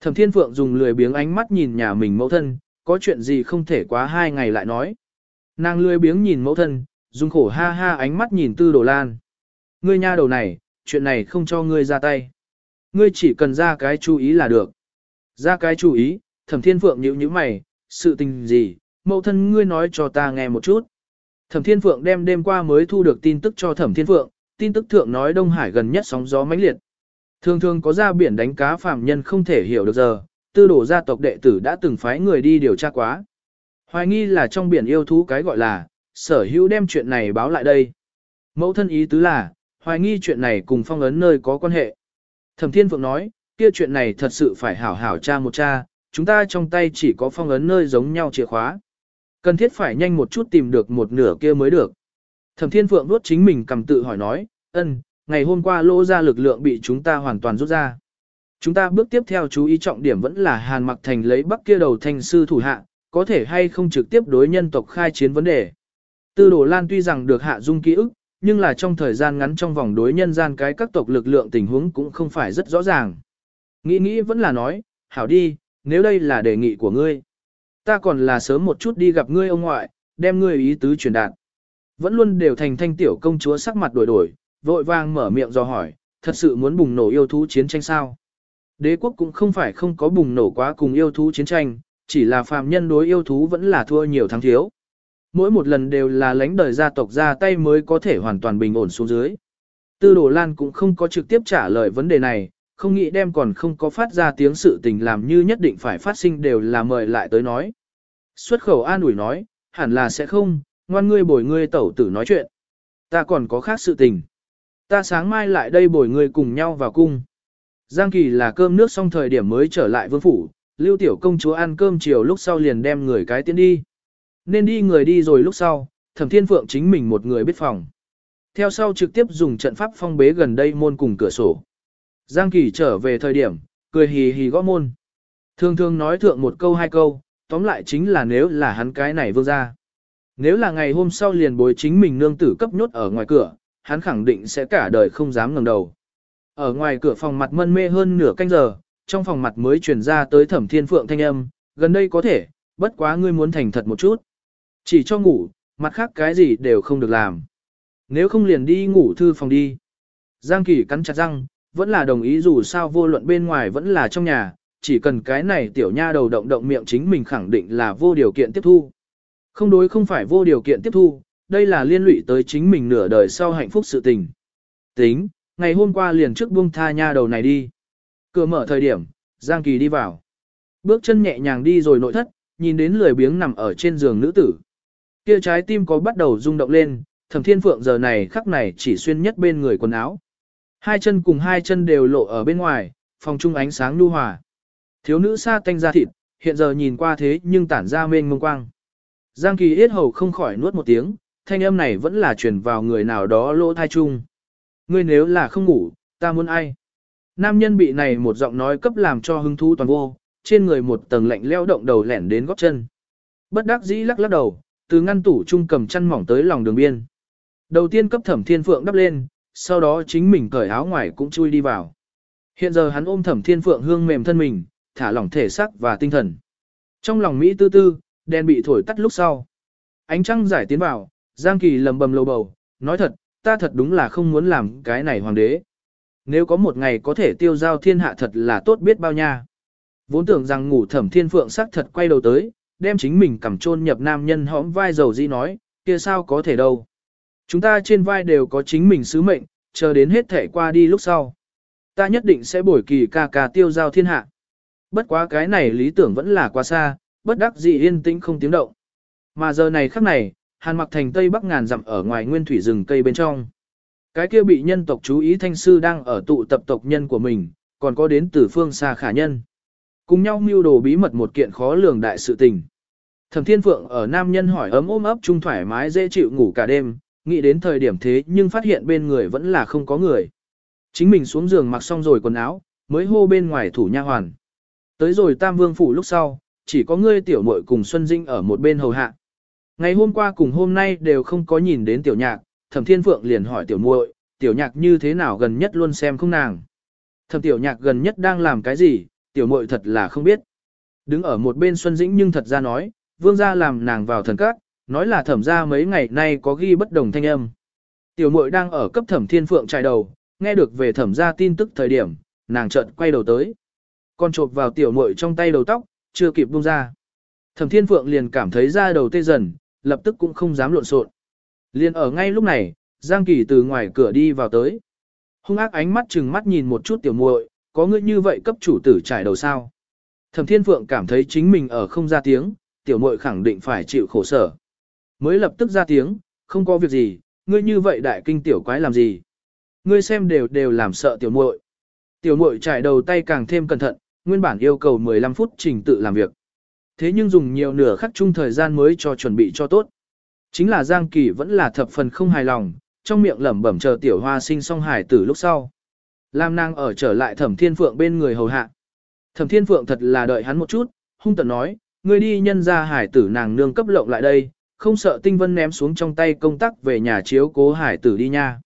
Thẩm Thiên Phượng dùng lười biếng ánh mắt nhìn nhà mình mẫu thân, có chuyện gì không thể quá hai ngày lại nói. Nàng lười biếng nhìn mẫu thân, dùng khổ ha ha ánh mắt nhìn Tư Đồ Lan. Ngươi nha đầu này, chuyện này không cho ngươi ra tay. Ngươi chỉ cần ra cái chú ý là được. Ra cái chú ý, Thẩm Thiên Phượng nhíu nhíu mày, sự tình gì, mẫu thân ngươi nói cho ta nghe một chút. Thẩm Thiên Phượng đem đêm qua mới thu được tin tức cho Thẩm Thiên Phượng, tin tức thượng nói Đông Hải gần nhất sóng gió mãnh liệt. Thường thường có ra biển đánh cá phạm nhân không thể hiểu được giờ, tư đổ gia tộc đệ tử đã từng phái người đi điều tra quá. Hoài nghi là trong biển yêu thú cái gọi là, sở hữu đem chuyện này báo lại đây. Mẫu thân ý tứ là, hoài nghi chuyện này cùng phong ấn nơi có quan hệ. Thẩm Thiên Phượng nói, kia chuyện này thật sự phải hảo hảo tra một tra, chúng ta trong tay chỉ có phong ấn nơi giống nhau chìa khóa. Cần thiết phải nhanh một chút tìm được một nửa kia mới được. Thẩm Thiên Phượng nuốt chính mình cầm tự hỏi nói, ân, ngày hôm qua lỗ ra lực lượng bị chúng ta hoàn toàn rút ra. Chúng ta bước tiếp theo chú ý trọng điểm vẫn là Hàn Mặc Thành lấy bắc kia đầu thành sư thủ hạ, có thể hay không trực tiếp đối nhân tộc khai chiến vấn đề. Tư Đồ Lan tuy rằng được hạ dung ký ức, nhưng là trong thời gian ngắn trong vòng đối nhân gian cái các tộc lực lượng tình huống cũng không phải rất rõ ràng. Nghĩ nghĩ vẫn là nói, hảo đi, nếu đây là đề nghị của ngươi. Ta còn là sớm một chút đi gặp ngươi ông ngoại, đem ngươi ý tứ truyền đạt. Vẫn luôn đều thành thanh tiểu công chúa sắc mặt đổi đổi, vội vàng mở miệng do hỏi, thật sự muốn bùng nổ yêu thú chiến tranh sao? Đế quốc cũng không phải không có bùng nổ quá cùng yêu thú chiến tranh, chỉ là phàm nhân đối yêu thú vẫn là thua nhiều thắng thiếu. Mỗi một lần đều là lãnh đời gia tộc ra tay mới có thể hoàn toàn bình ổn xuống dưới. Tư Đồ Lan cũng không có trực tiếp trả lời vấn đề này, không nghĩ đem còn không có phát ra tiếng sự tình làm như nhất định phải phát sinh đều là mời lại tới nói. Xuất khẩu an ủi nói, hẳn là sẽ không, ngoan ngươi bồi ngươi tẩu tử nói chuyện. Ta còn có khác sự tình. Ta sáng mai lại đây bồi ngươi cùng nhau vào cung. Giang Kỳ là cơm nước xong thời điểm mới trở lại vương phủ, lưu tiểu công chúa ăn cơm chiều lúc sau liền đem người cái tiến đi. Nên đi người đi rồi lúc sau, thẩm thiên phượng chính mình một người biết phòng. Theo sau trực tiếp dùng trận pháp phong bế gần đây môn cùng cửa sổ. Giang Kỳ trở về thời điểm, cười hì hì gõ môn. Thường thường nói thượng một câu hai câu, tóm lại chính là nếu là hắn cái này vương ra. Nếu là ngày hôm sau liền bối chính mình nương tử cấp nhốt ở ngoài cửa, hắn khẳng định sẽ cả đời không dám ngẩng đầu. Ở ngoài cửa phòng mặt mân mê hơn nửa canh giờ, trong phòng mặt mới truyền ra tới thẩm thiên phượng thanh âm, gần đây có thể, bất quá ngươi muốn thành thật một chút. Chỉ cho ngủ, mặt khác cái gì đều không được làm. Nếu không liền đi ngủ thư phòng đi. Giang Kỳ cắn chặt răng, vẫn là đồng ý dù sao vô luận bên ngoài vẫn là trong nhà, chỉ cần cái này tiểu nha đầu động động miệng chính mình khẳng định là vô điều kiện tiếp thu. Không đối không phải vô điều kiện tiếp thu, đây là liên lụy tới chính mình nửa đời sau hạnh phúc sự tình. Tính, ngày hôm qua liền trước buông tha nha đầu này đi. Cửa mở thời điểm, Giang Kỳ đi vào. Bước chân nhẹ nhàng đi rồi nội thất, nhìn đến lười biếng nằm ở trên giường nữ tử. Kia trái tim có bắt đầu rung động lên, thẩm thiên phượng giờ này khắc này chỉ xuyên nhất bên người quần áo. Hai chân cùng hai chân đều lộ ở bên ngoài, phòng trung ánh sáng lưu hòa. Thiếu nữ xa tanh ra thịt, hiện giờ nhìn qua thế nhưng tản ra mênh mông quang. Giang Kỳ yết hầu không khỏi nuốt một tiếng, thanh âm này vẫn là truyền vào người nào đó lỗ thai chung. Ngươi nếu là không ngủ, ta muốn ai? Nam nhân bị này một giọng nói cấp làm cho hứng thú toàn vô, trên người một tầng lạnh leo động đầu lẻn đến góc chân. Bất đắc dĩ lắc lắc đầu, từ ngăn tủ trung cầm chăn mỏng tới lòng đường biên. Đầu tiên cấp thẩm thiên phượng đắp lên, sau đó chính mình cởi áo ngoài cũng chui đi vào. Hiện giờ hắn ôm thẩm thiên phượng hương mềm thân mình, thả lỏng thể xác và tinh thần. Trong lòng Mỹ tư tư, đèn bị thổi tắt lúc sau. Ánh trăng giải tiến vào, Giang Kỳ lầm bầm lầu bầu, nói thật, ta thật đúng là không muốn làm cái này hoàng đế. Nếu có một ngày có thể tiêu giao thiên hạ thật là tốt biết bao nha. Vốn tưởng rằng ngủ thẩm thiên phượng sắc thật quay đầu tới, đem chính mình cầm chôn nhập nam nhân hõm vai dầu di nói, kia sao có thể đâu. Chúng ta trên vai đều có chính mình sứ mệnh, chờ đến hết thể qua đi lúc sau. Ta nhất định sẽ bổi kỳ ca ca tiêu giao thiên hạ. Bất quá cái này lý tưởng vẫn là quá xa, bất đắc dĩ yên tĩnh không tiếng động. Mà giờ này khắc này, Hàn Mặc thành Tây Bắc ngàn dặm ở ngoài nguyên thủy rừng cây bên trong. Cái kia bị nhân tộc chú ý thanh sư đang ở tụ tập tộc nhân của mình, còn có đến từ phương xa khả nhân. Cùng nhau mưu đồ bí mật một kiện khó lường đại sự tình. Thẩm Thiên Phượng ở nam nhân hỏi ấm ôm ấp chung thoải mái dễ chịu ngủ cả đêm, nghĩ đến thời điểm thế nhưng phát hiện bên người vẫn là không có người. Chính mình xuống giường mặc xong rồi quần áo, mới hô bên ngoài thủ nha hoàn. Tới rồi Tam Vương phủ lúc sau, chỉ có ngươi tiểu muội cùng Xuân Dinh ở một bên hầu hạ. Ngày hôm qua cùng hôm nay đều không có nhìn đến tiểu nhạc, Thẩm Thiên Phượng liền hỏi tiểu muội, tiểu nhạc như thế nào gần nhất luôn xem không nàng. Thẩm tiểu nhạc gần nhất đang làm cái gì, tiểu muội thật là không biết. Đứng ở một bên Xuân Dĩnh nhưng thật ra nói, vương gia làm nàng vào thần các, nói là thẩm gia mấy ngày nay có ghi bất đồng thanh âm. Tiểu muội đang ở cấp thẩm thiên phượng trại đầu, nghe được về thẩm gia tin tức thời điểm, nàng chợt quay đầu tới. Con chộp vào tiểu muội trong tay đầu tóc, chưa kịp buông ra. Thẩm thiên phượng liền cảm thấy da đầu tê dần, lập tức cũng không dám lộn xộn. Liền ở ngay lúc này, Giang Kỳ từ ngoài cửa đi vào tới. Hung ác ánh mắt chừng mắt nhìn một chút tiểu muội, có ngươi như vậy cấp chủ tử trải đầu sao? Thẩm Thiên Phượng cảm thấy chính mình ở không ra tiếng, tiểu muội khẳng định phải chịu khổ sở. Mới lập tức ra tiếng, không có việc gì, ngươi như vậy đại kinh tiểu quái làm gì? Ngươi xem đều đều làm sợ tiểu muội. Tiểu muội trải đầu tay càng thêm cẩn thận, nguyên bản yêu cầu 15 phút trình tự làm việc. Thế nhưng dùng nhiều nửa khắc chung thời gian mới cho chuẩn bị cho tốt. Chính là Giang Kỳ vẫn là thập phần không hài lòng, trong miệng lẩm bẩm chờ tiểu hoa sinh xong hải tử lúc sau. Lam nàng ở trở lại thẩm thiên phượng bên người hầu hạ. Thẩm thiên phượng thật là đợi hắn một chút, hung tận nói, ngươi đi nhân ra hải tử nàng nương cấp lộng lại đây, không sợ tinh vân ném xuống trong tay công tác về nhà chiếu cố hải tử đi nha.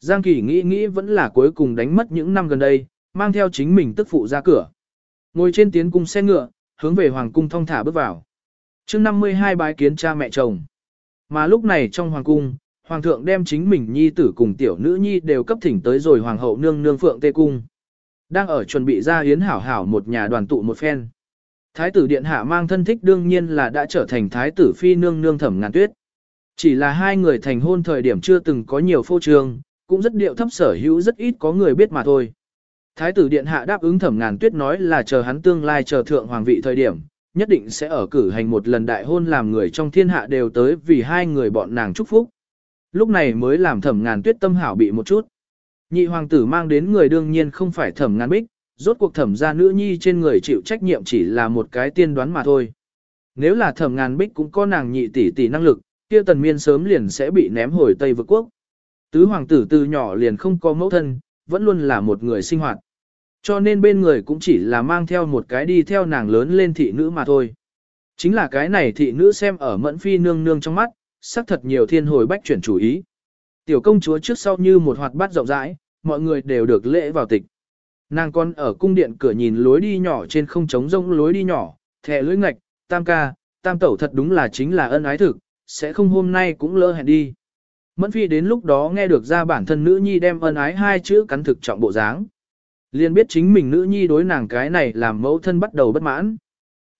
Giang Kỳ nghĩ nghĩ vẫn là cuối cùng đánh mất những năm gần đây, mang theo chính mình tức phụ ra cửa. Ngồi trên tiến cung xe ngựa, hướng về hoàng cung thong thả bước vào. chương 52 bái kiến cha mẹ chồng. Mà lúc này trong hoàng cung, hoàng thượng đem chính mình nhi tử cùng tiểu nữ nhi đều cấp thỉnh tới rồi hoàng hậu nương nương phượng tê cung. Đang ở chuẩn bị ra hiến hảo hảo một nhà đoàn tụ một phen. Thái tử điện hạ mang thân thích đương nhiên là đã trở thành thái tử phi nương nương thẩm ngàn tuyết. Chỉ là hai người thành hôn thời điểm chưa từng có nhiều phô trương, cũng rất điệu thấp sở hữu rất ít có người biết mà thôi. Thái tử điện hạ đáp ứng thẩm ngàn tuyết nói là chờ hắn tương lai chờ thượng hoàng vị thời điểm, nhất định sẽ ở cử hành một lần đại hôn làm người trong thiên hạ đều tới vì hai người bọn nàng chúc phúc. Lúc này mới làm thẩm ngàn tuyết tâm hảo bị một chút. Nhị hoàng tử mang đến người đương nhiên không phải thẩm ngàn bích, rốt cuộc thẩm gia nữ nhi trên người chịu trách nhiệm chỉ là một cái tiên đoán mà thôi. Nếu là thẩm ngàn bích cũng có nàng nhị tỷ tỷ năng lực, kia tần miên sớm liền sẽ bị ném hồi Tây vực quốc. Tứ hoàng tử từ nhỏ liền không có mẫu thân, vẫn luôn là một người sinh hoạt. Cho nên bên người cũng chỉ là mang theo một cái đi theo nàng lớn lên thị nữ mà thôi. Chính là cái này thị nữ xem ở mẫn phi nương nương trong mắt, sắc thật nhiều thiên hồi bách chuyển chủ ý. Tiểu công chúa trước sau như một hoạt bát rộng rãi, mọi người đều được lễ vào tịch. Nàng con ở cung điện cửa nhìn lối đi nhỏ trên không trống rông lối đi nhỏ, thẻ lưỡi ngạch, tam ca, tam tẩu thật đúng là chính là ân ái thực, sẽ không hôm nay cũng lỡ hẹn đi. Mẫn phi đến lúc đó nghe được ra bản thân nữ nhi đem ân ái hai chữ cắn thực trọng bộ dáng. liền biết chính mình nữ nhi đối nàng cái này làm mẫu thân bắt đầu bất mãn.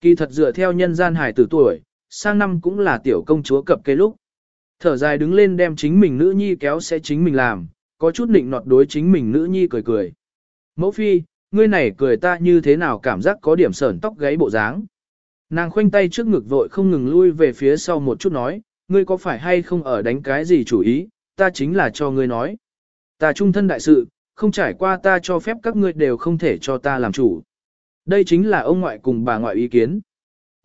Kỳ thật dựa theo nhân gian hải tử tuổi, sang năm cũng là tiểu công chúa cập cây lúc. Thở dài đứng lên đem chính mình nữ nhi kéo sẽ chính mình làm, có chút nịnh nọt đối chính mình nữ nhi cười cười. Mẫu phi, ngươi này cười ta như thế nào cảm giác có điểm sờn tóc gáy bộ dáng. Nàng khoanh tay trước ngực vội không ngừng lui về phía sau một chút nói, ngươi có phải hay không ở đánh cái gì chủ ý, ta chính là cho ngươi nói. Ta trung thân đại sự, không trải qua ta cho phép các ngươi đều không thể cho ta làm chủ. Đây chính là ông ngoại cùng bà ngoại ý kiến.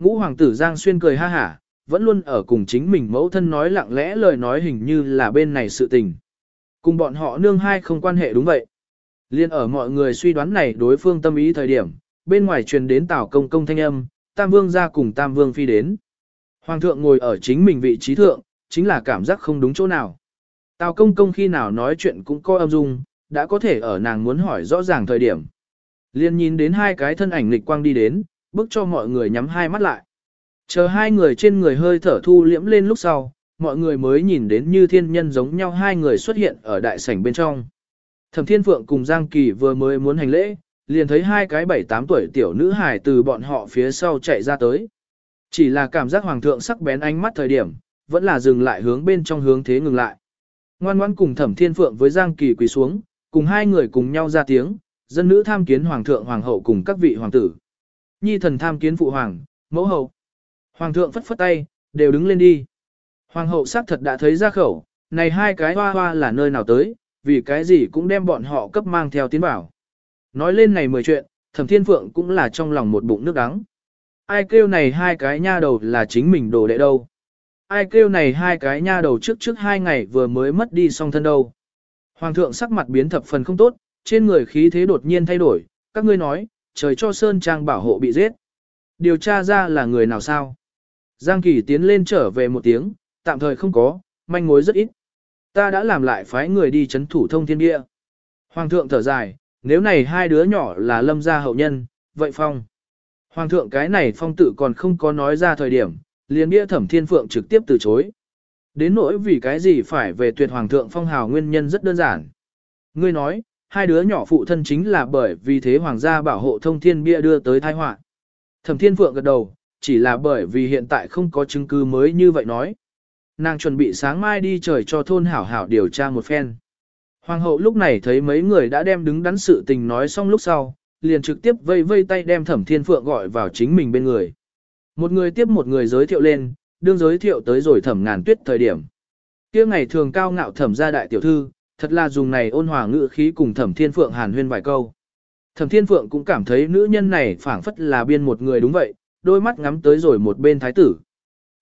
Ngũ hoàng tử Giang Xuyên cười ha hả, vẫn luôn ở cùng chính mình mẫu thân nói lặng lẽ lời nói hình như là bên này sự tình. Cùng bọn họ nương hai không quan hệ đúng vậy. Liên ở mọi người suy đoán này đối phương tâm ý thời điểm, bên ngoài truyền đến tảo công công thanh âm, Tam Vương ra cùng Tam Vương phi đến. Hoàng thượng ngồi ở chính mình vị trí thượng, chính là cảm giác không đúng chỗ nào. Tào công công khi nào nói chuyện cũng có âm dung, đã có thể ở nàng muốn hỏi rõ ràng thời điểm. Liên nhìn đến hai cái thân ảnh lịch quang đi đến, bước cho mọi người nhắm hai mắt lại. Chờ hai người trên người hơi thở thu liễm lên lúc sau, mọi người mới nhìn đến như thiên nhân giống nhau hai người xuất hiện ở đại sảnh bên trong. Thẩm Thiên Phượng cùng Giang Kỳ vừa mới muốn hành lễ, liền thấy hai cái bảy tám tuổi tiểu nữ hài từ bọn họ phía sau chạy ra tới. Chỉ là cảm giác hoàng thượng sắc bén ánh mắt thời điểm, vẫn là dừng lại hướng bên trong hướng thế ngừng lại. Ngoan ngoãn cùng Thẩm Thiên Phượng với Giang Kỳ quỳ xuống, cùng hai người cùng nhau ra tiếng, dân nữ tham kiến hoàng thượng hoàng hậu cùng các vị hoàng tử. Nhi thần tham kiến phụ hoàng, mẫu hậu. Hoàng thượng phất phất tay, đều đứng lên đi. Hoàng hậu xác thật đã thấy ra khẩu, này hai cái hoa hoa là nơi nào tới, vì cái gì cũng đem bọn họ cấp mang theo tiến bảo. Nói lên này mười chuyện, thẩm thiên phượng cũng là trong lòng một bụng nước đắng. Ai kêu này hai cái nha đầu là chính mình đồ đệ đâu. Ai kêu này hai cái nha đầu trước trước hai ngày vừa mới mất đi song thân đâu. Hoàng thượng sắc mặt biến thập phần không tốt, trên người khí thế đột nhiên thay đổi, các ngươi nói, trời cho Sơn Trang bảo hộ bị giết. Điều tra ra là người nào sao? Giang Kỳ tiến lên trở về một tiếng, tạm thời không có, manh mối rất ít. Ta đã làm lại phái người đi chấn thủ thông thiên địa. Hoàng thượng thở dài, nếu này hai đứa nhỏ là lâm gia hậu nhân, vậy phong. Hoàng thượng cái này phong tự còn không có nói ra thời điểm, liền bia thẩm thiên phượng trực tiếp từ chối. Đến nỗi vì cái gì phải về tuyệt hoàng thượng phong hào nguyên nhân rất đơn giản. Ngươi nói, hai đứa nhỏ phụ thân chính là bởi vì thế hoàng gia bảo hộ thông thiên bia đưa tới tai họa. Thẩm thiên phượng gật đầu, chỉ là bởi vì hiện tại không có chứng cứ mới như vậy nói. Nàng chuẩn bị sáng mai đi trời cho thôn hảo hảo điều tra một phen. Hoàng hậu lúc này thấy mấy người đã đem đứng đắn sự tình nói xong lúc sau, liền trực tiếp vây vây tay đem thẩm thiên phượng gọi vào chính mình bên người. Một người tiếp một người giới thiệu lên, đương giới thiệu tới rồi thẩm ngàn tuyết thời điểm. kia ngày thường cao ngạo thẩm gia đại tiểu thư, thật là dùng này ôn hòa ngữ khí cùng thẩm thiên phượng hàn huyên vài câu. Thẩm thiên phượng cũng cảm thấy nữ nhân này phảng phất là biên một người đúng vậy, đôi mắt ngắm tới rồi một bên thái tử.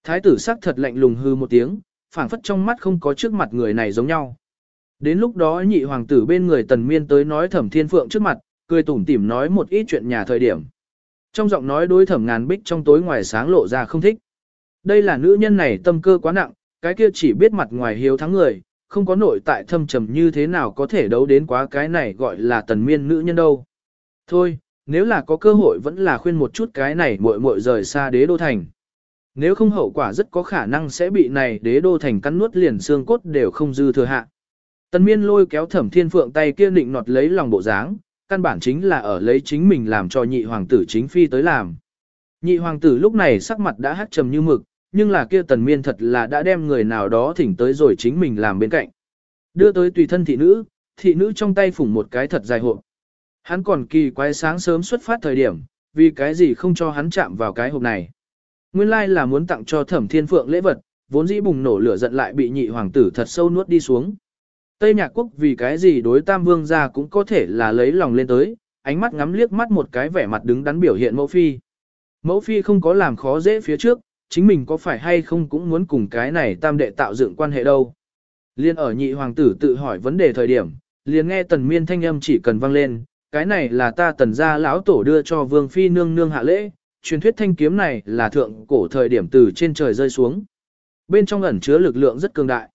Thái tử sắc thật lạnh lùng hư một tiếng, phảng phất trong mắt không có trước mặt người này giống nhau. Đến lúc đó nhị hoàng tử bên người tần miên tới nói thẩm thiên phượng trước mặt, cười tủm tỉm nói một ít chuyện nhà thời điểm. Trong giọng nói đối thẩm ngàn bích trong tối ngoài sáng lộ ra không thích. Đây là nữ nhân này tâm cơ quá nặng, cái kia chỉ biết mặt ngoài hiếu thắng người, không có nội tại thâm trầm như thế nào có thể đấu đến quá cái này gọi là tần miên nữ nhân đâu. Thôi, nếu là có cơ hội vẫn là khuyên một chút cái này muội muội rời xa đế đô thành. Nếu không hậu quả rất có khả năng sẽ bị này đế đô thành cắn nuốt liền xương cốt đều không dư thừa hạ. Tần miên lôi kéo thẩm thiên phượng tay kia định nọt lấy lòng bộ dáng, căn bản chính là ở lấy chính mình làm cho nhị hoàng tử chính phi tới làm. Nhị hoàng tử lúc này sắc mặt đã hắt trầm như mực, nhưng là kia tần miên thật là đã đem người nào đó thỉnh tới rồi chính mình làm bên cạnh. Đưa tới tùy thân thị nữ, thị nữ trong tay phủng một cái thật dài hộp. Hắn còn kỳ quái sáng sớm xuất phát thời điểm, vì cái gì không cho hắn chạm vào cái hộp này. Nguyên lai là muốn tặng cho thẩm thiên phượng lễ vật, vốn dĩ bùng nổ lửa giận lại bị nhị hoàng tử thật sâu nuốt đi xuống. Tây Nhạc Quốc vì cái gì đối Tam Vương ra cũng có thể là lấy lòng lên tới, ánh mắt ngắm liếc mắt một cái vẻ mặt đứng đắn biểu hiện mẫu phi. Mẫu phi không có làm khó dễ phía trước, chính mình có phải hay không cũng muốn cùng cái này tam đệ tạo dựng quan hệ đâu. Liên ở nhị hoàng tử tự hỏi vấn đề thời điểm, liền nghe tần miên thanh âm chỉ cần vang lên, cái này là ta tần gia lão tổ đưa cho vương phi nương nương hạ lễ, truyền thuyết thanh kiếm này là thượng cổ thời điểm từ trên trời rơi xuống. Bên trong ẩn chứa lực lượng rất cường đại.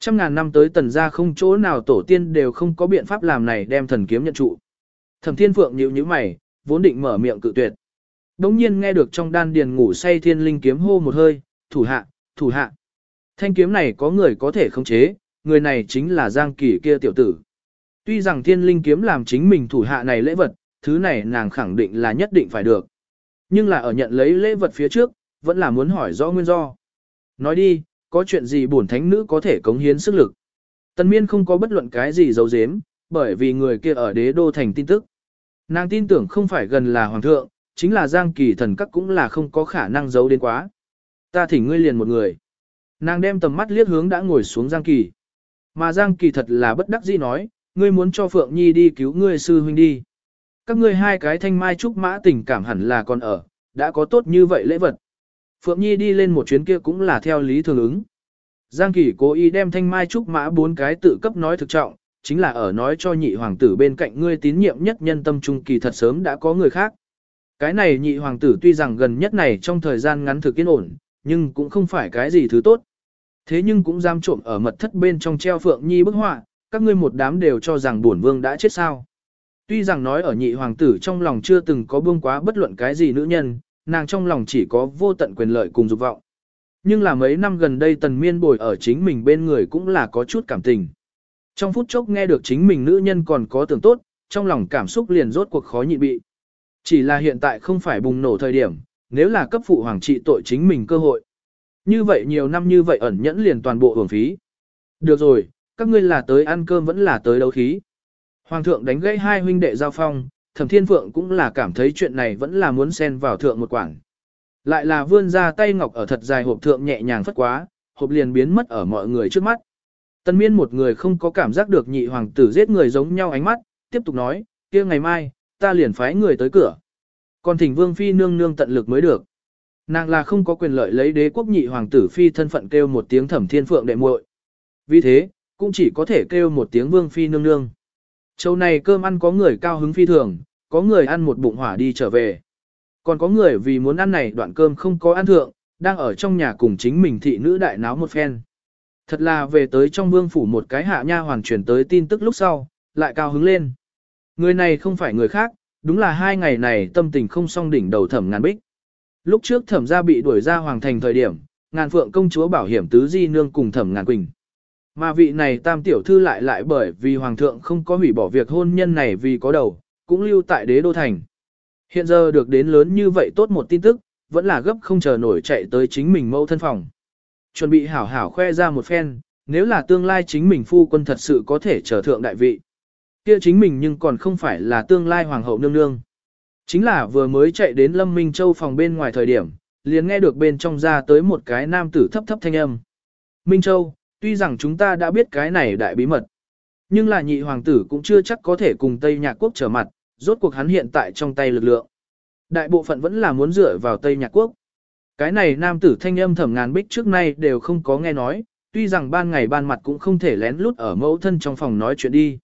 Trăm ngàn năm tới tần gia không chỗ nào tổ tiên đều không có biện pháp làm này đem thần kiếm nhận trụ. Thẩm thiên phượng nhíu nhíu mày, vốn định mở miệng cự tuyệt. Đống nhiên nghe được trong đan điền ngủ say thiên linh kiếm hô một hơi, thủ hạ, thủ hạ. Thanh kiếm này có người có thể khống chế, người này chính là Giang Kỳ kia tiểu tử. Tuy rằng thiên linh kiếm làm chính mình thủ hạ này lễ vật, thứ này nàng khẳng định là nhất định phải được. Nhưng là ở nhận lấy lễ vật phía trước, vẫn là muốn hỏi rõ nguyên do. Nói đi, có chuyện gì bổn thánh nữ có thể cống hiến sức lực. Tần miên không có bất luận cái gì giấu giếm, bởi vì người kia ở đế đô thành tin tức. Nàng tin tưởng không phải gần là hoàng thượng, chính là giang kỳ thần các cũng là không có khả năng giấu đến quá. Ta thỉnh ngươi liền một người. Nàng đem tầm mắt liếc hướng đã ngồi xuống giang kỳ. Mà giang kỳ thật là bất đắc dĩ nói, ngươi muốn cho Phượng Nhi đi cứu ngươi sư huynh đi. Các ngươi hai cái thanh mai trúc mã tình cảm hẳn là còn ở, đã có tốt như vậy lễ vật. Phượng Nhi đi lên một chuyến kia cũng là theo lý thường ứng. Giang Kỳ cố ý đem thanh mai trúc mã bốn cái tự cấp nói thực trọng, chính là ở nói cho nhị hoàng tử bên cạnh ngươi tín nhiệm nhất nhân tâm trung kỳ thật sớm đã có người khác. Cái này nhị hoàng tử tuy rằng gần nhất này trong thời gian ngắn thực yên ổn, nhưng cũng không phải cái gì thứ tốt. Thế nhưng cũng giam trộm ở mật thất bên trong treo Phượng Nhi bức họa, các ngươi một đám đều cho rằng bổn vương đã chết sao. Tuy rằng nói ở nhị hoàng tử trong lòng chưa từng có buông quá bất luận cái gì nữ nhân, nàng trong lòng chỉ có vô tận quyền lợi cùng dục vọng. nhưng là mấy năm gần đây tần miên bồi ở chính mình bên người cũng là có chút cảm tình. Trong phút chốc nghe được chính mình nữ nhân còn có tưởng tốt, trong lòng cảm xúc liền rốt cuộc khó nhịn bị. Chỉ là hiện tại không phải bùng nổ thời điểm, nếu là cấp phụ hoàng trị tội chính mình cơ hội. Như vậy nhiều năm như vậy ẩn nhẫn liền toàn bộ hưởng phí. Được rồi, các ngươi là tới ăn cơm vẫn là tới đấu khí. Hoàng thượng đánh gãy hai huynh đệ giao phong, thẩm thiên phượng cũng là cảm thấy chuyện này vẫn là muốn xen vào thượng một quảng. Lại là vươn ra tay ngọc ở thật dài hộp thượng nhẹ nhàng phất quá, hộp liền biến mất ở mọi người trước mắt. Tân miên một người không có cảm giác được nhị hoàng tử giết người giống nhau ánh mắt, tiếp tục nói, kia ngày mai, ta liền phái người tới cửa. Còn thỉnh vương phi nương nương tận lực mới được. Nàng là không có quyền lợi lấy đế quốc nhị hoàng tử phi thân phận kêu một tiếng thẩm thiên phượng đệ muội. Vì thế, cũng chỉ có thể kêu một tiếng vương phi nương nương. Châu này cơm ăn có người cao hứng phi thường, có người ăn một bụng hỏa đi trở về. Còn có người vì muốn ăn này đoạn cơm không có ăn thượng, đang ở trong nhà cùng chính mình thị nữ đại náo một phen. Thật là về tới trong vương phủ một cái hạ nha hoàn truyền tới tin tức lúc sau, lại cao hứng lên. Người này không phải người khác, đúng là hai ngày này tâm tình không song đỉnh đầu thẩm ngàn bích. Lúc trước thẩm gia bị đuổi ra hoàng thành thời điểm, ngàn phượng công chúa bảo hiểm tứ di nương cùng thẩm ngàn quỳnh. Mà vị này tam tiểu thư lại lại bởi vì hoàng thượng không có hủy bỏ việc hôn nhân này vì có đầu, cũng lưu tại đế đô thành. Hiện giờ được đến lớn như vậy tốt một tin tức, vẫn là gấp không chờ nổi chạy tới chính mình mẫu thân phòng. Chuẩn bị hảo hảo khoe ra một phen, nếu là tương lai chính mình phu quân thật sự có thể trở thượng đại vị kia chính mình nhưng còn không phải là tương lai hoàng hậu nương nương. Chính là vừa mới chạy đến Lâm Minh Châu phòng bên ngoài thời điểm, liền nghe được bên trong ra tới một cái nam tử thấp thấp thanh âm. Minh Châu, tuy rằng chúng ta đã biết cái này đại bí mật, nhưng là nhị hoàng tử cũng chưa chắc có thể cùng Tây Nhạc Quốc trở mặt, rốt cuộc hắn hiện tại trong tay lực lượng. Đại bộ phận vẫn là muốn dựa vào Tây Nhạc Quốc. Cái này nam tử thanh âm thẩm ngàn bích trước nay đều không có nghe nói, tuy rằng ban ngày ban mặt cũng không thể lén lút ở mẫu thân trong phòng nói chuyện đi.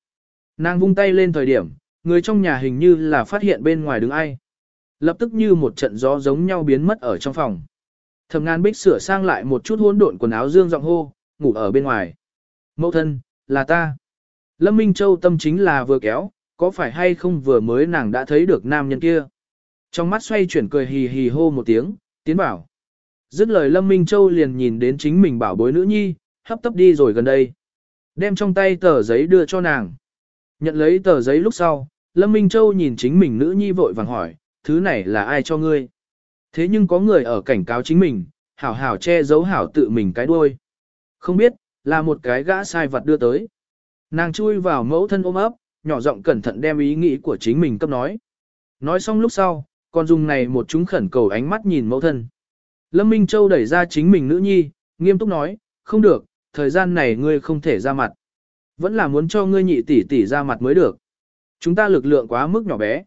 Nàng vung tay lên thời điểm, người trong nhà hình như là phát hiện bên ngoài đứng ai. Lập tức như một trận gió giống nhau biến mất ở trong phòng. Thẩm ngàn bích sửa sang lại một chút hỗn độn quần áo dương giọng hô, ngủ ở bên ngoài. Mẫu thân, là ta. Lâm Minh Châu tâm chính là vừa kéo, có phải hay không vừa mới nàng đã thấy được nam nhân kia. Trong mắt xoay chuyển cười hì hì hô một tiếng, tiến bảo. Dứt lời Lâm Minh Châu liền nhìn đến chính mình bảo bối nữ nhi, hấp tấp đi rồi gần đây. Đem trong tay tờ giấy đưa cho nàng. Nhận lấy tờ giấy lúc sau, Lâm Minh Châu nhìn chính mình nữ nhi vội vàng hỏi, thứ này là ai cho ngươi? Thế nhưng có người ở cảnh cáo chính mình, hảo hảo che giấu hảo tự mình cái đuôi. Không biết, là một cái gã sai vật đưa tới. Nàng chui vào mẫu thân ôm ấp, nhỏ giọng cẩn thận đem ý nghĩ của chính mình cấp nói. Nói xong lúc sau, còn dùng này một chúng khẩn cầu ánh mắt nhìn mẫu thân. Lâm Minh Châu đẩy ra chính mình nữ nhi, nghiêm túc nói, không được, thời gian này ngươi không thể ra mặt. Vẫn là muốn cho ngươi nhị tỷ tỷ ra mặt mới được. Chúng ta lực lượng quá mức nhỏ bé.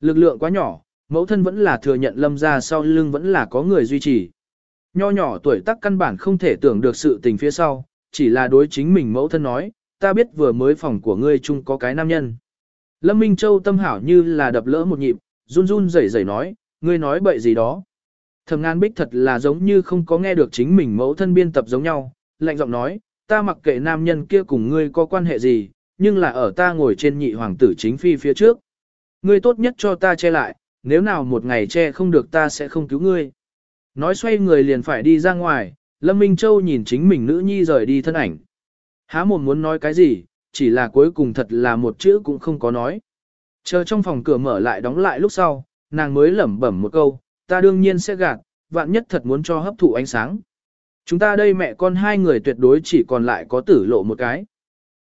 Lực lượng quá nhỏ, mẫu thân vẫn là thừa nhận lâm ra sau lưng vẫn là có người duy trì. Nho nhỏ tuổi tác căn bản không thể tưởng được sự tình phía sau, chỉ là đối chính mình mẫu thân nói, ta biết vừa mới phòng của ngươi chung có cái nam nhân. Lâm Minh Châu tâm hảo như là đập lỡ một nhịp, run run rẩy rẩy nói, ngươi nói bậy gì đó. Thẩm ngàn bích thật là giống như không có nghe được chính mình mẫu thân biên tập giống nhau, lạnh giọng nói, ta mặc kệ nam nhân kia cùng ngươi có quan hệ gì, nhưng là ở ta ngồi trên nhị hoàng tử chính phi phía trước. Ngươi tốt nhất cho ta che lại, nếu nào một ngày che không được ta sẽ không cứu ngươi. Nói xoay người liền phải đi ra ngoài, Lâm Minh Châu nhìn chính mình nữ nhi rời đi thân ảnh. Há mồm muốn nói cái gì, chỉ là cuối cùng thật là một chữ cũng không có nói. Chờ trong phòng cửa mở lại đóng lại lúc sau, nàng mới lẩm bẩm một câu, ta đương nhiên sẽ gạt, vạn nhất thật muốn cho hấp thụ ánh sáng. Chúng ta đây mẹ con hai người tuyệt đối chỉ còn lại có tử lộ một cái.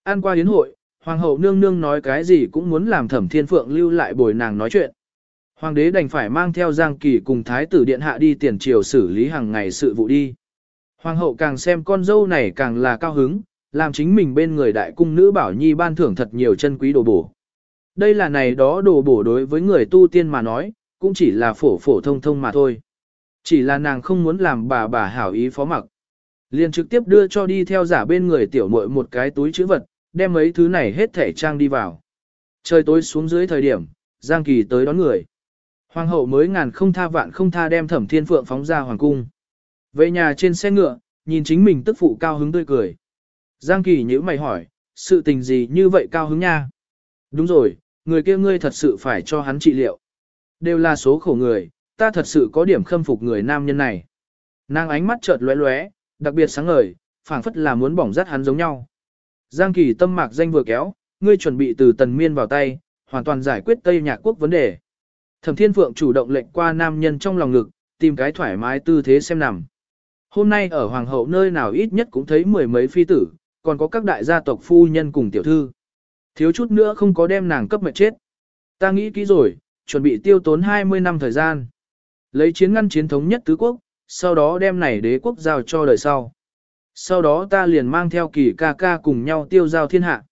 An qua hiến hội, hoàng hậu nương nương nói cái gì cũng muốn làm thẩm thiên phượng lưu lại bồi nàng nói chuyện. Hoàng đế đành phải mang theo Giang Kỳ cùng thái tử điện hạ đi tiền triều xử lý hàng ngày sự vụ đi. Hoàng hậu càng xem con dâu này càng là cao hứng, làm chính mình bên người đại cung nữ bảo nhi ban thưởng thật nhiều chân quý đồ bổ. Đây là này đó đồ bổ đối với người tu tiên mà nói, cũng chỉ là phổ phổ thông thông mà thôi. Chỉ là nàng không muốn làm bà bà hảo ý phó mặc. Liền trực tiếp đưa cho đi theo giả bên người tiểu muội một cái túi chữ vật, đem mấy thứ này hết thể trang đi vào. Trời tối xuống dưới thời điểm, Giang Kỳ tới đón người. Hoàng hậu mới ngàn không tha vạn không tha đem thẩm thiên phượng phóng ra hoàng cung. Về nhà trên xe ngựa, nhìn chính mình tức phụ cao hứng tươi cười. Giang Kỳ nhíu mày hỏi, sự tình gì như vậy cao hứng nha? Đúng rồi, người kia ngươi thật sự phải cho hắn trị liệu. Đều là số khổ người, ta thật sự có điểm khâm phục người nam nhân này. Nàng ánh mắt chợt lóe lóe, đặc biệt sáng ngời, phảng phất là muốn bỏng rát hắn giống nhau. Giang Kỳ tâm mạc danh vừa kéo, ngươi chuẩn bị từ tần miên vào tay, hoàn toàn giải quyết Tây Nhạc Quốc vấn đề. Thẩm Thiên Phượng chủ động lệnh qua nam nhân trong lòng ngực, tìm cái thoải mái tư thế xem nằm. Hôm nay ở Hoàng hậu nơi nào ít nhất cũng thấy mười mấy phi tử, còn có các đại gia tộc phu nhân cùng tiểu thư. Thiếu chút nữa không có đem nàng cấp mệt chết. Ta nghĩ kỹ rồi, chuẩn bị tiêu tốn 20 năm thời gian. Lấy chiến ngăn chiến thống nhất tứ quốc, sau đó đem này đế quốc giao cho đời sau. Sau đó ta liền mang theo kỳ ca ca cùng nhau tiêu giao thiên hạ.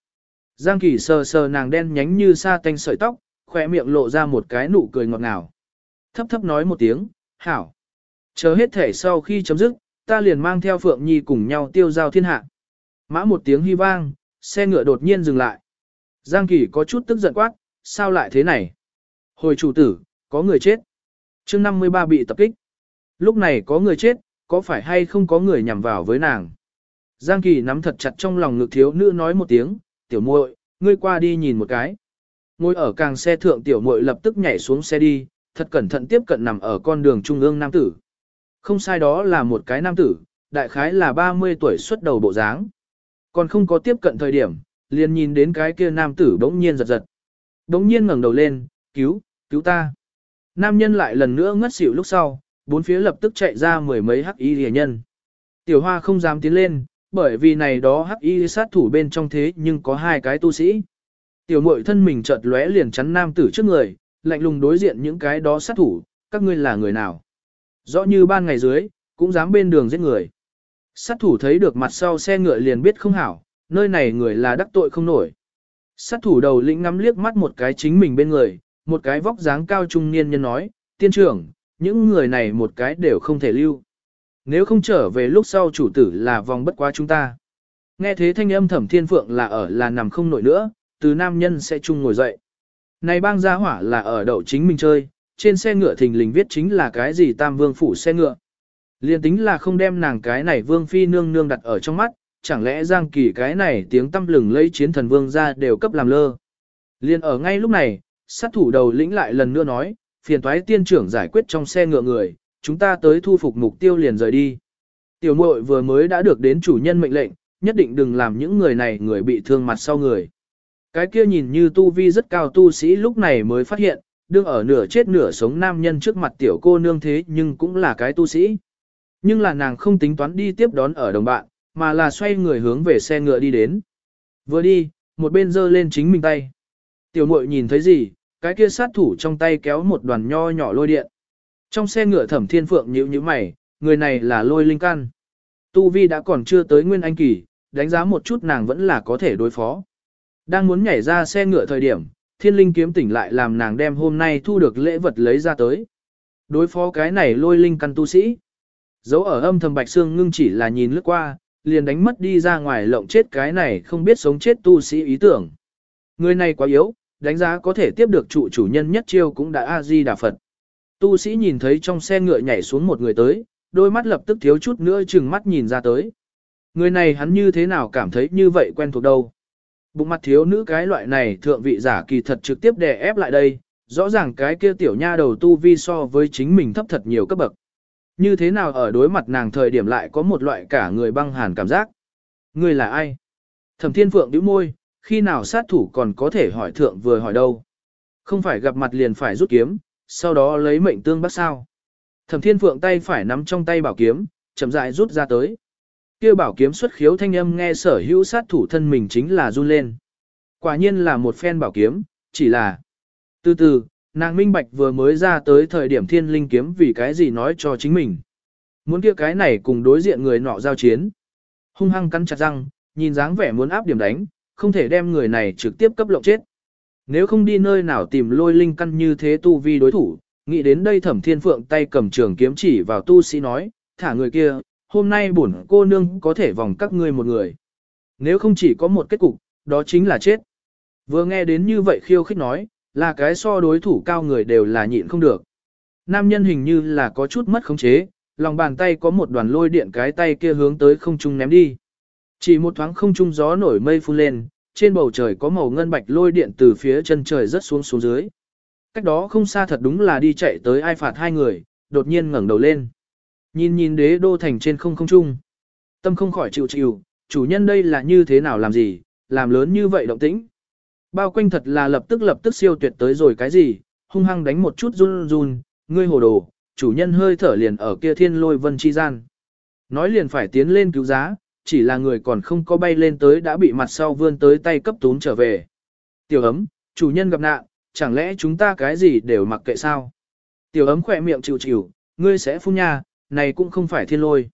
Giang kỳ sờ sờ nàng đen nhánh như sa tanh sợi tóc, khỏe miệng lộ ra một cái nụ cười ngọt ngào. Thấp thấp nói một tiếng, hảo. Chờ hết thể sau khi chấm dứt, ta liền mang theo Phượng Nhi cùng nhau tiêu giao thiên hạ. Mã một tiếng hy vang, xe ngựa đột nhiên dừng lại. Giang Kỳ có chút tức giận quát, sao lại thế này? Hồi chủ tử, có người chết. chương 53 bị tập kích. Lúc này có người chết, có phải hay không có người nhằm vào với nàng? Giang Kỳ nắm thật chặt trong lòng ngực thiếu nữ nói một tiếng, tiểu muội, ngươi qua đi nhìn một cái. Ngồi ở càng xe thượng tiểu muội lập tức nhảy xuống xe đi, thật cẩn thận tiếp cận nằm ở con đường trung ương nam tử. Không sai đó là một cái nam tử, đại khái là 30 tuổi xuất đầu bộ dáng. Còn không có tiếp cận thời điểm, liền nhìn đến cái kia nam tử bỗng nhiên giật giật. Bỗng nhiên ngẩng đầu lên, cứu, cứu ta. Nam nhân lại lần nữa ngất xỉu lúc sau, bốn phía lập tức chạy ra mười mấy hắc y rìa nhân. Tiểu hoa không dám tiến lên, bởi vì này đó hắc y sát thủ bên trong thế nhưng có hai cái tu sĩ. Tiểu mội thân mình chợt lóe liền chắn nam tử trước người, lạnh lùng đối diện những cái đó sát thủ, các ngươi là người nào. Rõ như ban ngày dưới, cũng dám bên đường giết người. Sát thủ thấy được mặt sau xe ngựa liền biết không hảo, nơi này người là đắc tội không nổi. Sát thủ đầu lĩnh ngắm liếc mắt một cái chính mình bên người, một cái vóc dáng cao trung niên nhân nói, tiên trưởng, những người này một cái đều không thể lưu. Nếu không trở về lúc sau chủ tử là vòng bất quá chúng ta. Nghe thế thanh âm thẩm thiên phượng là ở là nằm không nổi nữa, từ nam nhân sẽ chung ngồi dậy. Này bang gia hỏa là ở đậu chính mình chơi, trên xe ngựa thình lình viết chính là cái gì tam vương phủ xe ngựa. Liên tính là không đem nàng cái này vương phi nương nương đặt ở trong mắt, chẳng lẽ giang kỳ cái này tiếng tâm lừng lấy chiến thần vương ra đều cấp làm lơ. Liên ở ngay lúc này, sát thủ đầu lĩnh lại lần nữa nói, phiền toái tiên trưởng giải quyết trong xe ngựa người, chúng ta tới thu phục mục tiêu liền rời đi. Tiểu muội vừa mới đã được đến chủ nhân mệnh lệnh, nhất định đừng làm những người này người bị thương mặt sau người. Cái kia nhìn như tu vi rất cao tu sĩ lúc này mới phát hiện, đương ở nửa chết nửa sống nam nhân trước mặt tiểu cô nương thế nhưng cũng là cái tu sĩ. Nhưng là nàng không tính toán đi tiếp đón ở đồng bạn, mà là xoay người hướng về xe ngựa đi đến. Vừa đi, một bên giơ lên chính mình tay. Tiểu muội nhìn thấy gì, cái kia sát thủ trong tay kéo một đoàn nho nhỏ lôi điện. Trong xe ngựa thẩm thiên phượng nhíu nhíu mày, người này là lôi linh căn. Tu Vi đã còn chưa tới nguyên anh kỳ, đánh giá một chút nàng vẫn là có thể đối phó. Đang muốn nhảy ra xe ngựa thời điểm, thiên linh kiếm tỉnh lại làm nàng đem hôm nay thu được lễ vật lấy ra tới. Đối phó cái này lôi linh căn tu sĩ. Dấu ở âm thầm bạch xương ngưng chỉ là nhìn lướt qua, liền đánh mất đi ra ngoài lộng chết cái này không biết sống chết tu sĩ ý tưởng. Người này quá yếu, đánh giá có thể tiếp được trụ chủ nhân nhất chiêu cũng đã A-di đà Phật. Tu sĩ nhìn thấy trong xe ngựa nhảy xuống một người tới, đôi mắt lập tức thiếu chút nữa chừng mắt nhìn ra tới. Người này hắn như thế nào cảm thấy như vậy quen thuộc đâu. Bụng mặt thiếu nữ cái loại này thượng vị giả kỳ thật trực tiếp đè ép lại đây, rõ ràng cái kia tiểu nha đầu tu vi so với chính mình thấp thật nhiều cấp bậc. Như thế nào ở đối mặt nàng thời điểm lại có một loại cả người băng hàn cảm giác. Người là ai? Thẩm thiên phượng đứa môi, khi nào sát thủ còn có thể hỏi thượng vừa hỏi đâu. Không phải gặp mặt liền phải rút kiếm, sau đó lấy mệnh tương bắt sao. Thẩm thiên phượng tay phải nắm trong tay bảo kiếm, chậm rãi rút ra tới. kia bảo kiếm xuất khiếu thanh âm nghe sở hữu sát thủ thân mình chính là run lên. Quả nhiên là một phen bảo kiếm, chỉ là... Từ từ, nàng minh bạch vừa mới ra tới thời điểm thiên linh kiếm vì cái gì nói cho chính mình. Muốn kia cái này cùng đối diện người nọ giao chiến. Hung hăng cắn chặt răng, nhìn dáng vẻ muốn áp điểm đánh, không thể đem người này trực tiếp cấp lộng chết. Nếu không đi nơi nào tìm lôi linh căn như thế tu vi đối thủ, nghĩ đến đây thẩm thiên phượng tay cầm trường kiếm chỉ vào tu sĩ nói, thả người kia, hôm nay bổn cô nương có thể vòng các ngươi một người. Nếu không chỉ có một kết cục, đó chính là chết. Vừa nghe đến như vậy khiêu khích nói, là cái so đối thủ cao người đều là nhịn không được. Nam nhân hình như là có chút mất khống chế, lòng bàn tay có một đoàn lôi điện cái tay kia hướng tới không trung ném đi. Chỉ một thoáng không trung gió nổi mây phun lên, trên bầu trời có màu ngân bạch lôi điện từ phía chân trời rất xuống xuống dưới. Cách đó không xa thật đúng là đi chạy tới ai phạt hai người, đột nhiên ngẩng đầu lên. Nhìn nhìn đế đô thành trên không không trung. Tâm không khỏi chịu chịu, chủ nhân đây là như thế nào làm gì, làm lớn như vậy động tĩnh. Bao quanh thật là lập tức lập tức siêu tuyệt tới rồi cái gì, hung hăng đánh một chút run run, ngươi hồ đồ, chủ nhân hơi thở liền ở kia thiên lôi vân chi gian. Nói liền phải tiến lên cứu giá, chỉ là người còn không có bay lên tới đã bị mặt sau vươn tới tay cấp tún trở về. Tiểu ấm, chủ nhân gặp nạn, chẳng lẽ chúng ta cái gì đều mặc kệ sao? Tiểu ấm khỏe miệng chịu chịu, ngươi sẽ phun nha, này cũng không phải thiên lôi.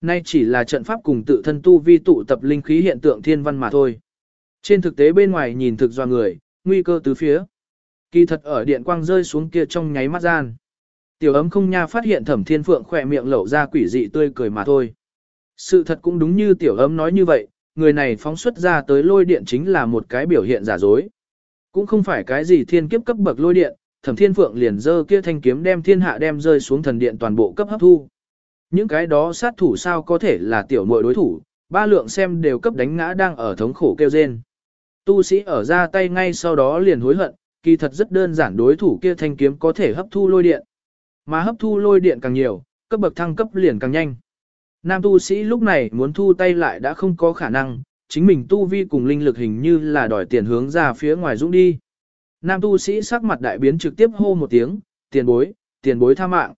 Nay chỉ là trận pháp cùng tự thân tu vi tụ tập linh khí hiện tượng thiên văn mà thôi. Trên thực tế bên ngoài nhìn thực do người, nguy cơ tứ phía. Kỳ thật ở điện quang rơi xuống kia trong nháy mắt gian. Tiểu ấm không nha phát hiện thẩm thiên phượng khỏe miệng lẩu ra quỷ dị tươi cười mà thôi. Sự thật cũng đúng như tiểu ấm nói như vậy, người này phóng xuất ra tới lôi điện chính là một cái biểu hiện giả dối. Cũng không phải cái gì thiên kiếp cấp bậc lôi điện, thẩm thiên phượng liền dơ kia thanh kiếm đem thiên hạ đem rơi xuống thần điện toàn bộ cấp hấp thu. Những cái đó sát thủ sao có thể là tiểu muội đối thủ, ba lượng xem đều cấp đánh ngã đang ở thống khổ kêu rên. Tu sĩ ở ra tay ngay sau đó liền hối hận, kỳ thật rất đơn giản đối thủ kia thanh kiếm có thể hấp thu lôi điện. Mà hấp thu lôi điện càng nhiều, cấp bậc thăng cấp liền càng nhanh. Nam tu sĩ lúc này muốn thu tay lại đã không có khả năng, chính mình tu vi cùng linh lực hình như là đòi tiền hướng ra phía ngoài dũng đi. Nam tu sĩ sắc mặt đại biến trực tiếp hô một tiếng, tiền bối, tiền bối tha mạng.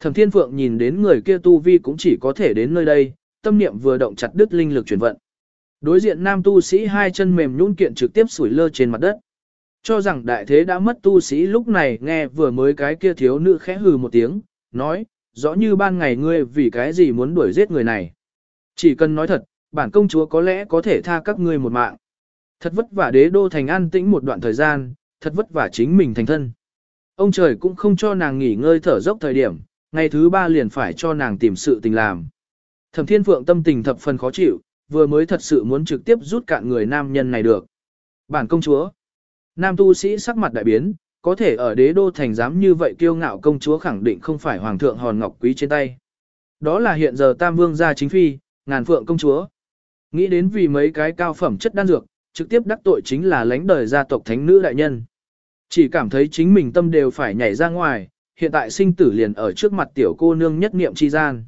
Thẩm Thiên Phượng nhìn đến người kia tu vi cũng chỉ có thể đến nơi đây, tâm niệm vừa động chặt đứt linh lực chuyển vận. Đối diện nam tu sĩ hai chân mềm nhũn kiện trực tiếp sủi lơ trên mặt đất. Cho rằng đại thế đã mất tu sĩ lúc này nghe vừa mới cái kia thiếu nữ khẽ hừ một tiếng, nói, rõ như ban ngày ngươi vì cái gì muốn đuổi giết người này. Chỉ cần nói thật, bản công chúa có lẽ có thể tha các ngươi một mạng. Thật vất vả đế đô thành an tĩnh một đoạn thời gian, thật vất vả chính mình thành thân. Ông trời cũng không cho nàng nghỉ ngơi thở dốc thời điểm, ngày thứ ba liền phải cho nàng tìm sự tình làm. Thẩm Thiên Phượng tâm tình thập phần khó chịu, vừa mới thật sự muốn trực tiếp rút cạn người nam nhân này được. Bản công chúa. Nam tu sĩ sắc mặt đại biến, có thể ở đế đô thành dám như vậy kiêu ngạo công chúa khẳng định không phải hoàng thượng hòn ngọc quý trên tay. Đó là hiện giờ tam vương gia chính phi, ngàn phượng công chúa. Nghĩ đến vì mấy cái cao phẩm chất đan dược, trực tiếp đắc tội chính là lãnh đời gia tộc thánh nữ đại nhân. Chỉ cảm thấy chính mình tâm đều phải nhảy ra ngoài, hiện tại sinh tử liền ở trước mặt tiểu cô nương nhất niệm chi gian.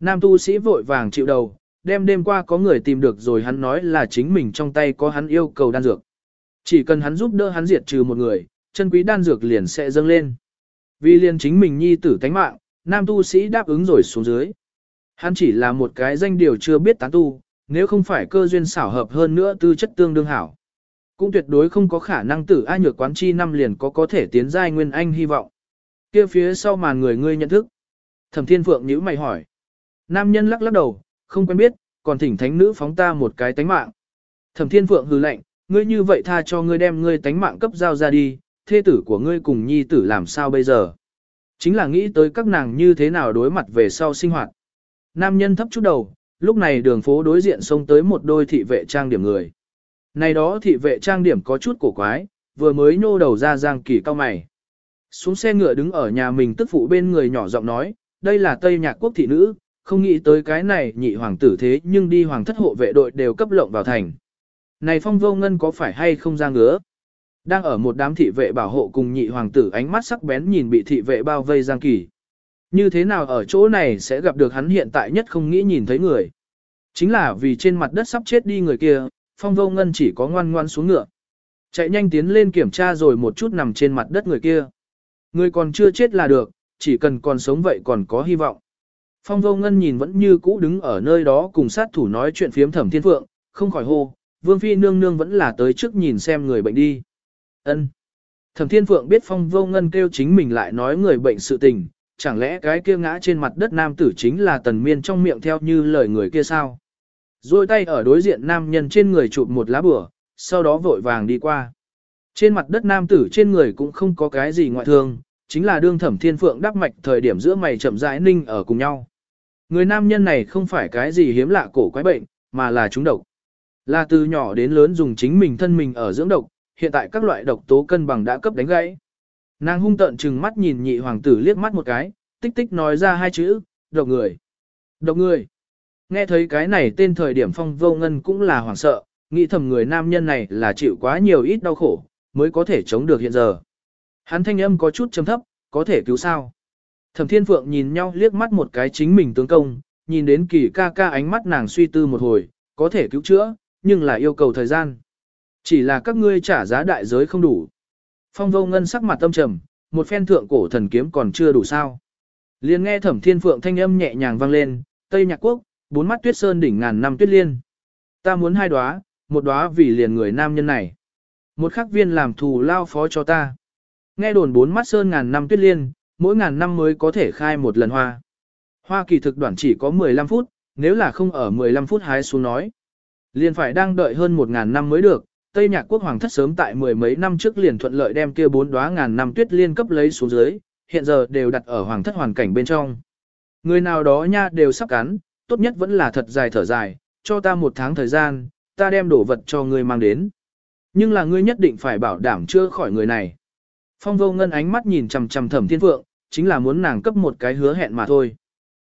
Nam tu sĩ vội vàng chịu đầu, đêm đêm qua có người tìm được rồi hắn nói là chính mình trong tay có hắn yêu cầu đan dược. Chỉ cần hắn giúp đỡ hắn diệt trừ một người, chân quý đan dược liền sẽ dâng lên. Vì liền chính mình nhi tử tánh mạng, nam tu sĩ đáp ứng rồi xuống dưới. Hắn chỉ là một cái danh điều chưa biết tán tu, nếu không phải cơ duyên xảo hợp hơn nữa tư chất tương đương hảo. Cũng tuyệt đối không có khả năng tử ai nhược quán chi năm liền có có thể tiến giai nguyên anh hy vọng. kia phía sau màn người ngươi nhận thức. Thẩm thiên phượng nhữ mày hỏi. Nam nhân lắc lắc đầu, không quen biết, còn thỉnh thánh nữ phóng ta một cái tánh mạng. Thẩm thiên phượng hừ lạnh, ngươi như vậy tha cho ngươi đem ngươi tánh mạng cấp giao ra đi, thê tử của ngươi cùng nhi tử làm sao bây giờ. Chính là nghĩ tới các nàng như thế nào đối mặt về sau sinh hoạt. Nam nhân thấp chút đầu, lúc này đường phố đối diện xông tới một đôi thị vệ trang điểm người. Này đó thị vệ trang điểm có chút cổ quái, vừa mới nhô đầu ra giang kỳ cao mày. Xuống xe ngựa đứng ở nhà mình tức phụ bên người nhỏ giọng nói, đây là Tây Nhạc Quốc thị nữ, không nghĩ tới cái này nhị hoàng tử thế nhưng đi hoàng thất hộ vệ đội đều cấp lộng vào thành. Này phong vô ngân có phải hay không ra ngứa? Đang ở một đám thị vệ bảo hộ cùng nhị hoàng tử ánh mắt sắc bén nhìn bị thị vệ bao vây Giang Kỳ. Như thế nào ở chỗ này sẽ gặp được hắn hiện tại nhất không nghĩ nhìn thấy người. Chính là vì trên mặt đất sắp chết đi người kia, phong vô ngân chỉ có ngoan ngoan xuống ngựa. Chạy nhanh tiến lên kiểm tra rồi một chút nằm trên mặt đất người kia. Người còn chưa chết là được, chỉ cần còn sống vậy còn có hy vọng. Phong vô ngân nhìn vẫn như cũ đứng ở nơi đó cùng sát thủ nói chuyện phiếm thẩm thiên phượng, không khỏi hô, vương phi nương nương vẫn là tới trước nhìn xem người bệnh đi. Ân. Thẩm Thiên Phượng biết Phong Vô Ngân kêu chính mình lại nói người bệnh sự tình, chẳng lẽ cái kia ngã trên mặt đất nam tử chính là tần miên trong miệng theo như lời người kia sao? Rồi tay ở đối diện nam nhân trên người chụp một lá bửa, sau đó vội vàng đi qua. Trên mặt đất nam tử trên người cũng không có cái gì ngoại thương, chính là đương thẩm thiên phượng đắc mạch thời điểm giữa mày chậm rãi ninh ở cùng nhau. Người nam nhân này không phải cái gì hiếm lạ cổ quái bệnh, mà là chúng độc. Là từ nhỏ đến lớn dùng chính mình thân mình ở dưỡng độc, hiện tại các loại độc tố cân bằng đã cấp đánh gãy. Nàng hung tợn trừng mắt nhìn nhị hoàng tử liếc mắt một cái, tích tích nói ra hai chữ, độc người. Độc người. Nghe thấy cái này tên thời điểm phong vô ngân cũng là hoảng sợ, nghĩ thầm người nam nhân này là chịu quá nhiều ít đau khổ, mới có thể chống được hiện giờ. Hắn thanh âm có chút trầm thấp, có thể cứu sao. Thẩm Thiên Phượng nhìn nhau liếc mắt một cái chính mình tướng công, nhìn đến kỳ ca ca ánh mắt nàng suy tư một hồi, có thể cứu chữa, nhưng là yêu cầu thời gian. Chỉ là các ngươi trả giá đại giới không đủ. Phong vô ngân sắc mặt tâm trầm, một phen thượng cổ thần kiếm còn chưa đủ sao. liền nghe thẩm thiên phượng thanh âm nhẹ nhàng vang lên, Tây Nhạc Quốc, bốn mắt tuyết sơn đỉnh ngàn năm tuyết liên. Ta muốn hai đóa, một đóa vì liền người nam nhân này. Một khắc viên làm thù lao phó cho ta. Nghe đồn bốn mắt sơn ngàn năm tuyết liên, mỗi ngàn năm mới có thể khai một lần hoa. Hoa kỳ thực đoạn chỉ có 15 phút, nếu là không ở 15 phút hái xuống nói. Liền phải đang đợi hơn một ngàn năm mới được, Tây Nhạc Quốc Hoàng thất sớm tại mười mấy năm trước liền thuận lợi đem kia bốn đóa ngàn năm tuyết liên cấp lấy xuống dưới, hiện giờ đều đặt ở Hoàng thất hoàn cảnh bên trong. Người nào đó nha đều sắp cắn, tốt nhất vẫn là thật dài thở dài, cho ta một tháng thời gian, ta đem đổ vật cho ngươi mang đến. Nhưng là ngươi nhất định phải bảo đảm chưa khỏi người này. Phong vô ngân ánh mắt nhìn chằm chằm thẩm thiên phượng, chính là muốn nàng cấp một cái hứa hẹn mà thôi.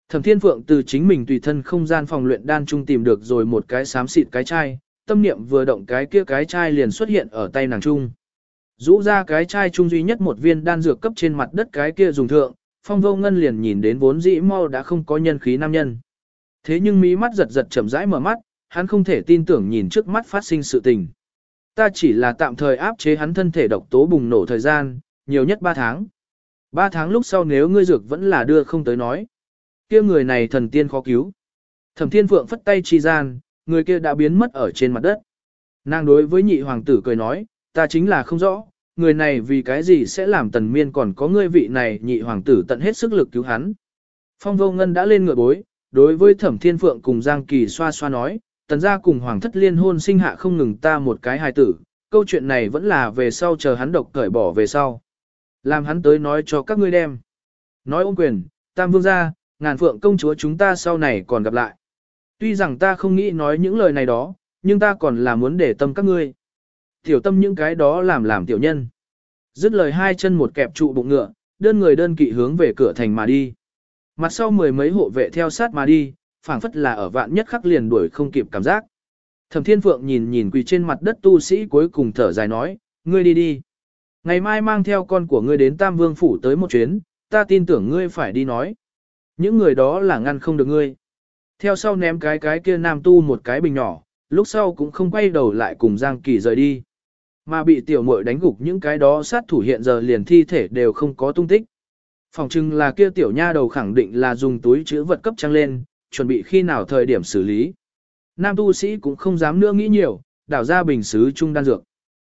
Thẩm thiên phượng từ chính mình tùy thân không gian phòng luyện đan trung tìm được rồi một cái xám xịt cái chai, tâm niệm vừa động cái kia cái chai liền xuất hiện ở tay nàng trung. Rũ ra cái chai trung duy nhất một viên đan dược cấp trên mặt đất cái kia dùng thượng, phong vô ngân liền nhìn đến vốn dĩ mau đã không có nhân khí nam nhân. Thế nhưng mí mắt giật giật chậm rãi mở mắt, hắn không thể tin tưởng nhìn trước mắt phát sinh sự tình. Ta chỉ là tạm thời áp chế hắn thân thể độc tố bùng nổ thời gian, nhiều nhất 3 tháng. 3 tháng lúc sau nếu ngươi dược vẫn là đưa không tới nói. kia người này thần tiên khó cứu. Thẩm thiên phượng phất tay chi gian, người kia đã biến mất ở trên mặt đất. Nàng đối với nhị hoàng tử cười nói, ta chính là không rõ, người này vì cái gì sẽ làm tần miên còn có ngươi vị này nhị hoàng tử tận hết sức lực cứu hắn. Phong vô ngân đã lên ngựa bối, đối với thẩm thiên phượng cùng Giang Kỳ xoa xoa nói, tần gia cùng hoàng thất liên hôn sinh hạ không ngừng ta một cái hài tử, câu chuyện này vẫn là về sau chờ hắn độc cởi bỏ về sau. Làm hắn tới nói cho các ngươi đem. Nói ôm quyền, tam vương gia, ngàn phượng công chúa chúng ta sau này còn gặp lại. Tuy rằng ta không nghĩ nói những lời này đó, nhưng ta còn là muốn để tâm các ngươi. Tiểu tâm những cái đó làm làm tiểu nhân. Dứt lời hai chân một kẹp trụ bụng ngựa, đơn người đơn kỵ hướng về cửa thành mà đi. Mặt sau mười mấy hộ vệ theo sát mà đi, phảng phất là ở vạn nhất khắc liền đuổi không kịp cảm giác. Thẩm Thiên Phượng nhìn nhìn quỳ trên mặt đất tu sĩ cuối cùng thở dài nói, ngươi đi đi. Ngày mai mang theo con của ngươi đến Tam Vương Phủ tới một chuyến, ta tin tưởng ngươi phải đi nói. Những người đó là ngăn không được ngươi. Theo sau ném cái cái kia nam tu một cái bình nhỏ, lúc sau cũng không quay đầu lại cùng Giang Kỳ rời đi. Mà bị tiểu muội đánh gục những cái đó sát thủ hiện giờ liền thi thể đều không có tung tích. Phòng trưng là kia tiểu nha đầu khẳng định là dùng túi chữ vật cấp trăng lên, chuẩn bị khi nào thời điểm xử lý. Nam tu sĩ cũng không dám nữa nghĩ nhiều, đảo ra bình xứ trung đan dược.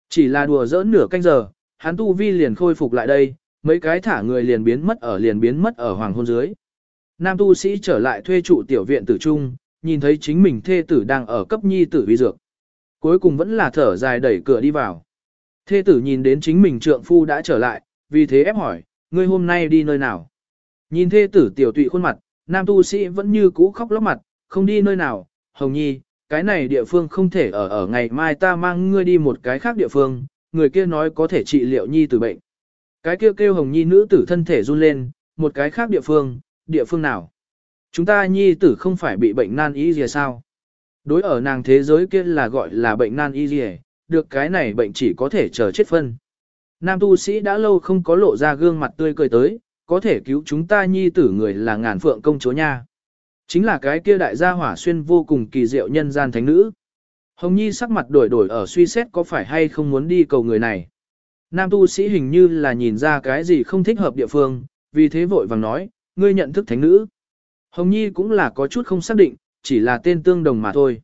Chỉ là đùa giỡn nửa canh giờ, hắn tu vi liền khôi phục lại đây, mấy cái thả người liền biến mất ở liền biến mất ở hoàng hôn dưới. Nam tu sĩ trở lại thuê trụ tiểu viện tử trung, nhìn thấy chính mình thê tử đang ở cấp nhi tử vi dược. Cuối cùng vẫn là thở dài đẩy cửa đi vào. Thê tử nhìn đến chính mình trượng phu đã trở lại, vì thế ép hỏi, ngươi hôm nay đi nơi nào? Nhìn thê tử tiểu tụy khuôn mặt, nam tu sĩ vẫn như cũ khóc lóc mặt, không đi nơi nào, hồng nhi, cái này địa phương không thể ở ở ngày mai ta mang ngươi đi một cái khác địa phương, người kia nói có thể trị liệu nhi tử bệnh. Cái kia kêu, kêu hồng nhi nữ tử thân thể run lên, một cái khác địa phương, địa phương nào? Chúng ta nhi tử không phải bị bệnh nan y gì sao? Đối ở nàng thế giới kia là gọi là bệnh nan y gì, được cái này bệnh chỉ có thể chờ chết phân. Nam tu sĩ đã lâu không có lộ ra gương mặt tươi cười tới, có thể cứu chúng ta nhi tử người là ngàn phượng công chúa nha. Chính là cái kia đại gia hỏa xuyên vô cùng kỳ diệu nhân gian thánh nữ. Hồng Nhi sắc mặt đổi đổi ở suy xét có phải hay không muốn đi cầu người này. Nam tu sĩ hình như là nhìn ra cái gì không thích hợp địa phương, vì thế vội vàng nói, ngươi nhận thức thánh nữ. Hồng Nhi cũng là có chút không xác định, chỉ là tên tương đồng mà thôi.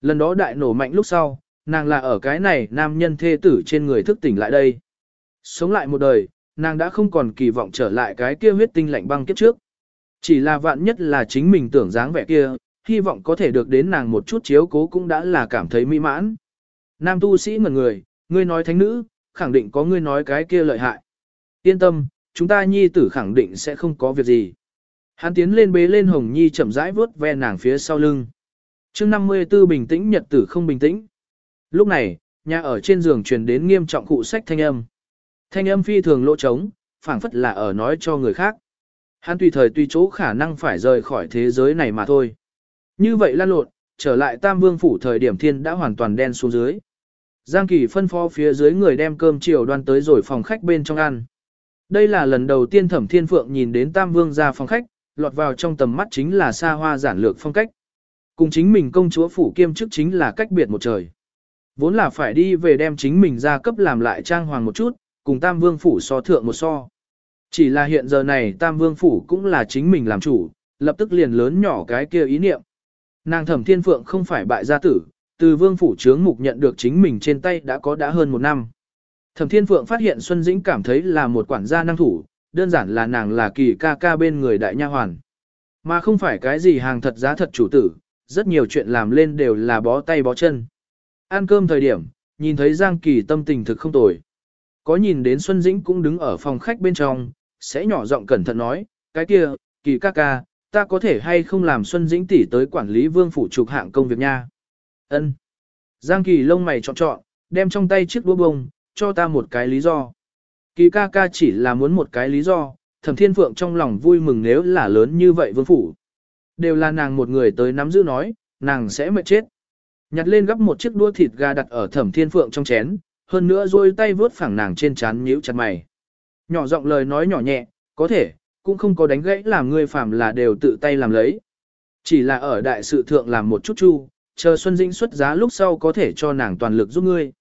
Lần đó đại nổ mạnh lúc sau, nàng là ở cái này nam nhân thê tử trên người thức tỉnh lại đây. Sống lại một đời, nàng đã không còn kỳ vọng trở lại cái kia huyết tinh lạnh băng kiếp trước. Chỉ là vạn nhất là chính mình tưởng dáng vẻ kia, hy vọng có thể được đến nàng một chút chiếu cố cũng đã là cảm thấy mỹ mãn. Nam tu sĩ ngần người, ngươi nói thánh nữ, khẳng định có ngươi nói cái kia lợi hại. Yên tâm, chúng ta nhi tử khẳng định sẽ không có việc gì. Hắn tiến lên bế lên Hồng Nhi chậm rãi vớt ve nàng phía sau lưng. Trước 54 bình tĩnh nhật tử không bình tĩnh. Lúc này, nhà ở trên giường truyền đến nghiêm trọng cụ sách thanh âm. Thanh âm phi thường lỗ trống, phảng phất là ở nói cho người khác. Hắn tùy thời tùy chỗ khả năng phải rời khỏi thế giới này mà thôi. Như vậy lan lộn, trở lại Tam Vương phủ thời điểm thiên đã hoàn toàn đen xuống dưới. Giang Kỳ phân phó phía dưới người đem cơm chiều đoan tới rồi phòng khách bên trong ăn. Đây là lần đầu tiên Thẩm Thiên Phượng nhìn đến Tam Vương ra phòng khách, lọt vào trong tầm mắt chính là xa hoa giản lược phong cách. Cùng chính mình công chúa phủ kiêm chức chính là cách biệt một trời. Vốn là phải đi về đem chính mình ra cấp làm lại trang hoàng một chút, cùng Tam Vương phủ so thượng một so. Chỉ là hiện giờ này Tam Vương phủ cũng là chính mình làm chủ, lập tức liền lớn nhỏ cái kia ý niệm. Nàng Thẩm Thiên Phượng không phải bại gia tử, từ Vương phủ trướng mục nhận được chính mình trên tay đã có đã hơn một năm. Thẩm Thiên Phượng phát hiện Xuân Dĩnh cảm thấy là một quản gia năng thủ, đơn giản là nàng là kỳ ca ca bên người đại nha hoàn. Mà không phải cái gì hàng thật giá thật chủ tử, rất nhiều chuyện làm lên đều là bó tay bó chân. Ăn cơm thời điểm, nhìn thấy Giang Kỳ tâm tình thực không tồi. Có nhìn đến Xuân Dĩnh cũng đứng ở phòng khách bên trong, sẽ nhỏ giọng cẩn thận nói, cái kia, Kỳ ca ca, ta có thể hay không làm Xuân Dĩnh tỷ tới quản lý vương phủ trục hạng công việc nha. Ân. Giang Kỳ lông mày chọn chọn, đem trong tay chiếc đũa bông, cho ta một cái lý do. Kỳ ca ca chỉ là muốn một cái lý do, thẩm thiên phượng trong lòng vui mừng nếu là lớn như vậy vương phủ. Đều là nàng một người tới nắm giữ nói, nàng sẽ mệt chết. Nhặt lên gấp một chiếc đua thịt gà đặt ở thẩm thiên phượng trong chén, hơn nữa rồi tay vướt phẳng nàng trên chán nhíu chặt mày. Nhỏ giọng lời nói nhỏ nhẹ, có thể, cũng không có đánh gãy làm người phàm là đều tự tay làm lấy. Chỉ là ở đại sự thượng làm một chút chu, chờ Xuân Dĩnh xuất giá lúc sau có thể cho nàng toàn lực giúp ngươi.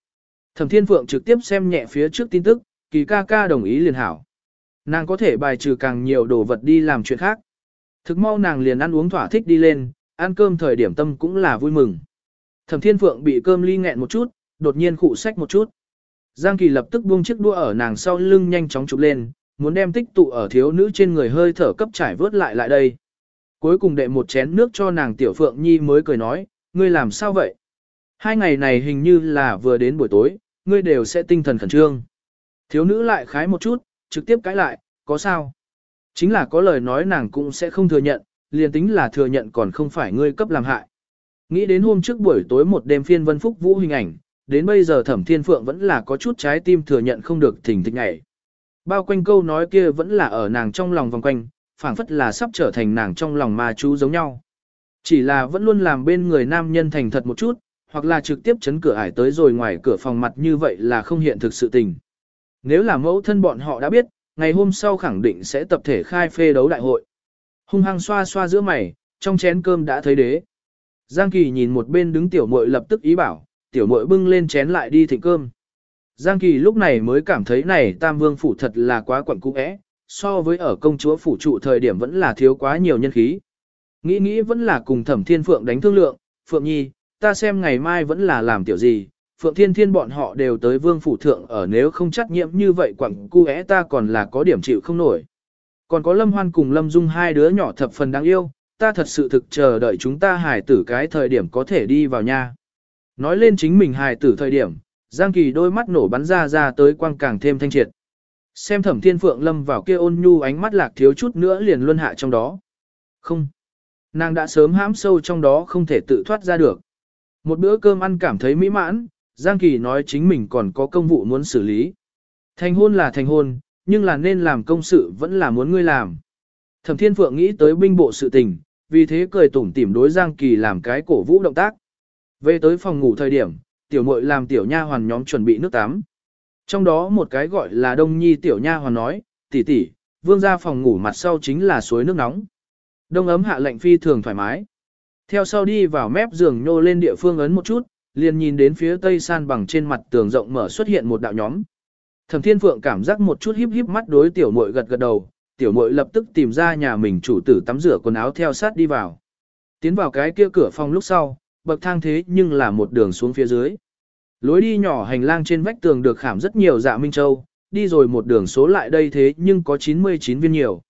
Thẩm Thiên Phượng trực tiếp xem nhẹ phía trước tin tức, kỳ ca ca đồng ý liền hảo. Nàng có thể bài trừ càng nhiều đồ vật đi làm chuyện khác. Thực mau nàng liền ăn uống thỏa thích đi lên, ăn cơm thời điểm tâm cũng là vui mừng. Thẩm Thiên Phượng bị cơm ly nghẹn một chút, đột nhiên khụ sách một chút. Giang Kỳ lập tức buông chiếc đũa ở nàng sau lưng nhanh chóng chụp lên, muốn đem tích tụ ở thiếu nữ trên người hơi thở cấp trải vớt lại lại đây. Cuối cùng đệ một chén nước cho nàng tiểu Phượng Nhi mới cười nói, ngươi làm sao vậy? Hai ngày này hình như là vừa đến buổi tối, ngươi đều sẽ tinh thần khẩn trương. Thiếu nữ lại khái một chút, trực tiếp cãi lại, có sao? Chính là có lời nói nàng cũng sẽ không thừa nhận, liền tính là thừa nhận còn không phải ngươi cấp làm hại. Nghĩ đến hôm trước buổi tối một đêm phiên vân phúc vũ hình ảnh, đến bây giờ thẩm thiên phượng vẫn là có chút trái tim thừa nhận không được thỉnh thịch ngày. Bao quanh câu nói kia vẫn là ở nàng trong lòng vòng quanh, phảng phất là sắp trở thành nàng trong lòng ma chú giống nhau. Chỉ là vẫn luôn làm bên người nam nhân thành thật một chút, hoặc là trực tiếp chấn cửa ải tới rồi ngoài cửa phòng mặt như vậy là không hiện thực sự tình. Nếu là mẫu thân bọn họ đã biết, ngày hôm sau khẳng định sẽ tập thể khai phê đấu đại hội. Hung hăng xoa xoa giữa mày, trong chén cơm đã thấy đế. Giang Kỳ nhìn một bên đứng tiểu muội lập tức ý bảo, tiểu muội bưng lên chén lại đi thịnh cơm. Giang Kỳ lúc này mới cảm thấy này Tam Vương phủ thật là quá quẩn cung ẽ, so với ở công chúa phủ trụ thời điểm vẫn là thiếu quá nhiều nhân khí. Nghĩ nghĩ vẫn là cùng Thẩm Thiên Phượng đánh thương lượng, Phượng Nhi, ta xem ngày mai vẫn là làm tiểu gì, Phượng Thiên Thiên bọn họ đều tới vương phủ thượng ở nếu không trách nhiệm như vậy quẳng cu é ta còn là có điểm chịu không nổi. Còn có Lâm Hoan cùng Lâm Dung hai đứa nhỏ thập phần đáng yêu, ta thật sự thực chờ đợi chúng ta hài tử cái thời điểm có thể đi vào nha. Nói lên chính mình hài tử thời điểm, Giang Kỳ đôi mắt nổ bắn ra ra tới quang càng thêm thanh triệt. Xem thẩm thiên phượng lâm vào kia ôn nhu ánh mắt lạc thiếu chút nữa liền luân hạ trong đó. Không. Nàng đã sớm hãm sâu trong đó không thể tự thoát ra được. Một bữa cơm ăn cảm thấy mỹ mãn, Giang Kỳ nói chính mình còn có công vụ muốn xử lý. Thành hôn là thành hôn, nhưng là nên làm công sự vẫn là muốn ngươi làm. Thẩm Thiên Phượng nghĩ tới binh bộ sự tình, vì thế cười tủm tỉm đối Giang Kỳ làm cái cổ vũ động tác. Về tới phòng ngủ thời điểm, tiểu muội làm tiểu nha hoàn nhóm chuẩn bị nước tắm. Trong đó một cái gọi là Đông Nhi tiểu nha hoàn nói, tỷ tỷ, vương gia phòng ngủ mặt sau chính là suối nước nóng. Đông ấm hạ lệnh phi thường thoải mái. Theo sau đi vào mép giường nhô lên địa phương ấn một chút, liền nhìn đến phía tây san bằng trên mặt tường rộng mở xuất hiện một đạo nhóm. Thẩm Thiên Phượng cảm giác một chút híp híp mắt đối tiểu muội gật gật đầu, tiểu muội lập tức tìm ra nhà mình chủ tử tắm rửa quần áo theo sát đi vào. Tiến vào cái kia cửa phòng lúc sau, bậc thang thế nhưng là một đường xuống phía dưới. Lối đi nhỏ hành lang trên vách tường được khảm rất nhiều dạ minh châu, đi rồi một đường số lại đây thế nhưng có 99 viên nhiều.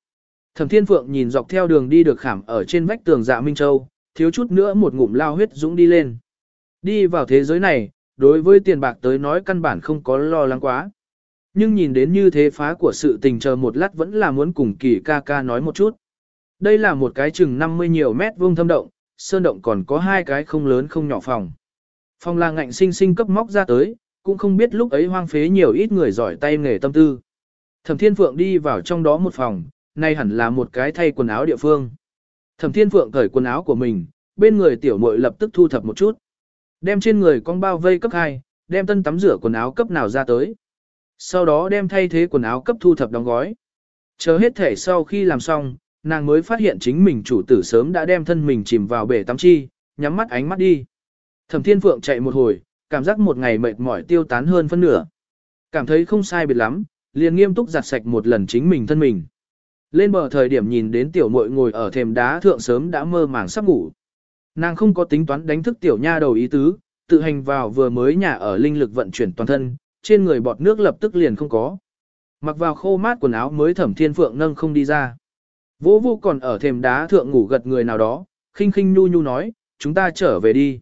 Thẩm Thiên Phượng nhìn dọc theo đường đi được khảm ở trên vách tường dạ minh châu, thiếu chút nữa một ngụm lao huyết dũng đi lên. Đi vào thế giới này, đối với tiền bạc tới nói căn bản không có lo lắng quá. Nhưng nhìn đến như thế phá của sự tình chờ một lát vẫn là muốn cùng kỳ ca ca nói một chút. Đây là một cái chừng 50 nhiều mét vuông thâm động, sơn động còn có hai cái không lớn không nhỏ phòng. Phòng là ngạnh sinh sinh cấp móc ra tới, cũng không biết lúc ấy hoang phế nhiều ít người giỏi tay nghề tâm tư. Thẩm Thiên Phượng đi vào trong đó một phòng, nay hẳn là một cái thay quần áo địa phương. Thẩm Thiên Phượng cởi quần áo của mình, bên người tiểu muội lập tức thu thập một chút. Đem trên người con bao vây cấp 2, đem tân tắm rửa quần áo cấp nào ra tới. Sau đó đem thay thế quần áo cấp thu thập đóng gói. Chờ hết thể sau khi làm xong, nàng mới phát hiện chính mình chủ tử sớm đã đem thân mình chìm vào bể tắm chi, nhắm mắt ánh mắt đi. Thẩm Thiên Phượng chạy một hồi, cảm giác một ngày mệt mỏi tiêu tán hơn phân nửa. Cảm thấy không sai biệt lắm, liền nghiêm túc giặt sạch một lần chính mình thân mình. Lên bờ thời điểm nhìn đến tiểu muội ngồi ở thềm đá thượng sớm đã mơ màng sắp ngủ. Nàng không có tính toán đánh thức tiểu nha đầu ý tứ, tự hành vào vừa mới nhà ở linh lực vận chuyển toàn thân, trên người bọt nước lập tức liền không có. Mặc vào khô mát quần áo mới thẩm thiên phượng nâng không đi ra. Vô vô còn ở thềm đá thượng ngủ gật người nào đó, khinh khinh nhu nhu nói, chúng ta trở về đi.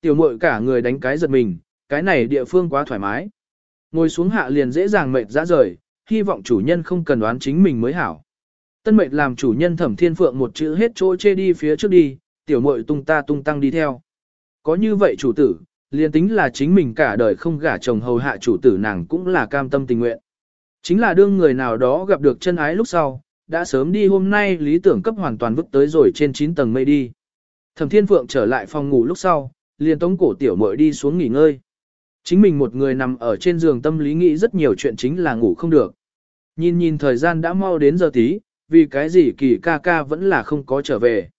Tiểu muội cả người đánh cái giật mình, cái này địa phương quá thoải mái. Ngồi xuống hạ liền dễ dàng mệt ra rời, hy vọng chủ nhân không cần đoán chính mình mới hảo. Tân mệnh làm chủ nhân thẩm thiên phượng một chữ hết chỗ chê đi phía trước đi, tiểu muội tung ta tung tăng đi theo. Có như vậy chủ tử, liền tính là chính mình cả đời không gả chồng hầu hạ chủ tử nàng cũng là cam tâm tình nguyện. Chính là đương người nào đó gặp được chân ái lúc sau, đã sớm đi hôm nay lý tưởng cấp hoàn toàn vứt tới rồi trên 9 tầng mây đi. Thẩm Thiên Phượng trở lại phòng ngủ lúc sau, liền tống cổ tiểu muội đi xuống nghỉ ngơi. Chính mình một người nằm ở trên giường tâm lý nghĩ rất nhiều chuyện chính là ngủ không được. Nhìn nhìn thời gian đã mau đến giờ tí, vì cái gì kỳ ca ca vẫn là không có trở về.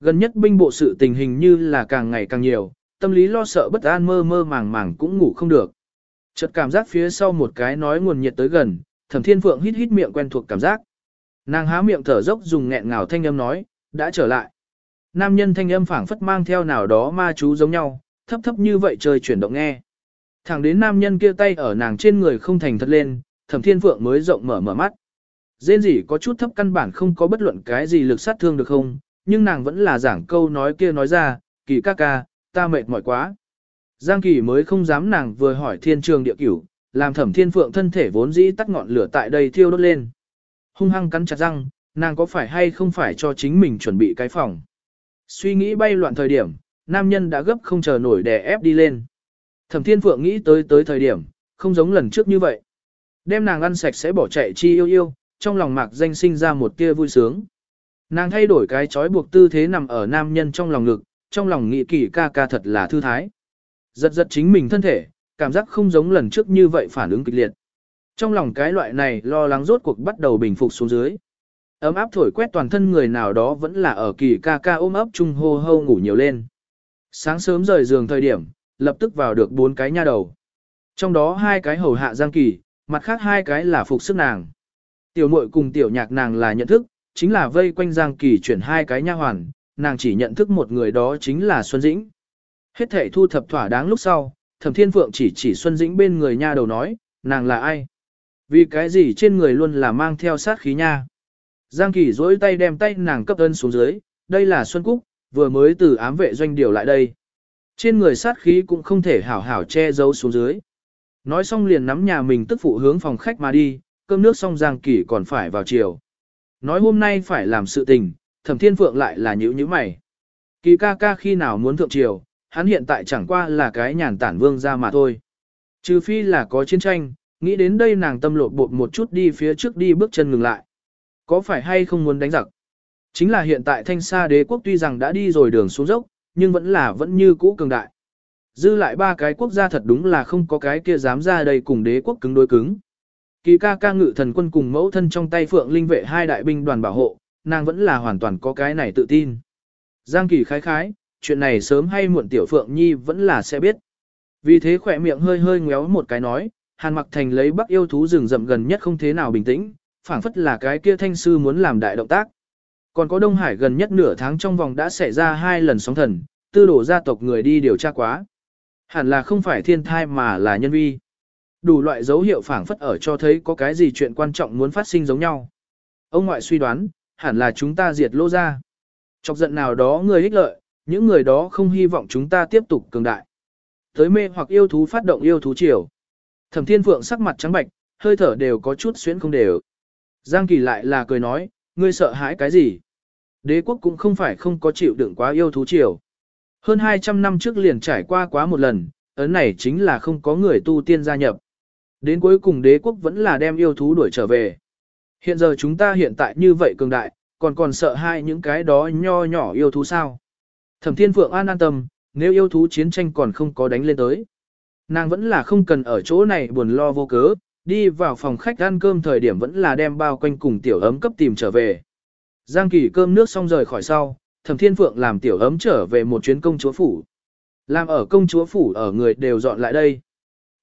Gần nhất binh bộ sự tình hình như là càng ngày càng nhiều, tâm lý lo sợ bất an mơ mơ màng màng cũng ngủ không được. Chợt cảm giác phía sau một cái nói nguồn nhiệt tới gần, thẩm thiên phượng hít hít miệng quen thuộc cảm giác. Nàng há miệng thở dốc dùng nghẹn ngào thanh âm nói, đã trở lại. Nam nhân thanh âm phảng phất mang theo nào đó ma chú giống nhau, thấp thấp như vậy trời chuyển động nghe. Thẳng đến nam nhân kia tay ở nàng trên người không thành thật lên, thẩm thiên phượng mới rộng mở mở mắt. Dên gì có chút thấp căn bản không có bất luận cái gì lực sát thương được không, nhưng nàng vẫn là giảng câu nói kia nói ra, kỳ ca ca, ta mệt mỏi quá. Giang kỳ mới không dám nàng vừa hỏi thiên trường địa cửu, làm thẩm thiên phượng thân thể vốn dĩ tắt ngọn lửa tại đây thiêu đốt lên. Hung hăng cắn chặt răng, nàng có phải hay không phải cho chính mình chuẩn bị cái phòng. Suy nghĩ bay loạn thời điểm, nam nhân đã gấp không chờ nổi đè ép đi lên. Thẩm thiên phượng nghĩ tới tới thời điểm, không giống lần trước như vậy. Đem nàng ăn sạch sẽ bỏ chạy chi yêu yêu, trong lòng mạc danh sinh ra một tia vui sướng. Nàng thay đổi cái trói buộc tư thế nằm ở nam nhân trong lòng ngực, trong lòng nghĩ kỳ ca ca thật là thư thái. Giật giật chính mình thân thể, cảm giác không giống lần trước như vậy phản ứng kịch liệt. Trong lòng cái loại này lo lắng rốt cuộc bắt đầu bình phục xuống dưới. Ấm áp thổi quét toàn thân người nào đó vẫn là ở kỳ ca ca ôm ấp chung hô hô ngủ nhiều lên. Sáng sớm rời giường thời điểm, lập tức vào được bốn cái nha đầu. Trong đó hai cái hầu hạ giang kỳ, mặt khác hai cái là phục sức nàng. Tiểu muội cùng tiểu nhạc nàng là nhận thức, chính là vây quanh giang kỳ chuyển hai cái nha hoàn, nàng chỉ nhận thức một người đó chính là Xuân Dĩnh. Hết thể thu thập thỏa đáng lúc sau, Thẩm Thiên Phượng chỉ chỉ Xuân Dĩnh bên người nha đầu nói, nàng là ai? Vì cái gì trên người luôn là mang theo sát khí nha? Giang Kỳ dỗi tay đem tay nàng cấp ân xuống dưới, đây là Xuân Cúc, vừa mới từ ám vệ doanh điều lại đây. Trên người sát khí cũng không thể hảo hảo che giấu xuống dưới. Nói xong liền nắm nhà mình tức phụ hướng phòng khách mà đi, cơm nước xong Giang Kỳ còn phải vào chiều. Nói hôm nay phải làm sự tình, Thẩm Thiên Phượng lại là nhữ nhữ mày. Kỳ ca ca khi nào muốn thượng triều, hắn hiện tại chẳng qua là cái nhàn tản vương ra mà thôi. Trừ phi là có chiến tranh, nghĩ đến đây nàng tâm lột bột một chút đi phía trước đi bước chân ngừng lại. Có phải hay không muốn đánh giặc? Chính là hiện tại thanh sa đế quốc tuy rằng đã đi rồi đường xuống dốc, nhưng vẫn là vẫn như cũ cường đại. Dư lại ba cái quốc gia thật đúng là không có cái kia dám ra đây cùng đế quốc cứng đối cứng. Kỳ ca ca ngự thần quân cùng mẫu thân trong tay phượng linh vệ hai đại binh đoàn bảo hộ, nàng vẫn là hoàn toàn có cái này tự tin. Giang kỳ khái khái, chuyện này sớm hay muộn tiểu phượng nhi vẫn là sẽ biết. Vì thế khỏe miệng hơi hơi ngéo một cái nói, hàn mặc thành lấy bắc yêu thú rừng rậm gần nhất không thế nào bình tĩnh, phảng phất là cái kia thanh sư muốn làm đại động tác. Còn có Đông Hải gần nhất nửa tháng trong vòng đã xảy ra hai lần sóng thần, tư đổ gia tộc người đi điều tra quá. Hẳn là không phải thiên thai mà là nhân vi. Đủ loại dấu hiệu phảng phất ở cho thấy có cái gì chuyện quan trọng muốn phát sinh giống nhau. Ông ngoại suy đoán, hẳn là chúng ta diệt lô ra. Chọc giận nào đó người ích lợi, những người đó không hy vọng chúng ta tiếp tục cường đại. Tới mê hoặc yêu thú phát động yêu thú chiều. Thẩm Thiên Phượng sắc mặt trắng bạch, hơi thở đều có chút xuyến không đều. Giang Kỳ lại là cười nói, ngươi sợ hãi cái gì? Đế quốc cũng không phải không có chịu đựng quá yêu thú chiều. Hơn 200 năm trước liền trải qua quá một lần, ấn này chính là không có người tu tiên gia nhập. Đến cuối cùng đế quốc vẫn là đem yêu thú đuổi trở về. Hiện giờ chúng ta hiện tại như vậy cường đại, còn còn sợ hai những cái đó nho nhỏ yêu thú sao. Thẩm Thiên Phượng an an tâm, nếu yêu thú chiến tranh còn không có đánh lên tới. Nàng vẫn là không cần ở chỗ này buồn lo vô cớ, đi vào phòng khách ăn cơm thời điểm vẫn là đem bao quanh cùng tiểu ấm cấp tìm trở về. Giang Kỳ cơm nước xong rời khỏi sau, Thẩm Thiên Phượng làm tiểu ấm trở về một chuyến công chúa phủ. Làm ở công chúa phủ ở người đều dọn lại đây.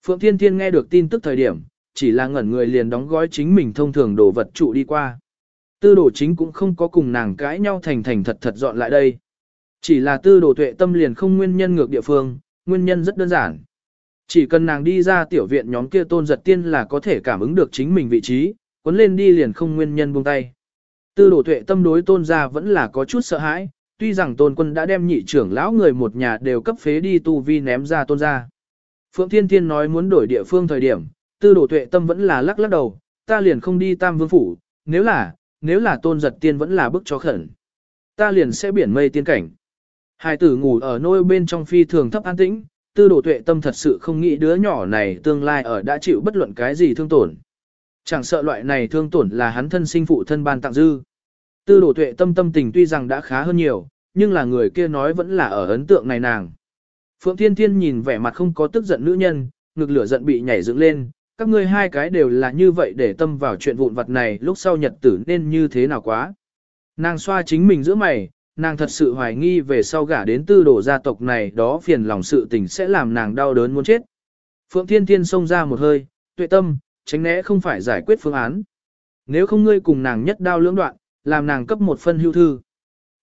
Phượng Thiên Thiên nghe được tin tức thời điểm, chỉ là ngẩn người liền đóng gói chính mình thông thường đồ vật trụ đi qua. Tư đồ chính cũng không có cùng nàng cãi nhau thành thành thật thật dọn lại đây. Chỉ là tư đồ tuệ tâm liền không nguyên nhân ngược địa phương, nguyên nhân rất đơn giản. Chỉ cần nàng đi ra tiểu viện nhóm kia tôn giật tiên là có thể cảm ứng được chính mình vị trí, cuốn lên đi liền không nguyên nhân buông tay. Tư đồ tuệ tâm đối tôn ra vẫn là có chút sợ hãi, tuy rằng tôn quân đã đem nhị trưởng lão người một nhà đều cấp phế đi tu vi ném ra tôn ra. Phượng Thiên Thiên nói muốn đổi địa phương thời điểm, tư đồ tuệ tâm vẫn là lắc lắc đầu, ta liền không đi tam vương phủ, nếu là, nếu là tôn giật tiên vẫn là bức cho khẩn. Ta liền sẽ biển mây tiên cảnh. Hai tử ngủ ở nôi bên trong phi thường thấp an tĩnh, tư đồ tuệ tâm thật sự không nghĩ đứa nhỏ này tương lai ở đã chịu bất luận cái gì thương tổn. Chẳng sợ loại này thương tổn là hắn thân sinh phụ thân ban tặng dư. Tư đồ tuệ tâm tâm tình tuy rằng đã khá hơn nhiều, nhưng là người kia nói vẫn là ở ấn tượng này nàng. Phượng Thiên Thiên nhìn vẻ mặt không có tức giận nữ nhân, ngực lửa giận bị nhảy dựng lên, các ngươi hai cái đều là như vậy để tâm vào chuyện vụn vặt này lúc sau nhật tử nên như thế nào quá. Nàng xoa chính mình giữa mày, nàng thật sự hoài nghi về sau gả đến tư đồ gia tộc này đó phiền lòng sự tình sẽ làm nàng đau đớn muốn chết. Phượng Thiên Thiên xông ra một hơi, tuệ tâm, tránh né không phải giải quyết phương án. Nếu không ngươi cùng nàng nhất đao lưỡng đoạn, làm nàng cấp một phân hưu thư.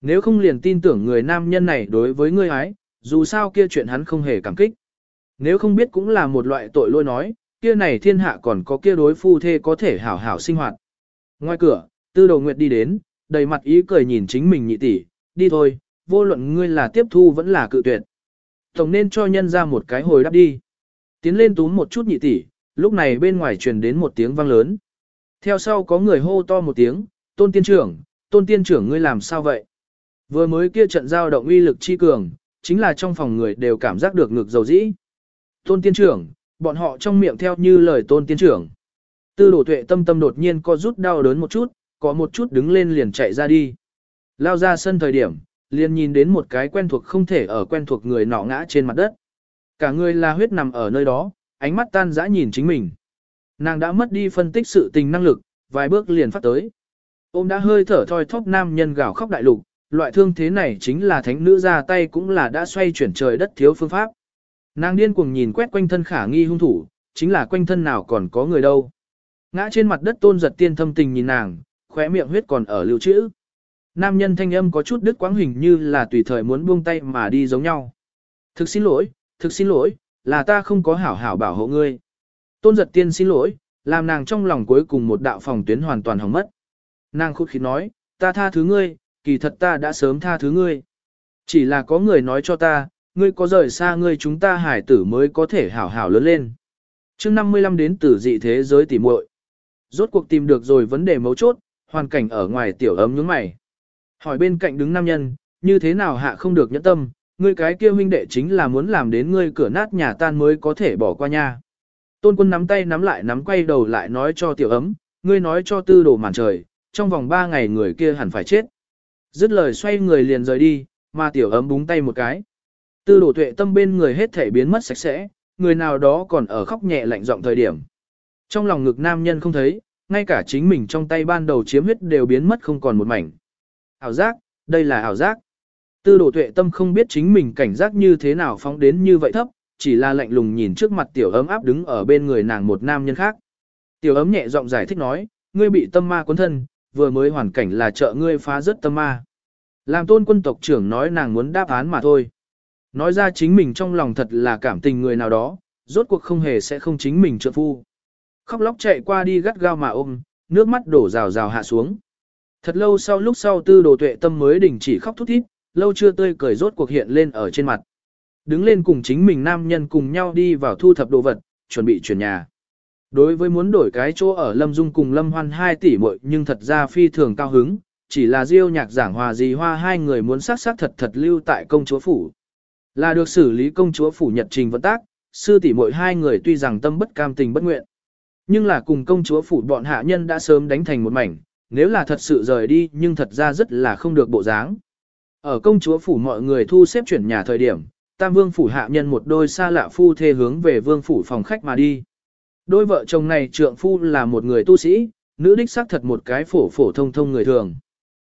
Nếu không liền tin tưởng người nam nhân này đối với ngươi ái, dù sao kia chuyện hắn không hề cảm kích. Nếu không biết cũng là một loại tội lỗi nói, kia này thiên hạ còn có kia đối phu thê có thể hảo hảo sinh hoạt. Ngoài cửa, tư đầu nguyệt đi đến, đầy mặt ý cười nhìn chính mình nhị tỷ, đi thôi, vô luận ngươi là tiếp thu vẫn là cự tuyệt. Tổng nên cho nhân ra một cái hồi đáp đi. Tiến lên túm một chút nhị tỷ, lúc này bên ngoài truyền đến một tiếng vang lớn. Theo sau có người hô to một tiếng, tôn tiên trưởng, tôn tiên trưởng ngươi làm sao vậy? Vừa mới kia trận giao động uy lực chi cường, chính là trong phòng người đều cảm giác được ngực dầu dĩ. Tôn tiên trưởng, bọn họ trong miệng theo như lời tôn tiên trưởng. Tư đổ tuệ tâm tâm đột nhiên co rút đau đớn một chút, có một chút đứng lên liền chạy ra đi. Lao ra sân thời điểm, liền nhìn đến một cái quen thuộc không thể ở quen thuộc người nọ ngã trên mặt đất. Cả người là huyết nằm ở nơi đó, ánh mắt tan dã nhìn chính mình. Nàng đã mất đi phân tích sự tình năng lực, vài bước liền phát tới. Ôm đã hơi thở thoi thóp nam nhân gào khóc đại lục, loại thương thế này chính là thánh nữ ra tay cũng là đã xoay chuyển trời đất thiếu phương pháp. Nàng điên cuồng nhìn quét quanh thân khả nghi hung thủ, chính là quanh thân nào còn có người đâu. Ngã trên mặt đất tôn giật tiên thâm tình nhìn nàng, khóe miệng huyết còn ở lưu trữ. Nam nhân thanh âm có chút đứt quãng hình như là tùy thời muốn buông tay mà đi giống nhau. Thực xin lỗi, thực xin lỗi, là ta không có hảo hảo bảo hộ ngươi. Tôn giật tiên xin lỗi, làm nàng trong lòng cuối cùng một đạo phòng tuyến hoàn toàn hỏng mất. Nàng khút khí nói, ta tha thứ ngươi, kỳ thật ta đã sớm tha thứ ngươi. Chỉ là có người nói cho ta, ngươi có rời xa ngươi chúng ta hải tử mới có thể hảo hảo lớn lên. chương 55 đến tử dị thế giới tỉ muội Rốt cuộc tìm được rồi vấn đề mấu chốt, hoàn cảnh ở ngoài tiểu ấm nhướng mày. Hỏi bên cạnh đứng nam nhân, như thế nào hạ không được nhẫn tâm, ngươi cái kia huynh đệ chính là muốn làm đến ngươi cửa nát nhà tan mới có thể bỏ qua nha. Tôn quân nắm tay nắm lại nắm quay đầu lại nói cho tiểu ấm, ngươi nói cho tư đồ màn trời, trong vòng ba ngày người kia hẳn phải chết. Dứt lời xoay người liền rời đi, mà tiểu ấm búng tay một cái. Tư đồ tuệ tâm bên người hết thể biến mất sạch sẽ, người nào đó còn ở khóc nhẹ lạnh giọng thời điểm. Trong lòng ngực nam nhân không thấy, ngay cả chính mình trong tay ban đầu chiếm huyết đều biến mất không còn một mảnh. Ảo giác, đây là ảo giác. Tư đồ tuệ tâm không biết chính mình cảnh giác như thế nào phóng đến như vậy thấp, chỉ là lạnh lùng nhìn trước mặt tiểu ấm áp đứng ở bên người nàng một nam nhân khác. Tiểu ấm nhẹ giọng giải thích nói, ngươi bị tâm ma cuốn thân, vừa mới hoàn cảnh là trợ ngươi phá rất tâm ma. Làm tôn quân tộc trưởng nói nàng muốn đáp án mà thôi. Nói ra chính mình trong lòng thật là cảm tình người nào đó, rốt cuộc không hề sẽ không chính mình trợ phu. Khóc lóc chạy qua đi gắt gao mà ôm, nước mắt đổ rào rào hạ xuống. Thật lâu sau lúc sau tư đồ tuệ tâm mới đình chỉ khóc thút thít, lâu chưa tươi cười rốt cuộc hiện lên ở trên mặt. Đứng lên cùng chính mình nam nhân cùng nhau đi vào thu thập đồ vật, chuẩn bị chuyển nhà. Đối với muốn đổi cái chỗ ở Lâm Dung cùng Lâm Hoan 2 tỷ muội nhưng thật ra phi thường cao hứng, chỉ là diêu nhạc giảng hòa gì hoa hai người muốn sát sát thật thật lưu tại công chúa phủ. Là được xử lý công chúa phủ nhật trình vận tác, sư tỷ muội hai người tuy rằng tâm bất cam tình bất nguyện. Nhưng là cùng công chúa phủ bọn hạ nhân đã sớm đánh thành một mảnh, nếu là thật sự rời đi nhưng thật ra rất là không được bộ dáng. Ở công chúa phủ mọi người thu xếp chuyển nhà thời điểm, tam vương phủ hạ nhân một đôi xa lạ phu thê hướng về vương phủ phòng khách mà đi. Đôi vợ chồng này trượng phu là một người tu sĩ, nữ đích xác thật một cái phổ phổ thông thông người thường.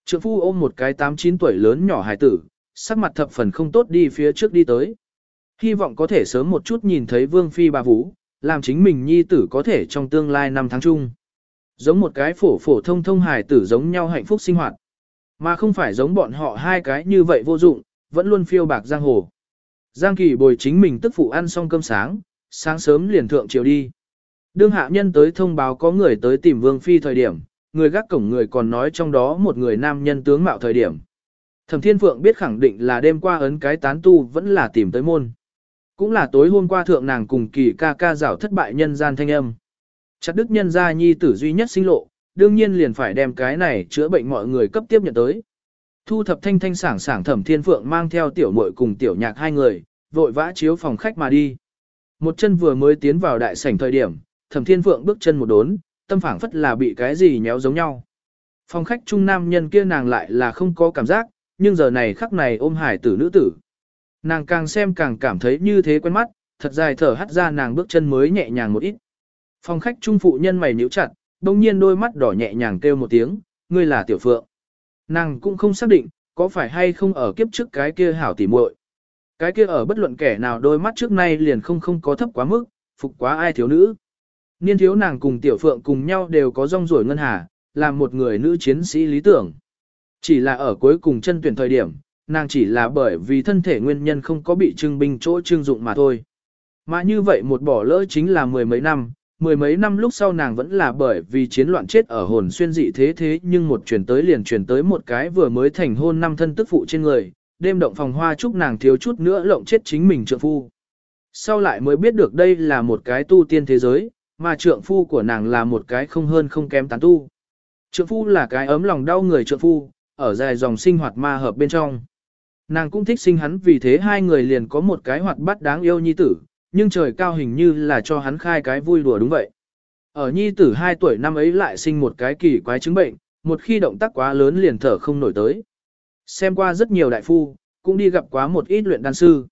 Trượng phu ôm một cái 8-9 tuổi lớn nhỏ hài tử, sắc mặt thập phần không tốt đi phía trước đi tới. Hy vọng có thể sớm một chút nhìn thấy vương phi bà vũ, làm chính mình nhi tử có thể trong tương lai năm tháng chung. Giống một cái phổ phổ thông thông hài tử giống nhau hạnh phúc sinh hoạt. Mà không phải giống bọn họ hai cái như vậy vô dụng, vẫn luôn phiêu bạc giang hồ. Giang kỳ bồi chính mình tức phụ ăn xong cơm sáng, sáng sớm liền thượng chiều đi. Đương hạ nhân tới thông báo có người tới tìm vương phi thời điểm, người gác cổng người còn nói trong đó một người nam nhân tướng mạo thời điểm. Thẩm Thiên Phượng biết khẳng định là đêm qua ấn cái tán tu vẫn là tìm tới môn. Cũng là tối hôm qua thượng nàng cùng kỳ ca ca rảo thất bại nhân gian thanh âm. Chặt đức nhân gia nhi tử duy nhất sinh lộ, đương nhiên liền phải đem cái này chữa bệnh mọi người cấp tiếp nhận tới. Thu thập thanh thanh sảng sảng thẩm thiên phượng mang theo tiểu muội cùng tiểu nhạc hai người, vội vã chiếu phòng khách mà đi. Một chân vừa mới tiến vào đại sảnh thời điểm, thẩm thiên phượng bước chân một đốn, tâm phảng phất là bị cái gì nhéo giống nhau. Phòng khách trung nam nhân kia nàng lại là không có cảm giác, nhưng giờ này khắc này ôm hải tử nữ tử. Nàng càng xem càng cảm thấy như thế quen mắt, thật dài thở hắt ra nàng bước chân mới nhẹ nhàng một ít. Phòng khách trung phụ nhân mày nhíu chặt, đồng nhiên đôi mắt đỏ nhẹ nhàng kêu một tiếng, ngươi là tiểu phượng. Nàng cũng không xác định, có phải hay không ở kiếp trước cái kia hảo tỉ muội. Cái kia ở bất luận kẻ nào đôi mắt trước nay liền không không có thấp quá mức, phục quá ai thiếu nữ. Niên thiếu nàng cùng tiểu phượng cùng nhau đều có rong ruổi ngân hà, làm một người nữ chiến sĩ lý tưởng. Chỉ là ở cuối cùng chân tuyển thời điểm, nàng chỉ là bởi vì thân thể nguyên nhân không có bị trưng binh chỗ trưng dụng mà thôi. Mà như vậy một bỏ lỡ chính là mười mấy năm, mười mấy năm lúc sau nàng vẫn là bởi vì chiến loạn chết ở hồn xuyên dị thế thế nhưng một chuyển tới liền chuyển tới một cái vừa mới thành hôn năm thân tức phụ trên người, đêm động phòng hoa chúc nàng thiếu chút nữa lộng chết chính mình trượng phu. Sau lại mới biết được đây là một cái tu tiên thế giới, mà trượng phu của nàng là một cái không hơn không kém tán tu. Trượng phu là cái ấm lòng đau người trượng phu, ở dài dòng sinh hoạt ma hợp bên trong. Nàng cũng thích sinh hắn vì thế hai người liền có một cái hoạt bát đáng yêu nhi tử, nhưng trời cao hình như là cho hắn khai cái vui đùa đúng vậy. Ở nhi tử 2 tuổi năm ấy lại sinh một cái kỳ quái chứng bệnh, một khi động tác quá lớn liền thở không nổi tới. Xem qua rất nhiều đại phu, cũng đi gặp quá một ít luyện đan sư.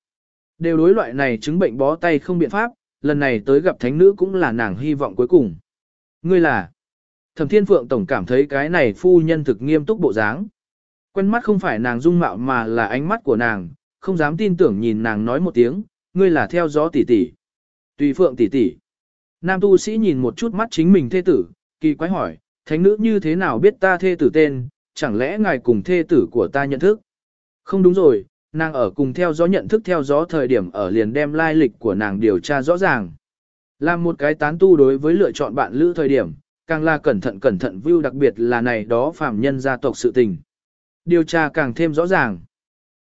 Đều đối loại này chứng bệnh bó tay không biện pháp, lần này tới gặp thánh nữ cũng là nàng hy vọng cuối cùng. Ngươi là, thẩm thiên phượng tổng cảm thấy cái này phu nhân thực nghiêm túc bộ dáng. Quen mắt không phải nàng dung mạo mà là ánh mắt của nàng, không dám tin tưởng nhìn nàng nói một tiếng, ngươi là theo gió tỷ tỷ. Tùy phượng tỷ tỷ. Nam tu sĩ nhìn một chút mắt chính mình thê tử, kỳ quái hỏi, thánh nữ như thế nào biết ta thê tử tên, chẳng lẽ ngài cùng thê tử của ta nhận thức? Không đúng rồi, nàng ở cùng theo gió nhận thức theo gió thời điểm ở liền đem lai lịch của nàng điều tra rõ ràng. Làm một cái tán tu đối với lựa chọn bạn lữ thời điểm, càng là cẩn thận cẩn thận view đặc biệt là này đó phàm nhân gia tộc sự tình. Điều tra càng thêm rõ ràng.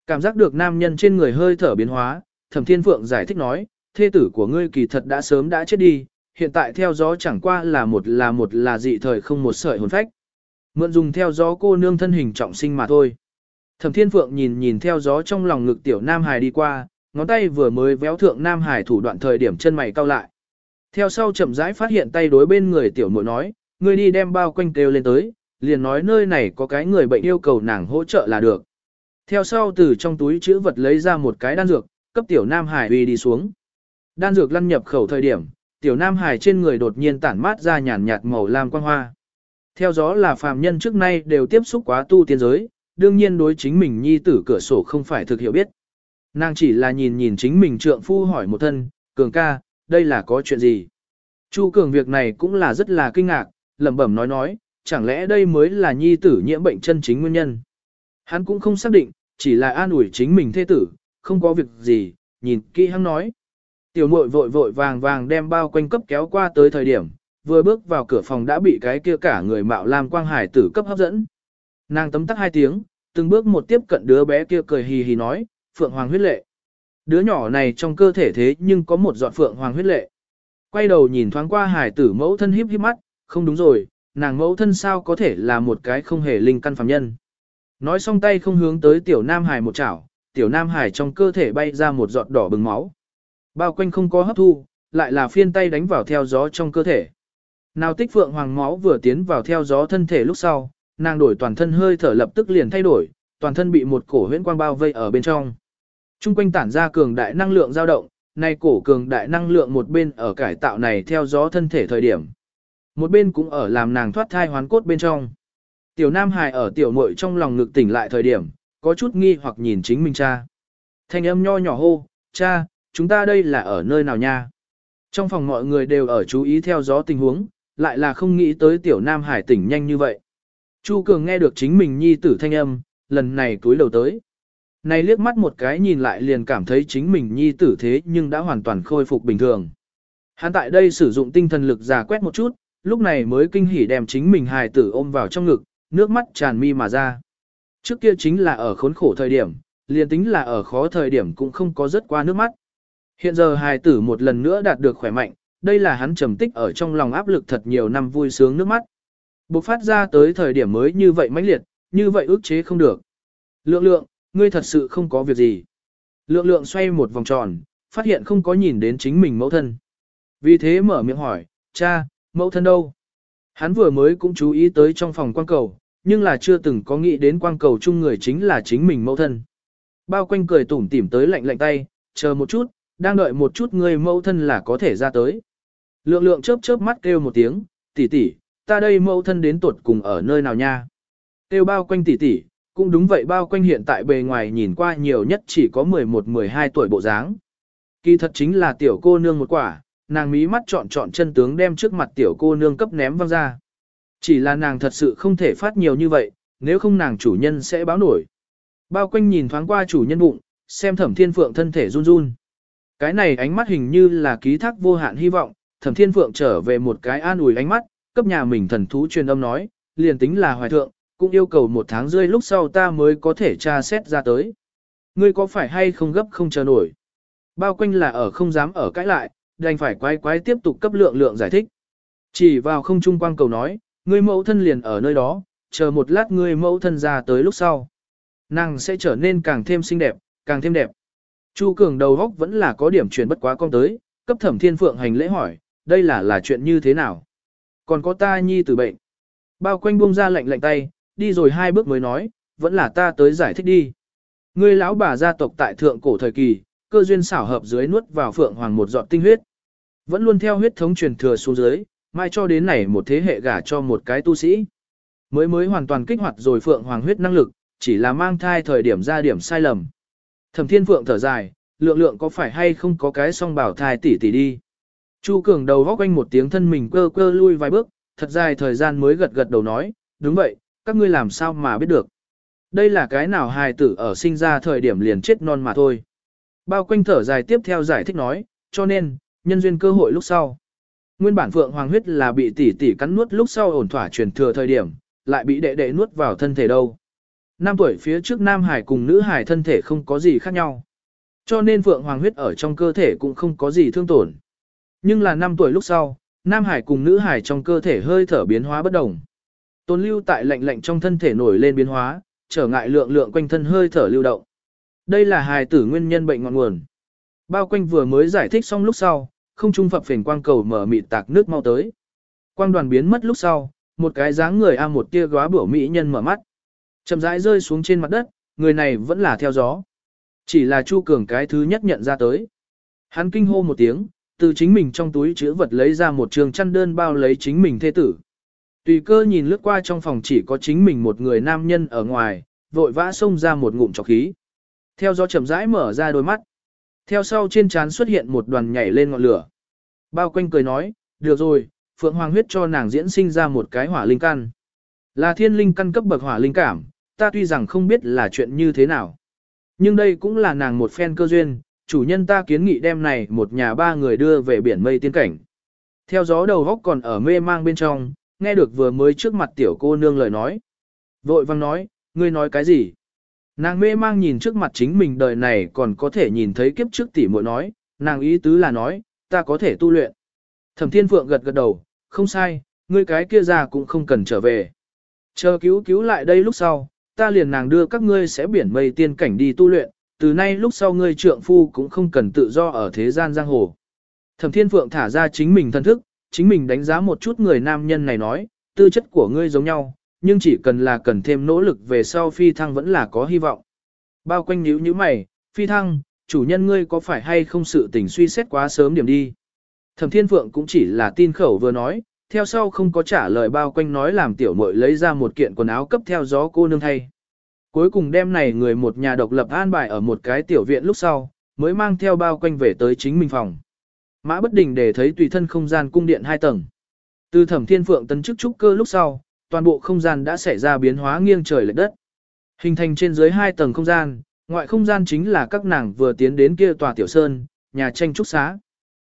Cảm giác được nam nhân trên người hơi thở biến hóa, Thẩm Thiên Phượng giải thích nói, thê tử của ngươi kỳ thật đã sớm đã chết đi, hiện tại theo gió chẳng qua là một là một là dị thời không một sợi hồn phách. Mượn dùng theo gió cô nương thân hình trọng sinh mà thôi. Thẩm Thiên Phượng nhìn nhìn theo gió trong lòng ngực tiểu Nam Hải đi qua, ngón tay vừa mới véo thượng Nam Hải thủ đoạn thời điểm chân mày cau lại. Theo sau chậm rãi phát hiện tay đối bên người tiểu muội nói, người đi đem bao quanh kêu lên tới, liền nói nơi này có cái người bệnh yêu cầu nàng hỗ trợ là được. Theo sau từ trong túi chữ vật lấy ra một cái đan dược, cấp tiểu Nam Hải uy đi xuống. Đan dược lăn nhập khẩu thời điểm, tiểu Nam Hải trên người đột nhiên tản mát ra nhàn nhạt màu lam quang hoa. Theo gió là phàm nhân trước nay đều tiếp xúc quá tu tiên giới, đương nhiên đối chính mình nhi tử cửa sổ không phải thực hiểu biết. Nàng chỉ là nhìn nhìn chính mình trượng phu hỏi một thân, cường ca, đây là có chuyện gì? Chu cường việc này cũng là rất là kinh ngạc, lẩm bẩm nói nói, chẳng lẽ đây mới là nhi tử nhiễm bệnh chân chính nguyên nhân? Hắn cũng không xác định, chỉ là an ủi chính mình thê tử, không có việc gì, nhìn kỹ hắn nói. Tiểu muội vội vội vàng vàng đem bao quanh cấp kéo qua tới thời điểm, vừa bước vào cửa phòng đã bị cái kia cả người mạo lam quang hải tử cấp hấp dẫn. Nàng tấm tắc hai tiếng, từng bước một tiếp cận đứa bé kia cười hì hì nói, phượng hoàng huyết lệ. Đứa nhỏ này trong cơ thể thế nhưng có một giọt phượng hoàng huyết lệ. Quay đầu nhìn thoáng qua hải tử mẫu thân híp híp mắt, không đúng rồi, nàng mẫu thân sao có thể là một cái không hề linh căn phàm nhân. Nói xong tay không hướng tới tiểu nam hải một chảo, tiểu nam hải trong cơ thể bay ra một giọt đỏ bừng máu. Bao quanh không có hấp thu, lại là phiên tay đánh vào theo gió trong cơ thể. Nào tích phượng hoàng máu vừa tiến vào theo gió thân thể lúc sau, nàng đổi toàn thân hơi thở lập tức liền thay đổi, toàn thân bị một cổ huyễn quang bao vây ở bên trong. Trung quanh tản ra cường đại năng lượng dao động, nay cổ cường đại năng lượng một bên ở cải tạo này theo gió thân thể thời điểm. Một bên cũng ở làm nàng thoát thai hoán cốt bên trong. Tiểu Nam Hải ở tiểu muội trong lòng ngực tỉnh lại thời điểm, có chút nghi hoặc nhìn chính mình cha. Thanh âm nho nhỏ hô, cha, chúng ta đây là ở nơi nào nha? Trong phòng mọi người đều ở chú ý theo gió tình huống, lại là không nghĩ tới tiểu Nam Hải tỉnh nhanh như vậy. Chu Cường nghe được chính mình nhi tử thanh âm, lần này túi đầu tới. Này liếc mắt một cái nhìn lại liền cảm thấy chính mình nhi tử thế nhưng đã hoàn toàn khôi phục bình thường. Hắn tại đây sử dụng tinh thần lực giả quét một chút, lúc này mới kinh hỉ đem chính mình hài tử ôm vào trong ngực, nước mắt tràn mi mà ra. Trước kia chính là ở khốn khổ thời điểm, liền tính là ở khó thời điểm cũng không có rất qua nước mắt. Hiện giờ hài tử một lần nữa đạt được khỏe mạnh, đây là hắn trầm tích ở trong lòng áp lực thật nhiều năm vui sướng nước mắt. Bộc phát ra tới thời điểm mới như vậy mãnh liệt, như vậy ức chế không được. Lượng lượng, ngươi thật sự không có việc gì. Lượng lượng xoay một vòng tròn, phát hiện không có nhìn đến chính mình mẫu thân. Vì thế mở miệng hỏi, cha, mẫu thân đâu? Hắn vừa mới cũng chú ý tới trong phòng quang cầu, nhưng là chưa từng có nghĩ đến quang cầu chung người chính là chính mình mẫu thân. Bao quanh cười tủm tỉm tới lạnh lạnh tay, chờ một chút, đang đợi một chút người mẫu thân là có thể ra tới. Lượng lượng chớp chớp mắt kêu một tiếng, tỷ tỷ, ta đây mẫu thân đến tuột cùng ở nơi nào nha? Tiêu bao quanh tỷ tỷ, cũng đúng vậy bao quanh hiện tại bề ngoài nhìn qua nhiều nhất chỉ có 11-12 tuổi bộ dáng. Kỳ thật chính là tiểu cô nương một quả, nàng mí mắt chọn chọn chân tướng đem trước mặt tiểu cô nương cấp ném văng ra. Chỉ là nàng thật sự không thể phát nhiều như vậy, nếu không nàng chủ nhân sẽ báo nổi. Bao quanh nhìn thoáng qua chủ nhân bụng, xem thẩm thiên phượng thân thể run run. Cái này ánh mắt hình như là ký thác vô hạn hy vọng, thẩm thiên phượng trở về một cái an ủi ánh mắt, cấp nhà mình thần thú truyền âm nói, liền tính là hoài thượng, cũng yêu cầu một tháng rơi lúc sau ta mới có thể tra xét ra tới. Ngươi có phải hay không gấp không chờ nổi? Bao quanh là ở không dám ở cãi lại, đành phải quái quái tiếp tục cấp lượng lượng giải thích. Chỉ vào không trung quang cầu nói, ngươi mẫu thân liền ở nơi đó, chờ một lát ngươi mẫu thân ra tới lúc sau. Nàng sẽ trở nên càng thêm xinh đẹp, càng thêm đẹp. Chu Cường đầu góc vẫn là có điểm chuyển bất quá con tới, cấp thẩm thiên phượng hành lễ hỏi, đây là là chuyện như thế nào? Còn có ta nhi tử bệnh. Bao quanh buông ra lạnh lạnh tay, đi rồi hai bước mới nói, vẫn là ta tới giải thích đi. Ngươi lão bà gia tộc tại thượng cổ thời kỳ, cơ duyên xảo hợp dưới nuốt vào phượng hoàng một giọt tinh huyết. Vẫn luôn theo huyết thống truyền thừa xuống dưới, mai cho đến này một thế hệ gả cho một cái tu sĩ. Mới mới hoàn toàn kích hoạt rồi phượng hoàng huyết năng lực, chỉ là mang thai thời điểm ra điểm sai lầm. Thẩm thiên phượng thở dài, lượng lượng có phải hay không có cái song bảo thai tỷ tỷ đi. Chu cường đầu góc quanh một tiếng thân mình cơ cơ lui vài bước, thật dài thời gian mới gật gật đầu nói, đúng vậy, các ngươi làm sao mà biết được. Đây là cái nào hài tử ở sinh ra thời điểm liền chết non mà thôi. Bao quanh thở dài tiếp theo giải thích nói, cho nên, nhân duyên cơ hội lúc sau. Nguyên bản phượng hoàng huyết là bị tỷ tỷ cắn nuốt lúc sau ổn thỏa truyền thừa thời điểm, lại bị đệ đệ nuốt vào thân thể đâu. Năm tuổi phía trước nam hải cùng nữ hải thân thể không có gì khác nhau. Cho nên phượng hoàng huyết ở trong cơ thể cũng không có gì thương tổn. Nhưng là năm tuổi lúc sau, nam hải cùng nữ hải trong cơ thể hơi thở biến hóa bất đồng. Tôn lưu tại lạnh lạnh trong thân thể nổi lên biến hóa, trở ngại lượng lượng quanh thân hơi thở lưu động. Đây là hài tử nguyên nhân bệnh ngọn nguồn. Bao quanh vừa mới giải thích xong lúc sau, không trung phập phền quang cầu mở mịt tạc nước mau tới. Quang đoàn biến mất lúc sau, một cái dáng người a một tia góa bữa mỹ nhân mở mắt. Chậm rãi rơi xuống trên mặt đất, người này vẫn là theo gió. Chỉ là Chu Cường cái thứ nhất nhận ra tới. Hắn kinh hô một tiếng, từ chính mình trong túi chữ vật lấy ra một trường chăn đơn bao lấy chính mình thê tử. Tùy cơ nhìn lướt qua trong phòng chỉ có chính mình một người nam nhân ở ngoài, vội vã xông ra một ngụm trọc khí. Theo gió chậm rãi mở ra đôi mắt. Theo sau trên trán xuất hiện một đoàn nhảy lên ngọn lửa. Bao quanh cười nói, được rồi, Phượng Hoàng huyết cho nàng diễn sinh ra một cái hỏa linh căn. Là thiên linh căn cấp bậc hỏa linh cảm, ta tuy rằng không biết là chuyện như thế nào. Nhưng đây cũng là nàng một phen cơ duyên, chủ nhân ta kiến nghị đem này một nhà ba người đưa về biển mây tiên cảnh. Theo gió đầu góc còn ở mê mang bên trong, nghe được vừa mới trước mặt tiểu cô nương lời nói. Vội vang nói, ngươi nói cái gì? Nàng mê mang nhìn trước mặt chính mình đời này còn có thể nhìn thấy kiếp trước tỷ muội nói, nàng ý tứ là nói, ta có thể tu luyện. Thẩm Thiên Phượng gật gật đầu, không sai, ngươi cái kia ra cũng không cần trở về. Chờ cứu cứu lại đây lúc sau, ta liền nàng đưa các ngươi sẽ biển mây tiên cảnh đi tu luyện, từ nay lúc sau ngươi trượng phu cũng không cần tự do ở thế gian giang hồ. Thẩm Thiên Phượng thả ra chính mình thân thức, chính mình đánh giá một chút người nam nhân này nói, tư chất của ngươi giống nhau, nhưng chỉ cần là cần thêm nỗ lực về sau phi thăng vẫn là có hy vọng. Bao quanh nhíu như mày, phi thăng, chủ nhân ngươi có phải hay không sự tình suy xét quá sớm điểm đi. Thẩm Thiên Phượng cũng chỉ là tin khẩu vừa nói, theo sau không có trả lời bao quanh nói làm tiểu muội lấy ra một kiện quần áo cấp theo gió cô nương thay. Cuối cùng đêm này người một nhà độc lập an bài ở một cái tiểu viện lúc sau, mới mang theo bao quanh về tới chính mình phòng. Mã bất đình để thấy tùy thân không gian cung điện hai tầng. Từ thẩm thiên phượng tấn chức trúc cơ lúc sau, toàn bộ không gian đã xảy ra biến hóa nghiêng trời lệch đất. Hình thành trên dưới hai tầng không gian, ngoại không gian chính là các nàng vừa tiến đến kia tòa tiểu sơn, nhà tranh trúc xá.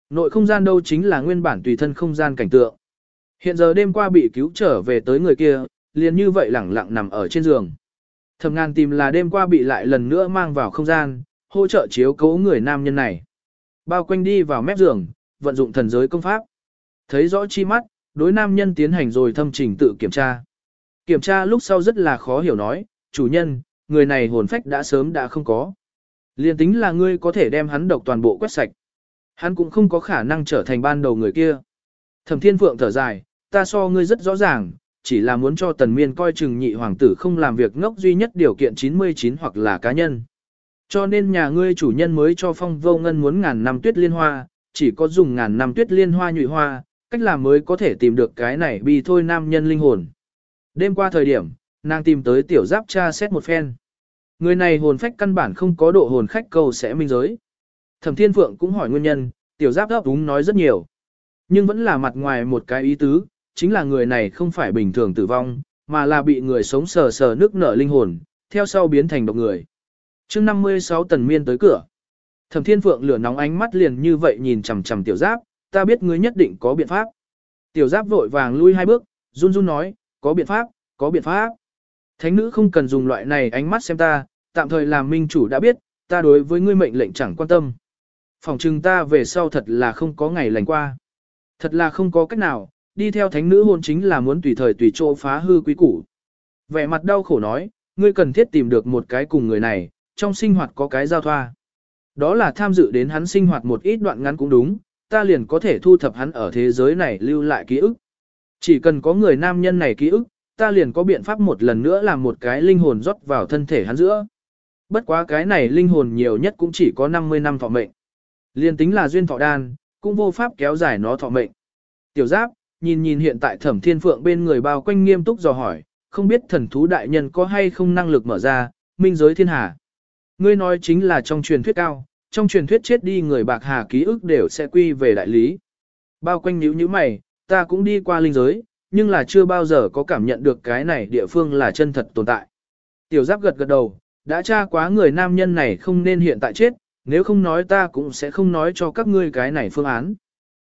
Nội không gian đâu chính là nguyên bản tùy thân không gian cảnh tượng. Hiện giờ đêm qua bị cứu trở về tới người kia, liền như vậy lẳng lặng nằm ở trên giường. Thẩm ngàn tìm là đêm qua bị lại lần nữa mang vào không gian, hỗ trợ chiếu cố người nam nhân này. Bao quanh đi vào mép giường, vận dụng thần giới công pháp. Thấy rõ chi mắt, đối nam nhân tiến hành rồi thâm trình tự kiểm tra. Kiểm tra lúc sau rất là khó hiểu nói, chủ nhân, người này hồn phách đã sớm đã không có. Liên tính là ngươi có thể đem hắn độc toàn bộ quét sạch. Hắn cũng không có khả năng trở thành ban đầu người kia. Thẩm thiên phượng thở dài, ta so ngươi rất rõ ràng, chỉ là muốn cho tần miên coi chừng nhị hoàng tử không làm việc ngốc duy nhất điều kiện 99 hoặc là cá nhân. Cho nên nhà ngươi chủ nhân mới cho phong vô ngân muốn ngàn năm tuyết liên hoa, chỉ có dùng ngàn năm tuyết liên hoa nhụy hoa, cách làm mới có thể tìm được cái này vì thôi nam nhân linh hồn. Đêm qua thời điểm, nàng tìm tới tiểu giáp cha xét một phen. Người này hồn phách căn bản không có độ hồn khách cầu sẽ minh giới. Thẩm Thiên Phượng cũng hỏi nguyên nhân, tiểu giáp đáp đúng nói rất nhiều. Nhưng vẫn là mặt ngoài một cái ý tứ, chính là người này không phải bình thường tử vong, mà là bị người sống sờ sờ nước nở linh hồn, theo sau biến thành độc người. chương 56 tần miên tới cửa. Thẩm Thiên Phượng lửa nóng ánh mắt liền như vậy nhìn chằm chằm tiểu giáp, ta biết ngươi nhất định có biện pháp. Tiểu giáp vội vàng lui hai bước, run run nói, có biện pháp, có biện pháp. Thánh nữ không cần dùng loại này ánh mắt xem ta, tạm thời làm minh chủ đã biết, ta đối với ngươi mệnh lệnh chẳng quan tâm. Phòng trừng ta về sau thật là không có ngày lành qua. Thật là không có cách nào, đi theo thánh nữ hôn chính là muốn tùy thời tùy chỗ phá hư quý củ. Vẻ mặt đau khổ nói, ngươi cần thiết tìm được một cái cùng người này, trong sinh hoạt có cái giao thoa. Đó là tham dự đến hắn sinh hoạt một ít đoạn ngắn cũng đúng, ta liền có thể thu thập hắn ở thế giới này lưu lại ký ức. Chỉ cần có người nam nhân này ký ức, ta liền có biện pháp một lần nữa làm một cái linh hồn rót vào thân thể hắn giữa. Bất quá cái này linh hồn nhiều nhất cũng chỉ có 50 năm thọ mệnh. liền tính là duyên thọ đan, cũng vô pháp kéo dài nó thọ mệnh. Tiểu giáp, nhìn nhìn hiện tại thẩm thiên phượng bên người bao quanh nghiêm túc dò hỏi, không biết thần thú đại nhân có hay không năng lực mở ra, minh giới thiên hà. Ngươi nói chính là trong truyền thuyết cao, trong truyền thuyết chết đi người bạc hà ký ức đều sẽ quy về đại lý. Bao quanh nhíu nhíu mày, ta cũng đi qua linh giới, nhưng là chưa bao giờ có cảm nhận được cái này địa phương là chân thật tồn tại. Tiểu giáp gật gật đầu, đã tra quá người nam nhân này không nên hiện tại chết, nếu không nói ta cũng sẽ không nói cho các ngươi cái này phương án.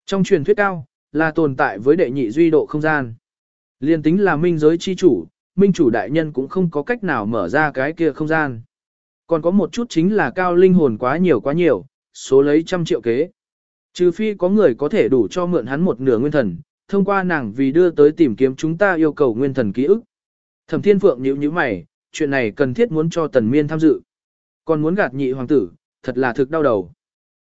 Trong truyền thuyết cao, là tồn tại với đệ nhị duy độ không gian. Liên tính là minh giới chi chủ, minh chủ đại nhân cũng không có cách nào mở ra cái kia không gian. Còn có một chút chính là cao linh hồn quá nhiều quá nhiều, số lấy trăm triệu kế. Trừ phi có người có thể đủ cho mượn hắn một nửa nguyên thần, thông qua nàng vì đưa tới tìm kiếm chúng ta yêu cầu nguyên thần ký ức. Thẩm Thiên Phượng nhíu nhíu mày, chuyện này cần thiết muốn cho Tần Miên tham dự. Còn muốn gạt nhị hoàng tử, thật là thực đau đầu.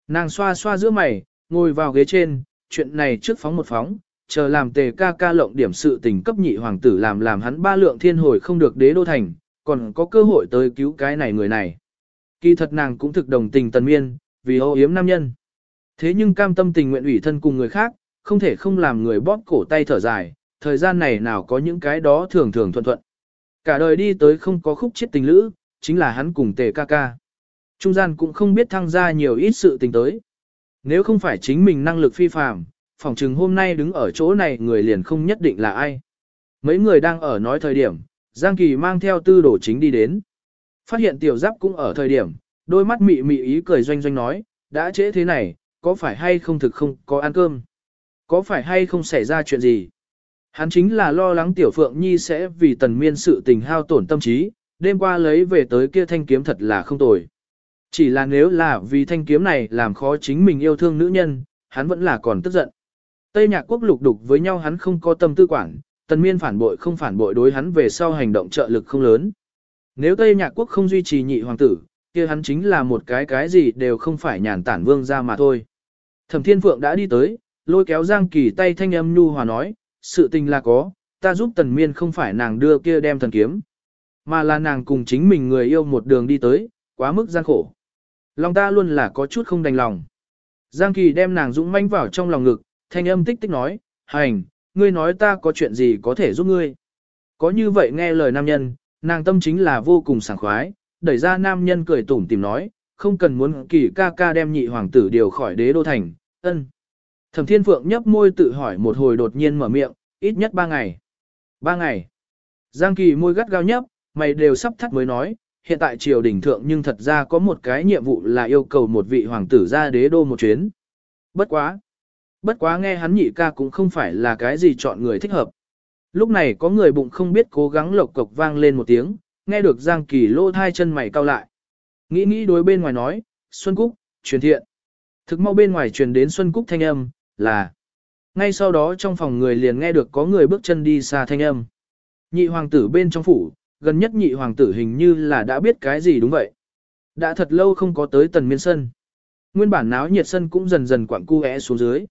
Nàng xoa xoa giữa mày, ngồi vào ghế trên, chuyện này trước phóng một phóng, chờ làm tề ca ca lộng điểm sự tình cấp nhị hoàng tử làm làm hắn ba lượng thiên hồi không được đế đô thành, còn có cơ hội tới cứu cái này người này. Kỳ thật nàng cũng thực đồng tình tần miên, vì ô yếm nam nhân. Thế nhưng cam tâm tình nguyện ủy thân cùng người khác, không thể không làm người bóp cổ tay thở dài, thời gian này nào có những cái đó thường thường thuận thuận. Cả đời đi tới không có khúc chết tình lữ, chính là hắn cùng tề ca ca. Trung gian cũng không biết thăng ra nhiều ít sự tình tới. Nếu không phải chính mình năng lực phi phàm, phỏng chừng hôm nay đứng ở chỗ này người liền không nhất định là ai. Mấy người đang ở nói thời điểm, Giang Kỳ mang theo tư đồ chính đi đến. Phát hiện tiểu giáp cũng ở thời điểm, đôi mắt mị mị ý cười doanh doanh nói, đã trễ thế này, có phải hay không thực không có ăn cơm? Có phải hay không xảy ra chuyện gì? Hắn chính là lo lắng tiểu phượng nhi sẽ vì tần miên sự tình hao tổn tâm trí, đêm qua lấy về tới kia thanh kiếm thật là không tồi. Chỉ là nếu là vì thanh kiếm này làm khó chính mình yêu thương nữ nhân, hắn vẫn là còn tức giận. Tây nhạc quốc lục đục với nhau hắn không có tâm tư quản, tần miên phản bội không phản bội đối hắn về sau hành động trợ lực không lớn. Nếu Tây nhạc quốc không duy trì nhị hoàng tử, kia hắn chính là một cái cái gì đều không phải nhàn tản vương ra mà thôi. Thẩm thiên phượng đã đi tới, lôi kéo Giang Kỳ tay thanh âm nhu hòa nói, sự tình là có, ta giúp tần miên không phải nàng đưa kia đem thần kiếm, mà là nàng cùng chính mình người yêu một đường đi tới, quá mức gian khổ. Lòng ta luôn là có chút không đành lòng. Giang Kỳ đem nàng dũng manh vào trong lòng ngực, thanh âm tích tích nói, hành, ngươi nói ta có chuyện gì có thể giúp ngươi. Có như vậy nghe lời nam nhân, nàng tâm chính là vô cùng sảng khoái, đẩy ra nam nhân cười tủm tìm nói, không cần muốn kỳ ca ca đem nhị hoàng tử điều khỏi đế đô thành, ân. Thẩm Thiên Phượng nhấp môi tự hỏi một hồi đột nhiên mở miệng, ít nhất ba ngày. Ba ngày. Giang Kỳ môi gắt gao nhấp, mày đều sắp thắt mới nói, hiện tại triều đình thượng nhưng thật ra có một cái nhiệm vụ là yêu cầu một vị hoàng tử ra đế đô một chuyến. Bất quá. Bất quá nghe hắn nhị ca cũng không phải là cái gì chọn người thích hợp. Lúc này có người bụng không biết cố gắng lộc cộc vang lên một tiếng, nghe được Giang Kỳ lô thai chân mày cau lại. Nghĩ nghĩ đối bên ngoài nói, Xuân Cúc, truyền thiện. Thực mau bên ngoài truyền đến Xuân Cúc thanh âm, là. Ngay sau đó trong phòng người liền nghe được có người bước chân đi xa thanh âm. Nhị hoàng tử bên trong phủ, gần nhất nhị hoàng tử hình như là đã biết cái gì đúng vậy. Đã thật lâu không có tới tần miên sân. Nguyên bản náo nhiệt sân cũng dần dần quặng cu é xuống dưới.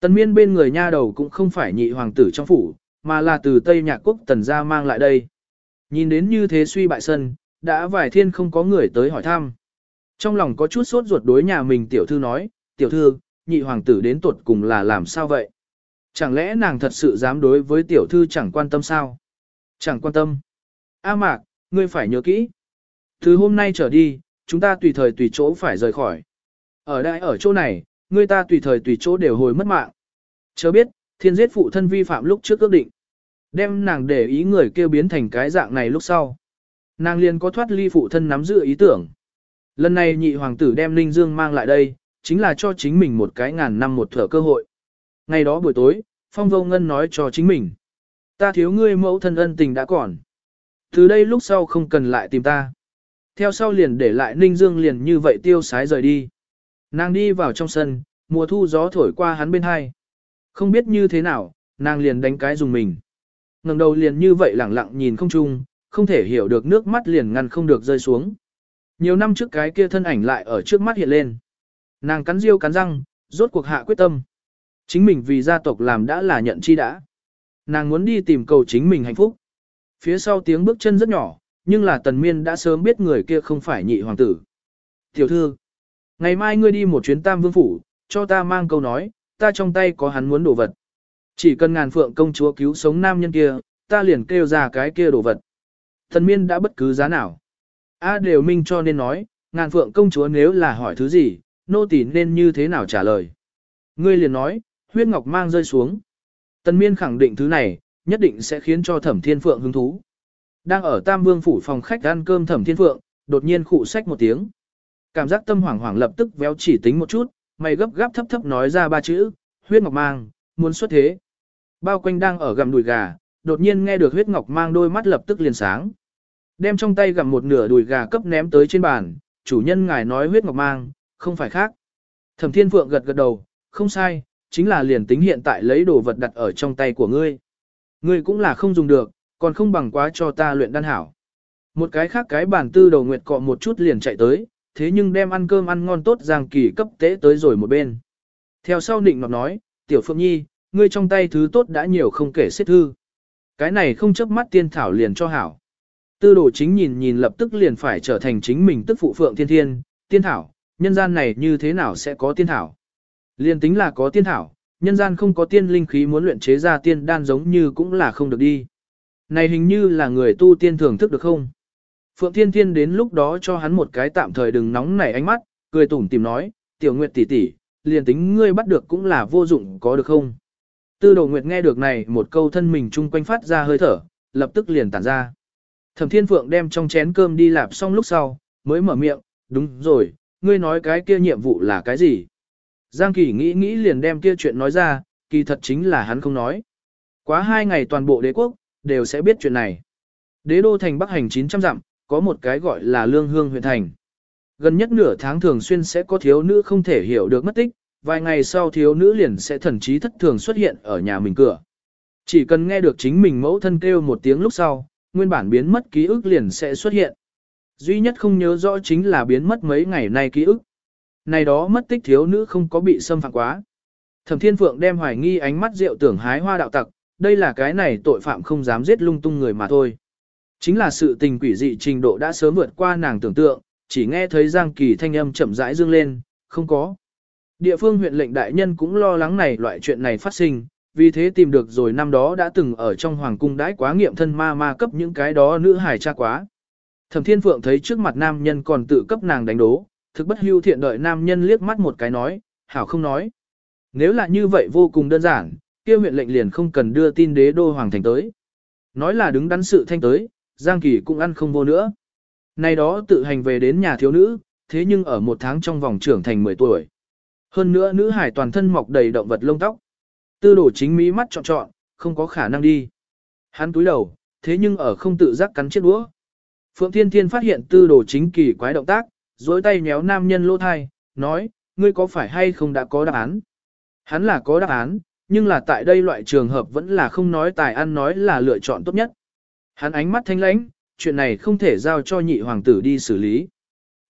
Tần miên bên người nha đầu cũng không phải nhị hoàng tử trong phủ, mà là từ Tây Nhạc Quốc tần gia mang lại đây. Nhìn đến như thế suy bại sân, đã vài thiên không có người tới hỏi thăm. Trong lòng có chút sốt ruột đối nhà mình tiểu thư nói, tiểu thư, nhị hoàng tử đến tuột cùng là làm sao vậy? Chẳng lẽ nàng thật sự dám đối với tiểu thư chẳng quan tâm sao? Chẳng quan tâm. A mạc, ngươi phải nhớ kỹ. Từ hôm nay trở đi, chúng ta tùy thời tùy chỗ phải rời khỏi. Ở đây ở chỗ này, ngươi ta tùy thời tùy chỗ đều hồi mất mạng. Chớ biết, thiên giết phụ thân vi phạm lúc trước ước định. Đem nàng để ý người kêu biến thành cái dạng này lúc sau. Nàng liền có thoát ly phụ thân nắm giữ ý tưởng. Lần này nhị hoàng tử đem Linh Dương mang lại đây, chính là cho chính mình một cái ngàn năm một thở cơ hội. Ngày đó buổi tối, Phong Vô Ngân nói cho chính mình. Ta thiếu ngươi mẫu thân ân tình đã còn. Từ đây lúc sau không cần lại tìm ta. Theo sau liền để lại Ninh Dương liền như vậy tiêu sái rời đi. Nàng đi vào trong sân, mùa thu gió thổi qua hắn bên hai. Không biết như thế nào, nàng liền đánh cái dùng mình. ngẩng đầu liền như vậy lẳng lặng nhìn không chung, không thể hiểu được nước mắt liền ngăn không được rơi xuống. Nhiều năm trước cái kia thân ảnh lại ở trước mắt hiện lên. Nàng cắn riêu cắn răng, rốt cuộc hạ quyết tâm. Chính mình vì gia tộc làm đã là nhận chi đã. Nàng muốn đi tìm cầu chính mình hạnh phúc. Phía sau tiếng bước chân rất nhỏ, nhưng là tần miên đã sớm biết người kia không phải nhị hoàng tử. Tiểu thư, ngày mai ngươi đi một chuyến tam vương phủ, cho ta mang câu nói, ta trong tay có hắn muốn đồ vật. Chỉ cần ngàn phượng công chúa cứu sống nam nhân kia, ta liền kêu ra cái kia đồ vật. Tần miên đã bất cứ giá nào. A đều minh cho nên nói, ngàn phượng công chúa nếu là hỏi thứ gì, nô tỳ nên như thế nào trả lời. Ngươi liền nói, huyết ngọc mang rơi xuống. Tần miên khẳng định thứ này, nhất định sẽ khiến cho thẩm thiên phượng hứng thú. Đang ở Tam Vương phủ phòng khách ăn cơm thẩm thiên phượng, đột nhiên khụ sách một tiếng. Cảm giác tâm hoảng hoảng lập tức véo chỉ tính một chút, mày gấp gáp thấp thấp nói ra ba chữ, huyết ngọc mang, muốn xuất thế. Bao quanh đang ở gầm đùi gà, đột nhiên nghe được huyết ngọc mang đôi mắt lập tức liền sáng. Đem trong tay gặm một nửa đùi gà cấp ném tới trên bàn, chủ nhân ngài nói huyết ngọc mang, không phải khác. Thẩm thiên phượng gật gật đầu, không sai, chính là liền tính hiện tại lấy đồ vật đặt ở trong tay của ngươi. Ngươi cũng là không dùng được, còn không bằng quá cho ta luyện đan hảo. Một cái khác cái bản tư đầu nguyệt cọ một chút liền chạy tới, thế nhưng đem ăn cơm ăn ngon tốt giang kỳ cấp tế tới rồi một bên. Theo sau định ngọc nói, tiểu phượng nhi, ngươi trong tay thứ tốt đã nhiều không kể xếp thư. Cái này không chấp mắt tiên thảo liền cho hảo. Tư đồ chính nhìn nhìn lập tức liền phải trở thành chính mình tức phụ phượng thiên thiên, tiên thảo, nhân gian này như thế nào sẽ có tiên thảo. Liền tính là có tiên thảo, nhân gian không có tiên linh khí muốn luyện chế ra tiên đan giống như cũng là không được đi. Này hình như là người tu tiên thưởng thức được không? Phượng Thiên Thiên đến lúc đó cho hắn một cái tạm thời đừng nóng nảy ánh mắt, cười tủm tìm nói, tiểu nguyệt tỷ tỷ, liền tính ngươi bắt được cũng là vô dụng có được không? Tư đồ nguyệt nghe được này một câu thân mình chung quanh phát ra hơi thở, lập tức liền tản ra. Thẩm Thiên Phượng đem trong chén cơm đi lạp xong lúc sau, mới mở miệng, đúng rồi, ngươi nói cái kia nhiệm vụ là cái gì? Giang Kỳ nghĩ nghĩ liền đem kia chuyện nói ra, kỳ thật chính là hắn không nói. Quá hai ngày toàn bộ đế quốc, đều sẽ biết chuyện này. Đế đô thành Bắc hành 900 dặm, có một cái gọi là Lương Hương huyện thành. Gần nhất nửa tháng thường xuyên sẽ có thiếu nữ không thể hiểu được mất tích, vài ngày sau thiếu nữ liền sẽ thần trí thất thường xuất hiện ở nhà mình cửa. Chỉ cần nghe được chính mình mẫu thân kêu một tiếng lúc sau, nguyên bản biến mất ký ức liền sẽ xuất hiện. Duy nhất không nhớ rõ chính là biến mất mấy ngày nay ký ức. Này đó mất tích thiếu nữ không có bị xâm phạm quá. Thẩm Thiên Phượng đem hoài nghi ánh mắt rượu tưởng hái hoa đạo tặc, đây là cái này tội phạm không dám giết lung tung người mà thôi. Chính là sự tình quỷ dị trình độ đã sớm vượt qua nàng tưởng tượng, chỉ nghe thấy Giang Kỳ thanh âm chậm rãi dương lên, không có. Địa phương huyện lệnh đại nhân cũng lo lắng này loại chuyện này phát sinh, vì thế tìm được rồi năm đó đã từng ở trong hoàng cung đãi quá nghiệm thân ma ma cấp những cái đó nữ hài cha quá. Thẩm Thiên Phượng thấy trước mặt nam nhân còn tự cấp nàng đánh đố, thực bất hưu thiện đợi nam nhân liếc mắt một cái nói, hảo không nói. Nếu là như vậy vô cùng đơn giản, kia huyện lệnh liền không cần đưa tin đế đô hoàng thành tới. Nói là đứng đắn sự thanh tới, Giang Kỳ cũng ăn không vô nữa. nay đó tự hành về đến nhà thiếu nữ, thế nhưng ở một tháng trong vòng trưởng thành 10 tuổi. Hơn nữa nữ hải toàn thân mọc đầy động vật lông tóc. Tư đổ chính mỹ mắt trọn trọn, không có khả năng đi. Hắn túi đầu, thế nhưng ở không tự giác cắn chiếc đũa. Phượng Thiên Thiên phát hiện tư đồ chính kỳ quái động tác, dối tay nhéo nam nhân lỗ thai, nói, ngươi có phải hay không đã có đáp án? Hắn là có đáp án, nhưng là tại đây loại trường hợp vẫn là không nói tài ăn nói là lựa chọn tốt nhất. Hắn ánh mắt thanh lãnh, chuyện này không thể giao cho nhị hoàng tử đi xử lý.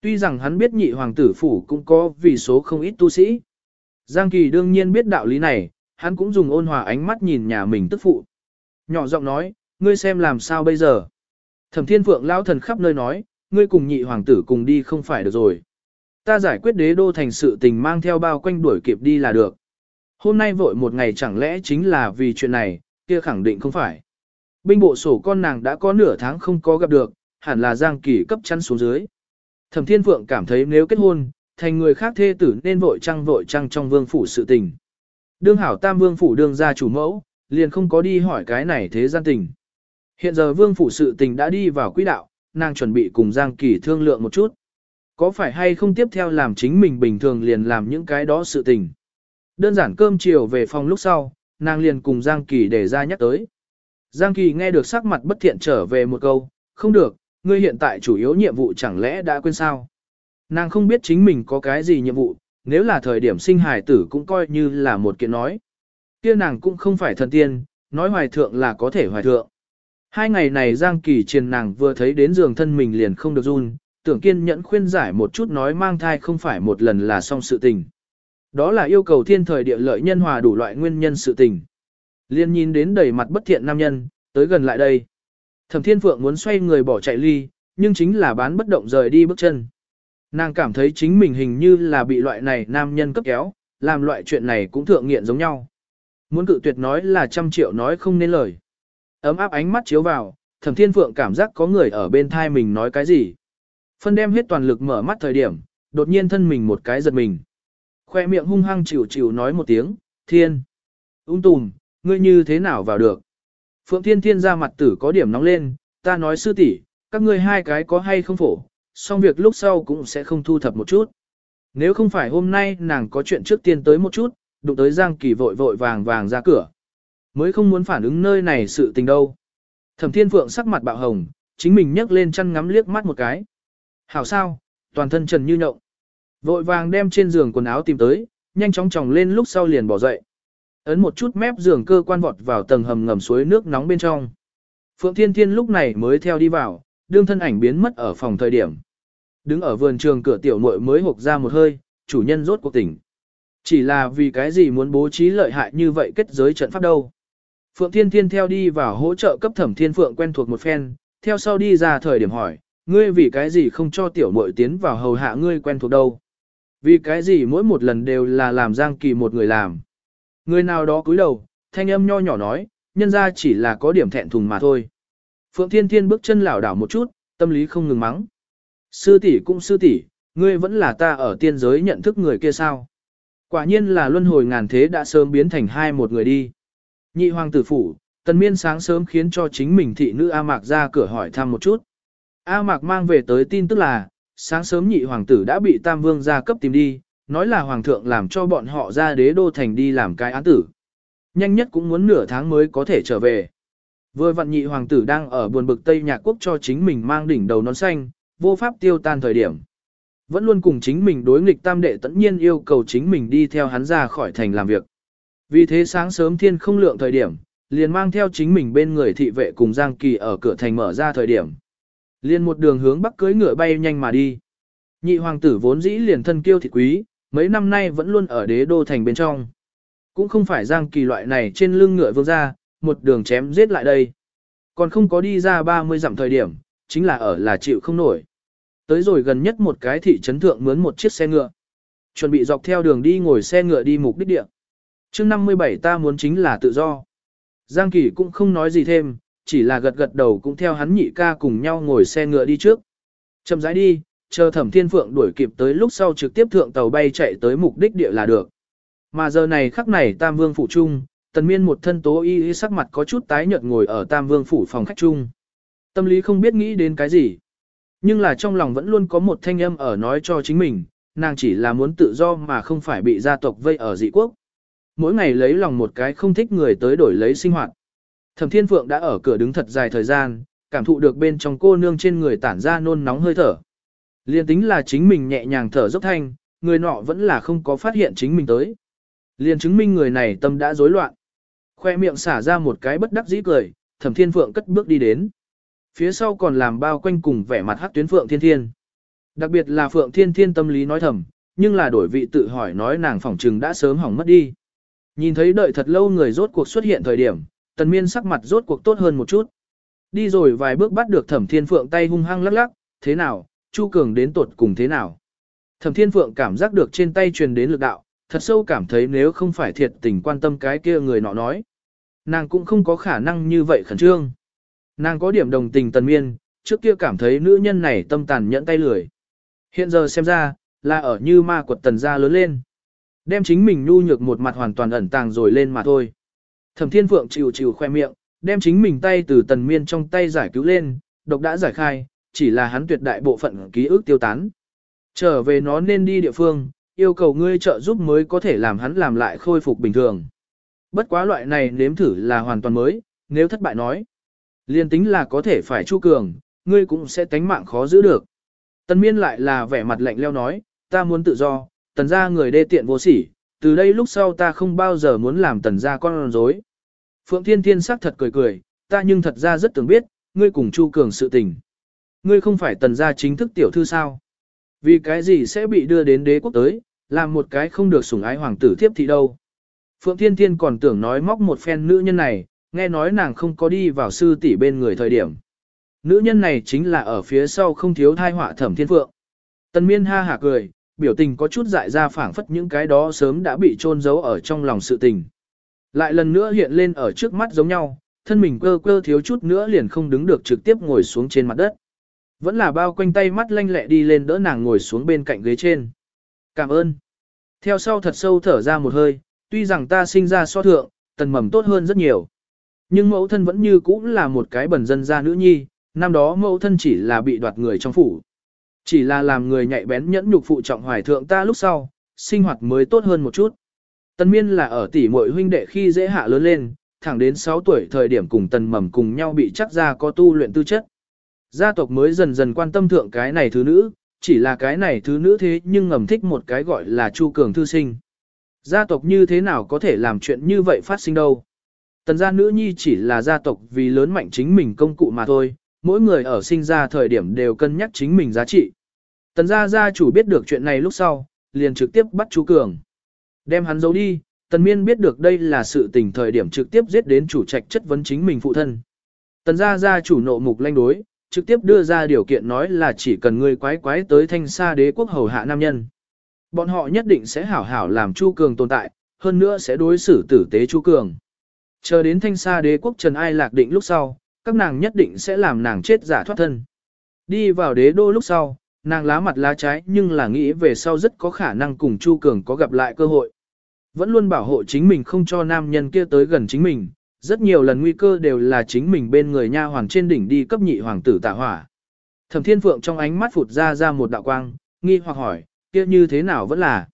Tuy rằng hắn biết nhị hoàng tử phủ cũng có vì số không ít tu sĩ. Giang Kỳ đương nhiên biết đạo lý này, hắn cũng dùng ôn hòa ánh mắt nhìn nhà mình tức phụ. Nhỏ giọng nói, ngươi xem làm sao bây giờ. Thẩm thiên phượng lao thần khắp nơi nói, ngươi cùng nhị hoàng tử cùng đi không phải được rồi. Ta giải quyết đế đô thành sự tình mang theo bao quanh đuổi kịp đi là được. Hôm nay vội một ngày chẳng lẽ chính là vì chuyện này, kia khẳng định không phải. Binh bộ sổ con nàng đã có nửa tháng không có gặp được, hẳn là Giang Kỳ cấp chăn xuống dưới. Thẩm Thiên Phượng cảm thấy nếu kết hôn, thành người khác thê tử nên vội trăng vội trăng trong vương phủ sự tình. Đương hảo tam vương phủ đương ra chủ mẫu, liền không có đi hỏi cái này thế gian tình. Hiện giờ vương phủ sự tình đã đi vào quỹ đạo, nàng chuẩn bị cùng Giang Kỳ thương lượng một chút. Có phải hay không tiếp theo làm chính mình bình thường liền làm những cái đó sự tình. Đơn giản cơm chiều về phòng lúc sau, nàng liền cùng Giang Kỳ để ra nhắc tới. Giang Kỳ nghe được sắc mặt bất thiện trở về một câu, không được, ngươi hiện tại chủ yếu nhiệm vụ chẳng lẽ đã quên sao? Nàng không biết chính mình có cái gì nhiệm vụ, nếu là thời điểm sinh hài tử cũng coi như là một kiện nói. Kia nàng cũng không phải thần tiên, nói hoài thượng là có thể hoài thượng. Hai ngày này Giang Kỳ triền nàng vừa thấy đến giường thân mình liền không được run, tưởng kiên nhẫn khuyên giải một chút nói mang thai không phải một lần là xong sự tình. Đó là yêu cầu thiên thời địa lợi nhân hòa đủ loại nguyên nhân sự tình. Liên nhìn đến đầy mặt bất thiện nam nhân, tới gần lại đây. Thẩm Thiên Phượng muốn xoay người bỏ chạy ly, nhưng chính là bán bất động rời đi bước chân. Nàng cảm thấy chính mình hình như là bị loại này nam nhân cấp kéo, làm loại chuyện này cũng thượng nghiện giống nhau. Muốn cự tuyệt nói là trăm triệu nói không nên lời. Ấm áp ánh mắt chiếu vào, Thẩm Thiên Phượng cảm giác có người ở bên thai mình nói cái gì. Phân đem hết toàn lực mở mắt thời điểm, đột nhiên thân mình một cái giật mình. Khoe miệng hung hăng chịu chịu nói một tiếng, thiên. Ung tùm, ngươi như thế nào vào được? Phượng Thiên Thiên ra mặt tử có điểm nóng lên, ta nói sư tỷ, các ngươi hai cái có hay không phổ, xong việc lúc sau cũng sẽ không thu thập một chút. Nếu không phải hôm nay nàng có chuyện trước tiên tới một chút, đụng tới Giang Kỳ vội vội vàng vàng ra cửa. Mới không muốn phản ứng nơi này sự tình đâu. Thẩm Thiên Phượng sắc mặt bạo hồng, chính mình nhấc lên chăn ngắm liếc mắt một cái. Hảo sao, toàn thân trần như nhộng. Vội vàng đem trên giường quần áo tìm tới, nhanh chóng tròng lên lúc sau liền bỏ dậy. Ấn một chút mép giường cơ quan vọt vào tầng hầm ngầm suối nước nóng bên trong. Phượng Thiên Thiên lúc này mới theo đi vào, đương thân ảnh biến mất ở phòng thời điểm. Đứng ở vườn trường cửa tiểu muội mới hộc ra một hơi, chủ nhân rốt cuộc tỉnh. Chỉ là vì cái gì muốn bố trí lợi hại như vậy kết giới trận pháp đâu. Phượng Thiên Thiên theo đi vào hỗ trợ cấp thẩm thiên phượng quen thuộc một phen, theo sau đi ra thời điểm hỏi, ngươi vì cái gì không cho tiểu muội tiến vào hầu hạ ngươi quen thuộc đâu. Vì cái gì mỗi một lần đều là làm giang kỳ một người làm. Người nào đó cúi đầu, thanh âm nho nhỏ nói, nhân ra chỉ là có điểm thẹn thùng mà thôi. Phượng Thiên Thiên bước chân lảo đảo một chút, tâm lý không ngừng mắng. Sư tỷ cũng sư tỷ, ngươi vẫn là ta ở tiên giới nhận thức người kia sao? Quả nhiên là luân hồi ngàn thế đã sớm biến thành hai một người đi. Nhị hoàng tử phủ, tần miên sáng sớm khiến cho chính mình thị nữ A Mạc ra cửa hỏi thăm một chút. A Mạc mang về tới tin tức là, sáng sớm nhị hoàng tử đã bị Tam Vương gia cấp tìm đi, nói là hoàng thượng làm cho bọn họ ra đế đô thành đi làm cái án tử. Nhanh nhất cũng muốn nửa tháng mới có thể trở về. Vừa vặn nhị hoàng tử đang ở buồn bực Tây Nhạc Quốc cho chính mình mang đỉnh đầu nón xanh, vô pháp tiêu tan thời điểm. Vẫn luôn cùng chính mình đối nghịch tam đệ tẫn nhiên yêu cầu chính mình đi theo hắn ra khỏi thành làm việc. Vì thế sáng sớm thiên không lượng thời điểm, liền mang theo chính mình bên người thị vệ cùng Giang Kỳ ở cửa thành mở ra thời điểm. Liền một đường hướng bắc cưới ngựa bay nhanh mà đi. Nhị hoàng tử vốn dĩ liền thân kiêu thịt quý, mấy năm nay vẫn luôn ở đế đô thành bên trong. Cũng không phải Giang Kỳ loại này trên lưng ngựa vương ra, một đường chém giết lại đây. Còn không có đi ra 30 dặm thời điểm, chính là ở là chịu không nổi. tới rồi gần nhất một cái thị trấn thượng mướn một chiếc xe ngựa. Chuẩn bị dọc theo đường đi ngồi xe ngựa đi mục đích địa chương 57 ta muốn chính là tự do. Giang Kỳ cũng không nói gì thêm, chỉ là gật gật đầu cũng theo hắn nhị ca cùng nhau ngồi xe ngựa đi trước. Chậm rãi đi, chờ thẩm thiên phượng đuổi kịp tới lúc sau trực tiếp thượng tàu bay chạy tới mục đích địa là được. Mà giờ này khắc này Tam Vương Phủ Trung, tần miên một thân tố y y sắc mặt có chút tái nhợt ngồi ở Tam Vương Phủ phòng khách chung. Tâm lý không biết nghĩ đến cái gì. Nhưng là trong lòng vẫn luôn có một thanh âm ở nói cho chính mình, nàng chỉ là muốn tự do mà không phải bị gia tộc vây ở dị quốc. Mỗi ngày lấy lòng một cái không thích người tới đổi lấy sinh hoạt. Thẩm Thiên Phượng đã ở cửa đứng thật dài thời gian, cảm thụ được bên trong cô nương trên người tản ra nôn nóng hơi thở. Liên tính là chính mình nhẹ nhàng thở dốc thanh, người nọ vẫn là không có phát hiện chính mình tới. Liên chứng minh người này tâm đã rối loạn. Khoe miệng xả ra một cái bất đắc dĩ cười, Thẩm Thiên Phượng cất bước đi đến. Phía sau còn làm bao quanh cùng vẻ mặt hắc tuyến Phượng Thiên Thiên. Đặc biệt là Phượng Thiên Thiên tâm lý nói thầm, nhưng là đổi vị tự hỏi nói nàng phỏng trừng đã sớm hỏng mất đi. Nhìn thấy đợi thật lâu người rốt cuộc xuất hiện thời điểm, tần miên sắc mặt rốt cuộc tốt hơn một chút. Đi rồi vài bước bắt được thẩm thiên phượng tay hung hăng lắc lắc, thế nào, Chu Cường đến tột cùng thế nào. Thẩm thiên phượng cảm giác được trên tay truyền đến lực đạo, thật sâu cảm thấy nếu không phải thiệt tình quan tâm cái kia người nọ nói. Nàng cũng không có khả năng như vậy khẩn trương. Nàng có điểm đồng tình tần miên, trước kia cảm thấy nữ nhân này tâm tàn nhẫn tay lười. Hiện giờ xem ra, là ở như ma quật tần gia lớn lên. Đem chính mình nhu nhược một mặt hoàn toàn ẩn tàng rồi lên mà thôi. Thẩm Thiên Phượng chịu chịu khoe miệng, đem chính mình tay từ tần miên trong tay giải cứu lên, độc đã giải khai, chỉ là hắn tuyệt đại bộ phận ký ức tiêu tán. Trở về nó nên đi địa phương, yêu cầu ngươi trợ giúp mới có thể làm hắn làm lại khôi phục bình thường. Bất quá loại này nếm thử là hoàn toàn mới, nếu thất bại nói. Liên tính là có thể phải chu cường, ngươi cũng sẽ tánh mạng khó giữ được. Tần miên lại là vẻ mặt lạnh leo nói, ta muốn tự do, tần gia người đê tiện vô sỉ, từ đây lúc sau ta không bao giờ muốn làm tần gia con rối. Phượng Thiên Thiên sắc thật cười cười, ta nhưng thật ra rất tưởng biết, ngươi cùng Chu Cường sự tình. Ngươi không phải tần gia chính thức tiểu thư sao? Vì cái gì sẽ bị đưa đến đế quốc tới, làm một cái không được sủng ái hoàng tử tiếp thị đâu? Phượng Thiên Thiên còn tưởng nói móc một phen nữ nhân này, nghe nói nàng không có đi vào sư tỷ bên người thời điểm. Nữ nhân này chính là ở phía sau không thiếu thai họa thẩm thiên phượng. Tần miên ha hả cười, biểu tình có chút dại ra phảng phất những cái đó sớm đã bị trôn giấu ở trong lòng sự tình. Lại lần nữa hiện lên ở trước mắt giống nhau, thân mình cơ cơ thiếu chút nữa liền không đứng được trực tiếp ngồi xuống trên mặt đất. Vẫn là bao quanh tay mắt lanh lẹ đi lên đỡ nàng ngồi xuống bên cạnh ghế trên. Cảm ơn. Theo sau thật sâu thở ra một hơi, tuy rằng ta sinh ra so thượng, tần mầm tốt hơn rất nhiều. Nhưng mẫu thân vẫn như cũ là một cái bẩn dân gia nữ nhi, năm đó mẫu thân chỉ là bị đoạt người trong phủ. Chỉ là làm người nhạy bén nhẫn nhục phụ trọng hoài thượng ta lúc sau, sinh hoạt mới tốt hơn một chút. Tần miên là ở tỷ muội huynh đệ khi dễ hạ lớn lên, thẳng đến 6 tuổi thời điểm cùng tần mầm cùng nhau bị chắc ra có tu luyện tư chất. Gia tộc mới dần dần quan tâm thượng cái này thứ nữ, chỉ là cái này thứ nữ thế nhưng ngầm thích một cái gọi là Chu Cường thư sinh. Gia tộc như thế nào có thể làm chuyện như vậy phát sinh đâu. Tần gia nữ nhi chỉ là gia tộc vì lớn mạnh chính mình công cụ mà thôi, mỗi người ở sinh ra thời điểm đều cân nhắc chính mình giá trị. Tần gia gia chủ biết được chuyện này lúc sau, liền trực tiếp bắt Chu Cường. Đem hắn giấu đi, Tần Miên biết được đây là sự tình thời điểm trực tiếp giết đến chủ trạch chất vấn chính mình phụ thân. Tần gia gia chủ nộ mục lanh đối, trực tiếp đưa ra điều kiện nói là chỉ cần ngươi quái quái tới thanh xa đế quốc hầu hạ nam nhân. Bọn họ nhất định sẽ hảo hảo làm Chu Cường tồn tại, hơn nữa sẽ đối xử tử tế Chu Cường. Chờ đến thanh xa đế quốc Trần Ai lạc định lúc sau, các nàng nhất định sẽ làm nàng chết giả thoát thân. Đi vào đế đô lúc sau, nàng lá mặt lá trái nhưng là nghĩ về sau rất có khả năng cùng Chu Cường có gặp lại cơ hội. Vẫn luôn bảo hộ chính mình không cho nam nhân kia tới gần chính mình, rất nhiều lần nguy cơ đều là chính mình bên người nha hoàng trên đỉnh đi cấp nhị hoàng tử tạ hỏa. Thẩm Thiên Phượng trong ánh mắt phụt ra ra một đạo quang, nghi hoặc hỏi, kia như thế nào vẫn là.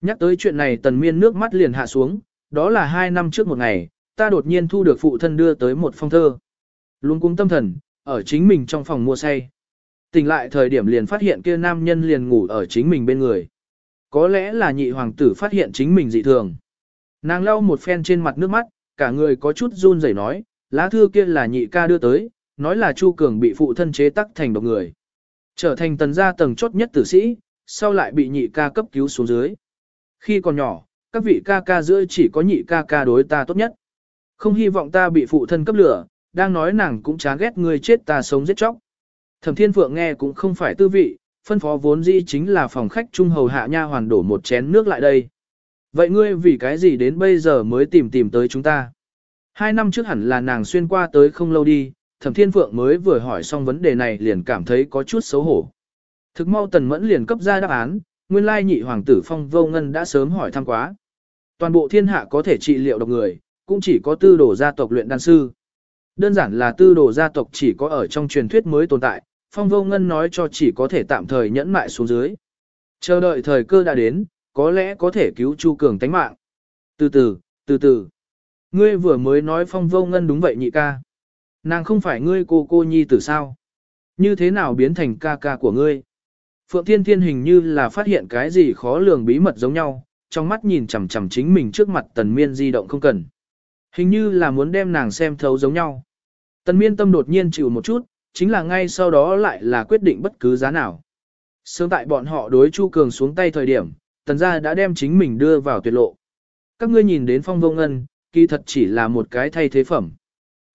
Nhắc tới chuyện này tần miên nước mắt liền hạ xuống, đó là hai năm trước một ngày, ta đột nhiên thu được phụ thân đưa tới một phong thơ. Luôn cung tâm thần, ở chính mình trong phòng mua say. Tỉnh lại thời điểm liền phát hiện kia nam nhân liền ngủ ở chính mình bên người. Có lẽ là nhị hoàng tử phát hiện chính mình dị thường. Nàng lau một phen trên mặt nước mắt, cả người có chút run rẩy nói, lá thư kia là nhị ca đưa tới, nói là Chu Cường bị phụ thân chế tắc thành độc người. Trở thành tần gia tầng chốt nhất tử sĩ, sau lại bị nhị ca cấp cứu xuống dưới. Khi còn nhỏ, các vị ca ca giữa chỉ có nhị ca ca đối ta tốt nhất. Không hy vọng ta bị phụ thân cấp lửa, đang nói nàng cũng chán ghét người chết ta sống giết chóc. Thẩm Thiên Phượng nghe cũng không phải tư vị, phân phó vốn dĩ chính là phòng khách trung hầu hạ nha hoàn đổ một chén nước lại đây. Vậy ngươi vì cái gì đến bây giờ mới tìm tìm tới chúng ta? Hai năm trước hẳn là nàng xuyên qua tới không lâu đi, thẩm thiên phượng mới vừa hỏi xong vấn đề này liền cảm thấy có chút xấu hổ. Thực mau tần mẫn liền cấp ra đáp án, nguyên lai nhị hoàng tử phong vô ngân đã sớm hỏi thăm quá. Toàn bộ thiên hạ có thể trị liệu độc người, cũng chỉ có tư đồ gia tộc luyện đan sư. Đơn giản là tư đồ gia tộc chỉ có ở trong truyền thuyết mới tồn tại, phong vô ngân nói cho chỉ có thể tạm thời nhẫn mại xuống dưới. Chờ đợi thời cơ đã đến, có lẽ có thể cứu Chu Cường tánh mạng. Từ từ, từ từ. Ngươi vừa mới nói phong vô ngân đúng vậy nhị ca. Nàng không phải ngươi cô cô nhi tử sao? Như thế nào biến thành ca ca của ngươi? Phượng Thiên Thiên hình như là phát hiện cái gì khó lường bí mật giống nhau, trong mắt nhìn chằm chằm chính mình trước mặt tần miên di động không cần. Hình như là muốn đem nàng xem thấu giống nhau. Tần miên tâm đột nhiên chịu một chút, chính là ngay sau đó lại là quyết định bất cứ giá nào. Sớm tại bọn họ đối Chu Cường xuống tay thời điểm, tần gia đã đem chính mình đưa vào tuyệt lộ. Các ngươi nhìn đến phong vô ngân, kỳ thật chỉ là một cái thay thế phẩm.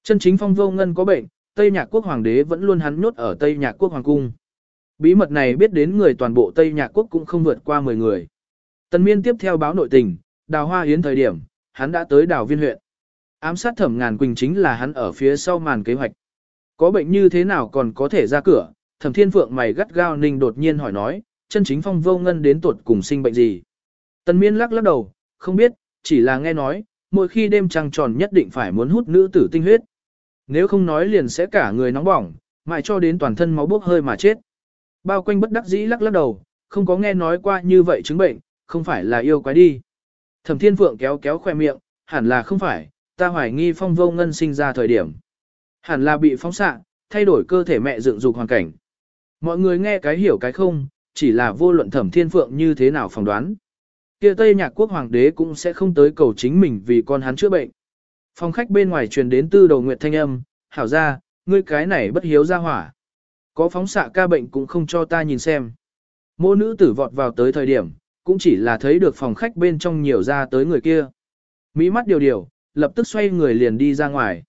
Chân chính phong vô ngân có bệnh, Tây Nhạc Quốc Hoàng đế vẫn luôn hắn nhốt ở Tây Nhạc Quốc Hoàng cung. Bí mật này biết đến người toàn bộ Tây Nhạc Quốc cũng không vượt qua 10 người. Tần miên tiếp theo báo nội tình, đào hoa hiến thời điểm, hắn đã tới đào viên huyện. Ám sát thẩm ngàn quỳnh chính là hắn ở phía sau màn kế hoạch. Có bệnh như thế nào còn có thể ra cửa, thẩm thiên phượng mày gắt gao ninh đột nhiên hỏi nói, chân chính phong vô ngân đến tuột cùng sinh bệnh gì. Tần miên lắc lắc đầu, không biết, chỉ là nghe nói, mỗi khi đêm trăng tròn nhất định phải muốn hút nữ tử tinh huyết. Nếu không nói liền sẽ cả người nóng bỏng, mãi cho đến toàn thân máu bốc hơi mà chết. Bao quanh bất đắc dĩ lắc lắc đầu, không có nghe nói qua như vậy chứng bệnh, không phải là yêu quái đi. Thẩm Thiên Phượng kéo kéo khoe miệng, hẳn là không phải, ta hoài nghi phong vô ngân sinh ra thời điểm. Hẳn là bị phóng xạ, thay đổi cơ thể mẹ dựng dục hoàn cảnh. Mọi người nghe cái hiểu cái không, chỉ là vô luận Thẩm Thiên Phượng như thế nào phỏng đoán. Kia Tây Nhạc Quốc Hoàng đế cũng sẽ không tới cầu chính mình vì con hắn chữa bệnh. Phòng khách bên ngoài truyền đến tư đầu nguyệt thanh âm, hảo ra, ngươi cái này bất hiếu ra hỏa. Có phóng xạ ca bệnh cũng không cho ta nhìn xem. Mô nữ tử vọt vào tới thời điểm, cũng chỉ là thấy được phòng khách bên trong nhiều ra tới người kia. Mỹ mắt điều điều, lập tức xoay người liền đi ra ngoài.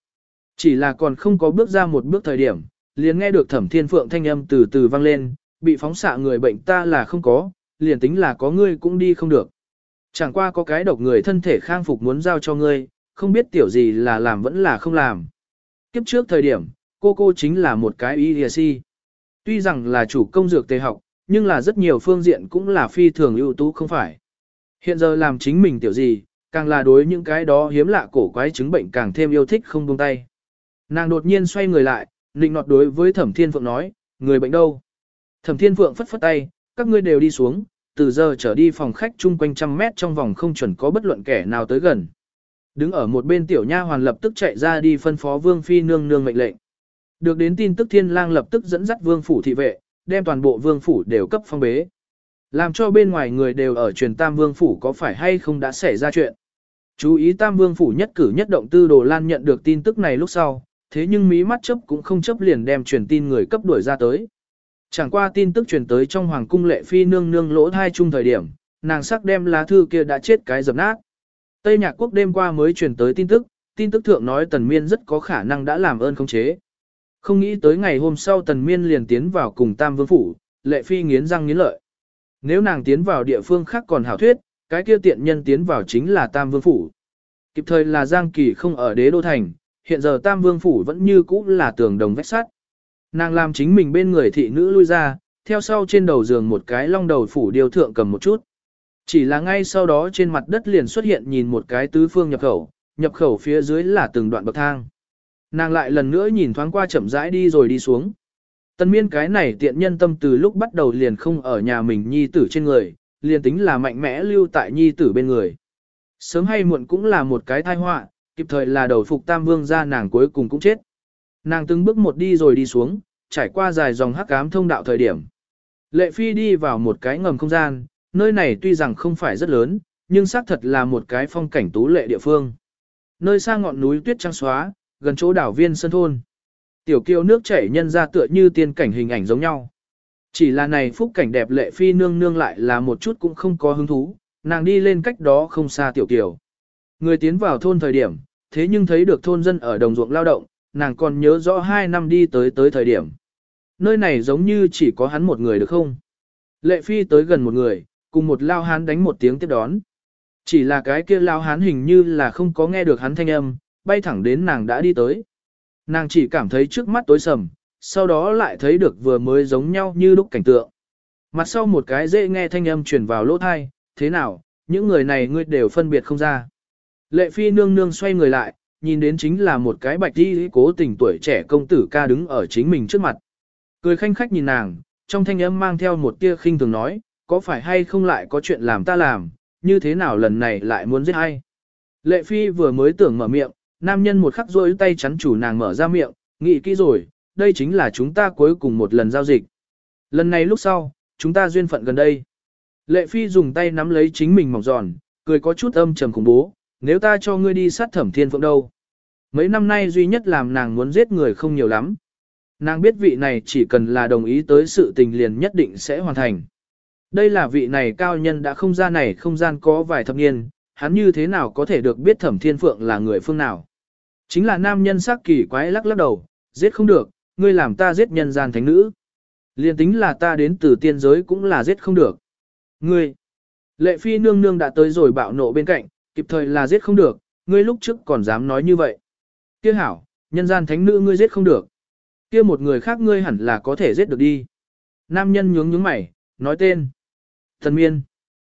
Chỉ là còn không có bước ra một bước thời điểm, liền nghe được thẩm thiên phượng thanh âm từ từ vang lên, bị phóng xạ người bệnh ta là không có, liền tính là có ngươi cũng đi không được. Chẳng qua có cái độc người thân thể khang phục muốn giao cho ngươi, không biết tiểu gì là làm vẫn là không làm. Kiếp trước thời điểm, cô cô chính là một cái y si. Tuy rằng là chủ công dược tề học, nhưng là rất nhiều phương diện cũng là phi thường ưu tú không phải. Hiện giờ làm chính mình tiểu gì, càng là đối những cái đó hiếm lạ cổ quái chứng bệnh càng thêm yêu thích không buông tay. Nàng đột nhiên xoay người lại, định nọt đối với Thẩm Thiên Phượng nói, người bệnh đâu? Thẩm Thiên Phượng phất phất tay, các ngươi đều đi xuống, từ giờ trở đi phòng khách chung quanh trăm mét trong vòng không chuẩn có bất luận kẻ nào tới gần. Đứng ở một bên tiểu nha hoàn lập tức chạy ra đi phân phó Vương Phi nương nương mệnh lệnh. Được đến tin tức Thiên Lang lập tức dẫn dắt Vương phủ thị vệ, đem toàn bộ Vương phủ đều cấp phong bế. Làm cho bên ngoài người đều ở truyền Tam Vương phủ có phải hay không đã xảy ra chuyện. Chú ý Tam Vương phủ nhất cử nhất động Tư Đồ Lan nhận được tin tức này lúc sau, thế nhưng mí mắt chấp cũng không chấp liền đem truyền tin người cấp đuổi ra tới. Chẳng qua tin tức truyền tới trong hoàng cung lệ phi nương nương lỗ thai chung thời điểm, nàng sắc đem lá thư kia đã chết cái dập nát. Tây Nhạc Quốc đêm qua mới truyền tới tin tức, tin tức thượng nói Tần Miên rất có khả năng đã làm ơn khống chế. Không nghĩ tới ngày hôm sau Tần Miên liền tiến vào cùng Tam Vương Phủ, lệ phi nghiến răng nghiến lợi. Nếu nàng tiến vào địa phương khác còn hảo thuyết, cái kia tiện nhân tiến vào chính là Tam Vương Phủ. Kịp thời là Giang Kỳ không ở đế đô thành, hiện giờ Tam Vương Phủ vẫn như cũ là tường đồng vách sắt. Nàng làm chính mình bên người thị nữ lui ra, theo sau trên đầu giường một cái long đầu phủ điều thượng cầm một chút. Chỉ là ngay sau đó trên mặt đất liền xuất hiện nhìn một cái tứ phương nhập khẩu, nhập khẩu phía dưới là từng đoạn bậc thang. Nàng lại lần nữa nhìn thoáng qua chậm rãi đi rồi đi xuống. Tân miên cái này tiện nhân tâm từ lúc bắt đầu liền không ở nhà mình nhi tử trên người, liền tính là mạnh mẽ lưu tại nhi tử bên người. Sớm hay muộn cũng là một cái tai họa, kịp thời là đầu phục tam vương ra nàng cuối cùng cũng chết. Nàng từng bước một đi rồi đi xuống, trải qua dài dòng hắc ám thông đạo thời điểm. Lệ Phi đi vào một cái ngầm không gian, nơi này tuy rằng không phải rất lớn, nhưng xác thật là một cái phong cảnh tú lệ địa phương. Nơi xa ngọn núi tuyết trắng xóa, gần chỗ đảo viên sân thôn. Tiểu kiều nước chảy nhân ra tựa như tiên cảnh hình ảnh giống nhau. Chỉ là này phúc cảnh đẹp lệ phi nương nương lại là một chút cũng không có hứng thú, nàng đi lên cách đó không xa tiểu kiều. Người tiến vào thôn thời điểm, thế nhưng thấy được thôn dân ở đồng ruộng lao động, nàng còn nhớ rõ hai năm đi tới tới thời điểm. Nơi này giống như chỉ có hắn một người được không? Lệ phi tới gần một người, cùng một lao hán đánh một tiếng tiếp đón. Chỉ là cái kia lao hán hình như là không có nghe được hắn thanh âm, bay thẳng đến nàng đã đi tới. Nàng chỉ cảm thấy trước mắt tối sầm, sau đó lại thấy được vừa mới giống nhau như lúc cảnh tượng. Mặt sau một cái dễ nghe thanh âm truyền vào lỗ thai, thế nào, những người này ngươi đều phân biệt không ra. Lệ phi nương nương xoay người lại, nhìn đến chính là một cái bạch đi cố tình tuổi trẻ công tử ca đứng ở chính mình trước mặt. Cười khanh khách nhìn nàng, trong thanh âm mang theo một tia khinh thường nói, có phải hay không lại có chuyện làm ta làm, như thế nào lần này lại muốn giết hay. Lệ phi vừa mới tưởng mở miệng, nam nhân một khắc rôi tay chắn chủ nàng mở ra miệng, nghĩ kỹ rồi, đây chính là chúng ta cuối cùng một lần giao dịch. Lần này lúc sau, chúng ta duyên phận gần đây. Lệ phi dùng tay nắm lấy chính mình mỏng giòn, cười có chút âm trầm khủng bố, nếu ta cho ngươi đi sát thẩm thiên phượng đâu. Mấy năm nay duy nhất làm nàng muốn giết người không nhiều lắm. Nàng biết vị này chỉ cần là đồng ý tới sự tình liền nhất định sẽ hoàn thành. Đây là vị này cao nhân đã không gian này không gian có vài thập niên, hắn như thế nào có thể được biết thẩm thiên phượng là người phương nào. Chính là nam nhân sắc kỳ quái lắc lắc đầu, giết không được, ngươi làm ta giết nhân gian thánh nữ. Liên tính là ta đến từ tiên giới cũng là giết không được. Ngươi, lệ phi nương nương đã tới rồi bạo nộ bên cạnh, kịp thời là giết không được, ngươi lúc trước còn dám nói như vậy. Kia hảo, nhân gian thánh nữ ngươi giết không được. Kia một người khác ngươi hẳn là có thể giết được đi. Nam nhân nhướng nhướng mày, nói tên. Thần miên.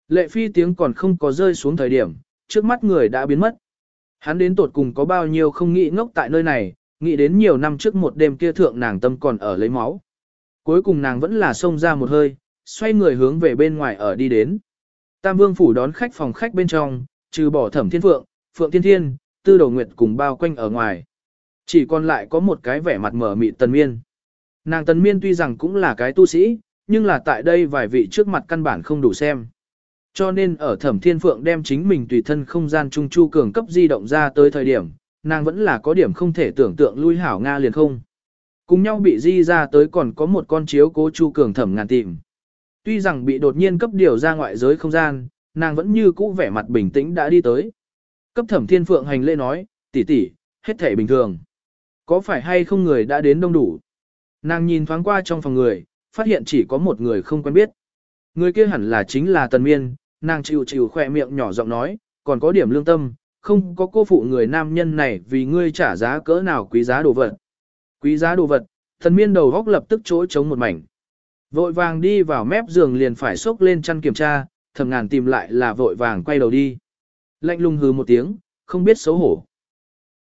Lệ phi tiếng còn không có rơi xuống thời điểm, trước mắt người đã biến mất. Hắn đến tột cùng có bao nhiêu không nghĩ ngốc tại nơi này, nghĩ đến nhiều năm trước một đêm kia thượng nàng tâm còn ở lấy máu. Cuối cùng nàng vẫn là xông ra một hơi, xoay người hướng về bên ngoài ở đi đến. Tam vương phủ đón khách phòng khách bên trong, trừ bỏ thẩm thiên phượng, phượng thiên thiên, tư đầu nguyệt cùng bao quanh ở ngoài. Chỉ còn lại có một cái vẻ mặt mở mị tần miên. Nàng tần miên tuy rằng cũng là cái tu sĩ, nhưng là tại đây vài vị trước mặt căn bản không đủ xem. Cho nên ở thẩm thiên phượng đem chính mình tùy thân không gian trung chu cường cấp di động ra tới thời điểm, nàng vẫn là có điểm không thể tưởng tượng lui hảo Nga liền không. Cùng nhau bị di ra tới còn có một con chiếu cố chu cường thẩm ngàn tìm. Tuy rằng bị đột nhiên cấp điều ra ngoại giới không gian, nàng vẫn như cũ vẻ mặt bình tĩnh đã đi tới. Cấp thẩm thiên phượng hành lễ nói, tỷ tỷ, hết thể bình thường. Có phải hay không người đã đến đông đủ? Nàng nhìn thoáng qua trong phòng người, phát hiện chỉ có một người không quen biết. Người kia hẳn là chính là Tần Miên, nàng chịu chịu khỏe miệng nhỏ giọng nói, còn có điểm lương tâm, không có cô phụ người nam nhân này vì ngươi trả giá cỡ nào quý giá đồ vật. Quý giá đồ vật, Tần Miên đầu góc lập tức chỗ chống một mảnh. Vội vàng đi vào mép giường liền phải xốc lên chăn kiểm tra, thầm ngàn tìm lại là vội vàng quay đầu đi. Lạnh lùng hừ một tiếng, không biết xấu hổ.